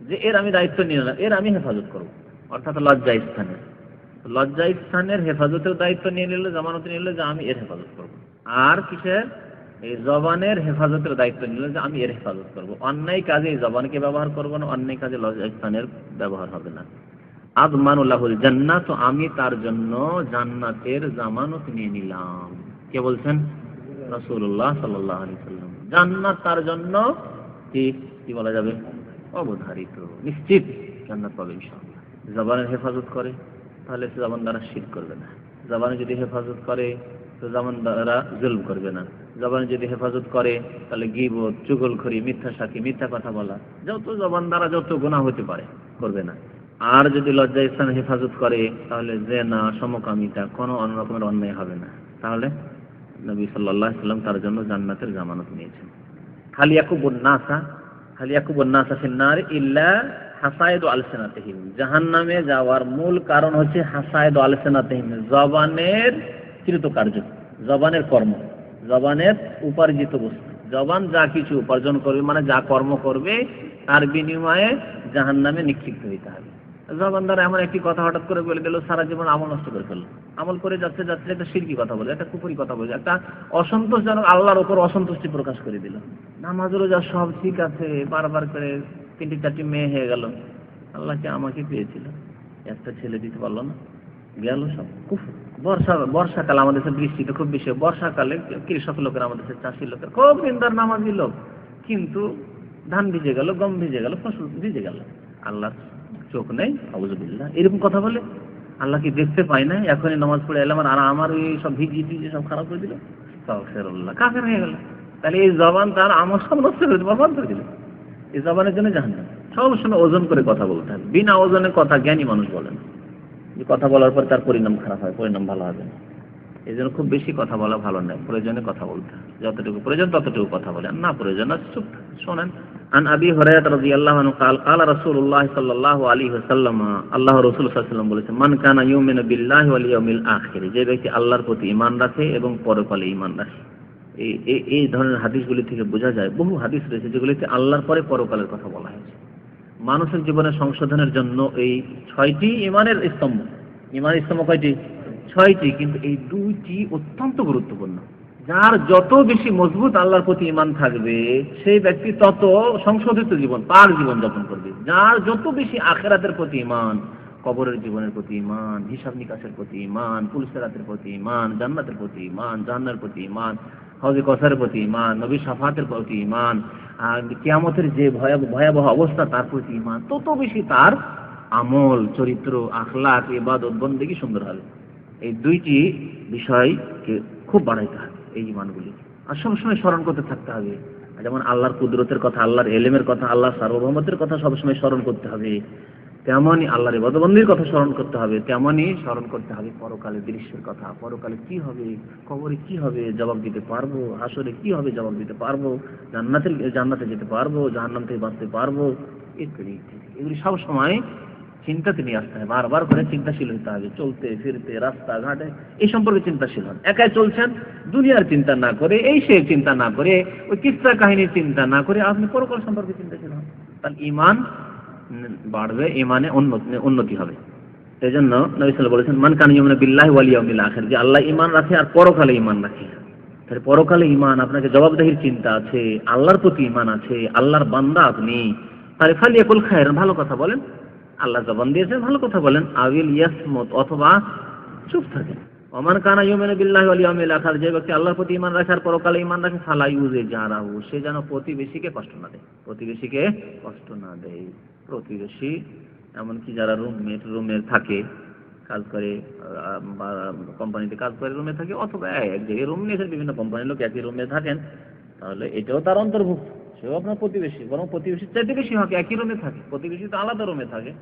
B: যে এর আমি দায়িত্ব নিয়ে নিলাম এর আমি হেফাজত করব। অর্থাৎ লজ্জা স্থানে লজ্জা স্থানের হেফাজতের দায়িত্ব নিয়ে নিলে, জামানত নিয়ে নিলে যে আমি এর হেফাজত করব। আর কিসের? এই জবানের হেফাজতের দায়িত্ব নিলে যে আমি এর হেফাজত করব। অন্যায় কাজে এই জবানকে ব্যবহার করব না, অন্যায় কাজে লজ্জা স্থানের ব্যবহার হবে না। আদমানুল্লাহুল জান্নাত, আমি তার জন্য জান্নাতের জামানত নিয়ে নিলাম। কে বলছেন? রাসূলুল্লাহ সাল্লাল্লাহু আলাইহি সাল্লাম জান্নাত তার জন্য কি কি বলা যাবে? অবধারিত, নিশ্চিত জান্নাত পাবে ইনশাআল্লাহ। জবানের হেফাজত করে, তাহলে জবান দ্বারা শির করবে না। জবানে যদি হেফাজত করে, তো জবান দ্বারা জুলম করবে না। জবানে যদি হেফাজত করে, তাহলে গিবত, চুগলখড়ি, মিথ্যা সাক্ষী, মিথ্যা কথা বলা, যত জবান দ্বারা যত গুনাহ হতে পারে, করবে না। আর যদি লজ্জা স্থান হেফাজত করে, তাহলে জেনা, সমকামিতা, কোনো অন্য রকমের অন্যায় হবে না। তাহলে নবী আলাইহি সাল্লাম তার জন্য জান্নাতের জামানত নিয়েছেন। খালি ইয়াকুবুন নাসা জাহান্নামে যাওয়ার মূল কারণ হচ্ছে হাসায়েদ আলসেনাতেহিম। জবানের কৃতকার্য, জবানের কর্ম, জবানের উপার্জিত বস্তু। জবান যা কিছু উপার্জন করবে মানে যা কর্ম করবে, তার বিনিময়ে জাহান্নামে নিক্ষিপ্ত হইতে হবে। জবান এমন একটি কথা হঠাৎ করে বলে দিল, সারা জীবন আমল নষ্ট করে ফেলল। আমল করে যাচ্ছে যাচ্ছে একটা সিরকি কথা বলে, একটা কুপুরি কথা বলে, একটা অসন্তোষজনক, আল্লাহর ওপর অসন্তুষ্টি প্রকাশ করে দিল। নামাজেরও যা সব ঠিক আছে, বারবার করে তিনটি, চারটি মেয়ে হয়ে গেল। আল্লাহকে আমাকে পেয়েছিল? একটা ছেলে দিতে পারল না। গেল সব। কুফর বর্ষা, বর্ষাকাল আমাদের দেশে বৃষ্টি তো খুব বেশি বর্ষাকালে কৃষক লোকের, আমাদের দেশে চাষি লোকের, খুব দিনদার নামাজি লোক। কিন্তু ধান ভিজে গেল, গম ভিজে গেল, ফসল ভিজে গেল। আল্লাহ চোখ নেই আবুজবিল্লাহ এরকম কথা বলে, আল্লাহ কি দেখতে পাই না এখনই নামাজ পড়ে এলাম আর আমার ওই সব ভিজি ভিজি সব খারাপ করে দিল। তাফসিরুল্লাহ কাফের হয়ে গেল। তাহলে এই জবান তার আমার সব নষ্ট করে দিল, বরবাদ করে দিল। এই জবানের জন্য জাহান্নাম। সব সময় ওজন করে কথা বলতে হবে। বিনা ওজনে কথা জ্ঞানী মানুষ বলেন যে কথা বলার পর তার পরিণাম খারাপ হয়, পরিণাম ভালো হবে না। এই জন্য খুব বেশি কথা বলা ভালো নয় প্রয়োজনে কথা বলতে হয় যতটুকু প্রয়োজন ততটুকু কথা বলেন না প্রয়োজন না চুপ শোনেন আন আবি হুরায়রা রাদিয়াল্লাহু আনহু قال قال رسول الله صلى الله عليه وسلم আল্লাহ রাসূল সাল্লাল্লাহু আলাইহি ওয়াসাল্লাম বলেছেন মান কানা ইউমিনু বিল্লাহি ওয়াল ইয়াউমিল আখির যে ব্যক্তি আল্লাহর প্রতি ঈমান রাখে এবং পরকালে ঈমান রাখে এই এই- এই ধরনের হাদিসগুলি থেকে বোঝা যায় বহু হাদিস রয়েছে যেগুলিতে আল্লাহর পরে পরকালের কথা বলা হয়েছে মানুষের জীবনের সংশোধনের জন্য এই ছয়টি ইমানের স্তম্ভ ইমানের স্তম্ভ কয়টি ছয়টি, কিন্তু এই দুইটি অত্যন্ত গুরুত্বপূর্ণ। যার যত বেশি মজবুত আল্লাহর প্রতি ইমান থাকবে, সেই ব্যক্তি তত সংশোধিত জীবন পার জীবন যাপন করবে। যার যত বেশি আখেরাতের প্রতি ইমান কবরের জীবনের প্রতি ইমান হিসাব নিকাশের প্রতি ইমান পুলিশেরাতের প্রতি ইমান জান্নাতের প্রতি ইমান জান্নার প্রতি ইমান হজে কসারের প্রতি ইমান নবী সাফাতের প্রতি ইমান আর কিয়ামতের যে ভয়াবহ ভয়াবহ অবস্থা, তার প্রতি ইমান তত বেশি তার আমল, চরিত্র আখলাক এবাদত বন্দেগী সুন্দর হবে। এই দুইটি বিষয়কে খুব বাড়াইতে হবে, এই ইমানগুলি। আর সবসময় স্মরণ করতে থাকতে হবে। যেমন আল্লাহর কুদরতের কথা, আল্লাহর এলেমের কথা, আল্লাহর সার্বভৌমত্বের কথা সবসময় স্মরণ করতে হবে। তেমনই আল্লাহর ইবাদবন্দির কথা স্মরণ করতে হবে। তেমনই স্মরণ করতে হবে পরকালে দৃশ্যের কথা। পরকালে কি হবে? কবরে কি হবে? জবাব দিতে পারব? আসরে কি হবে? জবাব দিতে পারব? জান্নাতের, জান্নাতে যেতে পারব? জাহান্নাম থেকে বাঁচতে পারব? ইত্যাদি ইত্যাদি। এগুলি সব সময় চিন্তাতে নিয়ে আসতে হবে বারবার করে চিন্তাশীল হতে হবে। চলতে, ফিরতে রাস্তাঘাটে এই সম্পর্কে চিন্তাশীল হন। একাই চলছেন, দুনিয়ার চিন্তা না করে, এই সে চিন্তা না করে, ওই কিস্তা কাহিনীর চিন্তা না করে আপনি পরকাল সম্পর্কে চিন্তাশীল হন। তাহলে ইমান বাড়বে ইমানে উন্নতি হবে। এই জন্য নবী সাল্লাল্লাহু বলেছেন, মান কান ইউমিনু বিল্লাহ ওয়াল ইয়াউমিল আখির যে আল্লাহ ইমান রাখে আর পরকালে ইমান রাখে। তাহলে পরকালে ইমান আপনাকে জবাবদেহির চিন্তা আছে, আল্লাহর প্রতি ইমান আছে, আল্লাহর বান্দা আপনি। তাহলে ফালিয়াকুল খায়ের, ভালো কথা বলেন। আল্লাহ জবান দিয়েছেন, ভালো কথা বলেন। আবিল ইয়াসমত, অথবা চুপ থাকেন। ওমান কানা ইউমিনু বিল্লাহি ওয়াল ইয়াউমিল আখির, যে ব্যক্তি আল্লাহর প্রতি ইমান রাখে আর পরকালে ইমান রাখে, ফালা ইউজে জারাহু সে যেন প্রতিবেশীকে কষ্ট না দেয়। প্রতিবেশীকে কষ্ট না দেয়। প্রতিবেশী, এমনকি যারা রুমমেট, রুমে থাকে, কাজ করে, বা কোম্পানিতে কাজ করে, রুমে থাকে, অথবা এক জায়গায় রুম নিয়েছেন বিভিন্ন কোম্পানির লোক একই রুমে থাকেন, তাহলে এটাও তার অন্তর্ভুক্ত। সেও আপনার প্রতিবেশী, বরং প্রতিবেশীর চাইতে বেশি হবে একই রুমে থাকে, প্রতিবেশী তো আলাদা রুমে থাকে,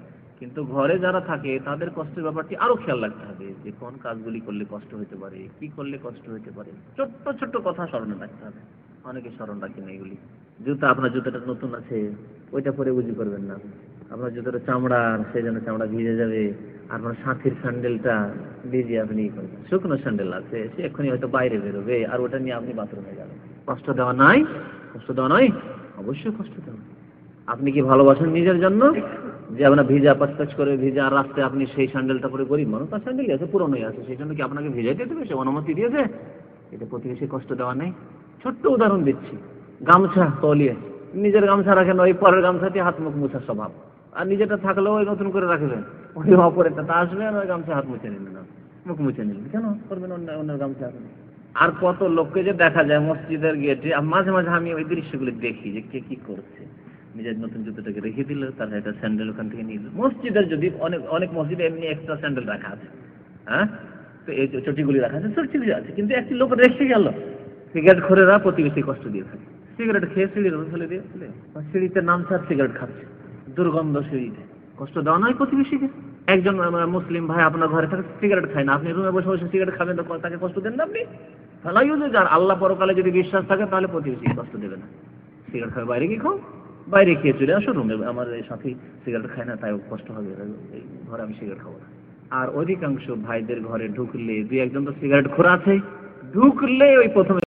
B: কিন্তু ঘরে যারা থাকে, তাদের কষ্টের ব্যাপারটি আরও খেয়াল রাখতে হবে, যে কোন কাজগুলি করলে কষ্ট হতে পারে, কি করলে কষ্ট হতে পারে, ছোট্ট ছোট্ট কথা স্মরণে রাখতে হবে, অনেকে স্মরণ রাখেন না এগুলি। জুতা, আপনার জুতাটা নতুন আছে, ওইটা পরে বুঝি করবেন না, আপনার জুতোটা চামড়ার সেই জন্য চামড়া ভিজে যাবে আপনার সাথীর স্যান্ডেলটা ভিজে আপনি করবেন, শুকনো স্যান্ডেল আছে, সে এক্ষুনি হয়তো বাইরে বেরোবে, আর ওটা নিয়ে আপনি বাথরুমে যাবেন। কষ্ট দেওয়া নাই কষ্ট দেওয়া নয়, অবশ্যই কষ্ট দেওয়া। আপনি কি ভালোবাসেন নিজের জন্য? যে আপনার ভিজা পাচপাচ করে ভিজা রাস্তায় আপনি সেই স্যান্ডেলটা পরে গরিব মানুষ, তার স্যান্ডেলই আছে, পুরনোই আছে, সেই জন্য কি আপনাকে ভিজাইতে দেবে সে অনুমতি দিয়েছে। এটা প্রতিবেশী কষ্ট দেওয়া নেই। ছোট্ট উদাহরণ দিচ্ছি। গামছা তলিয়ে, নিজের গামছা রাখেন, ওই পরের গামছাতে হাত মুখ মুছার স্বভাব। আর নিজেরটা থাকলেও ওই নতুন করে রাখবেন। ওই অপরেরটা তা আসবে আর ওই গামছা হাত মুছে নিলেন। মুখ মুছে নিলেন। কেন? করবেন অন্য অন্যের গামছা। হাতে আর কত লোককে যে দেখা যায় মসজিদের গেটে মাঝে মাঝে আমি ওই দৃশ্যগুলি দেখি যে কে কি করছে। নিজের নতুন জুতোটাকে রেখে দিল, তার একটা স্যান্ডেল ওখান থেকে নিয়ে। মসজিদের যদি অনেক অনেক মসজিদে এমনি এক্সট্রা স্যান্ডেল রাখা আছে হ্যাঁ? তো এই চটিগুলি রাখা আছে চটিগুলি আছে কিন্তু একটি লোক রেখে গেল। সিগারেট খোরেরা প্রতিবেশী কষ্ট দিয়ে থাকে। সিগারেট খেয়ে সিঁড়ির ফেলে দিয়ে সিঁড়িতে নামছে আর সিগারেট খাচ্ছে। দুর্গন্ধ সিঁড়িতে। কষ্ট দেওয়া নয় প্রতিবেশীকে। একজন মুসলিম ভাই আপনার ঘরে থাকে সিগারেট খায় না। আপনি রুমে বসে বসে সিগারেট খাবেন, তো তাকে কষ্ট দেন না আপনি? ফেলাই ইউজে যার আল্লাহ পরকালে যদি বিশ্বাস থাকে, তাহলে প্রতিবেশী কষ্ট দেবে না? সিগারেট খাবে, বাইরে গিয়ে খাও? বাইরে খেয়ে চলে আসো রুমে। আমার এই সাথী সিগারেট খায় না, তাই কষ্ট হবে। ঘরে আমি সিগারেট খাব না। আর অধিকাংশ ভাইদের ঘরে ঢুকলে, দুই একজন তো সিগারেট খোরা আছে, ঢুকলে ওই প্রথমে